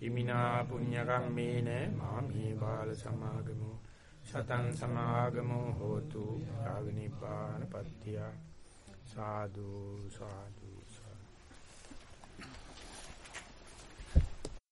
ඉමිනා පුඤ්ඤ කම්මේන මාමේ බාල සමාගමෝ සතං සමාගමෝ හෝතු යාව නිපානපත්තිය සාදු සාදු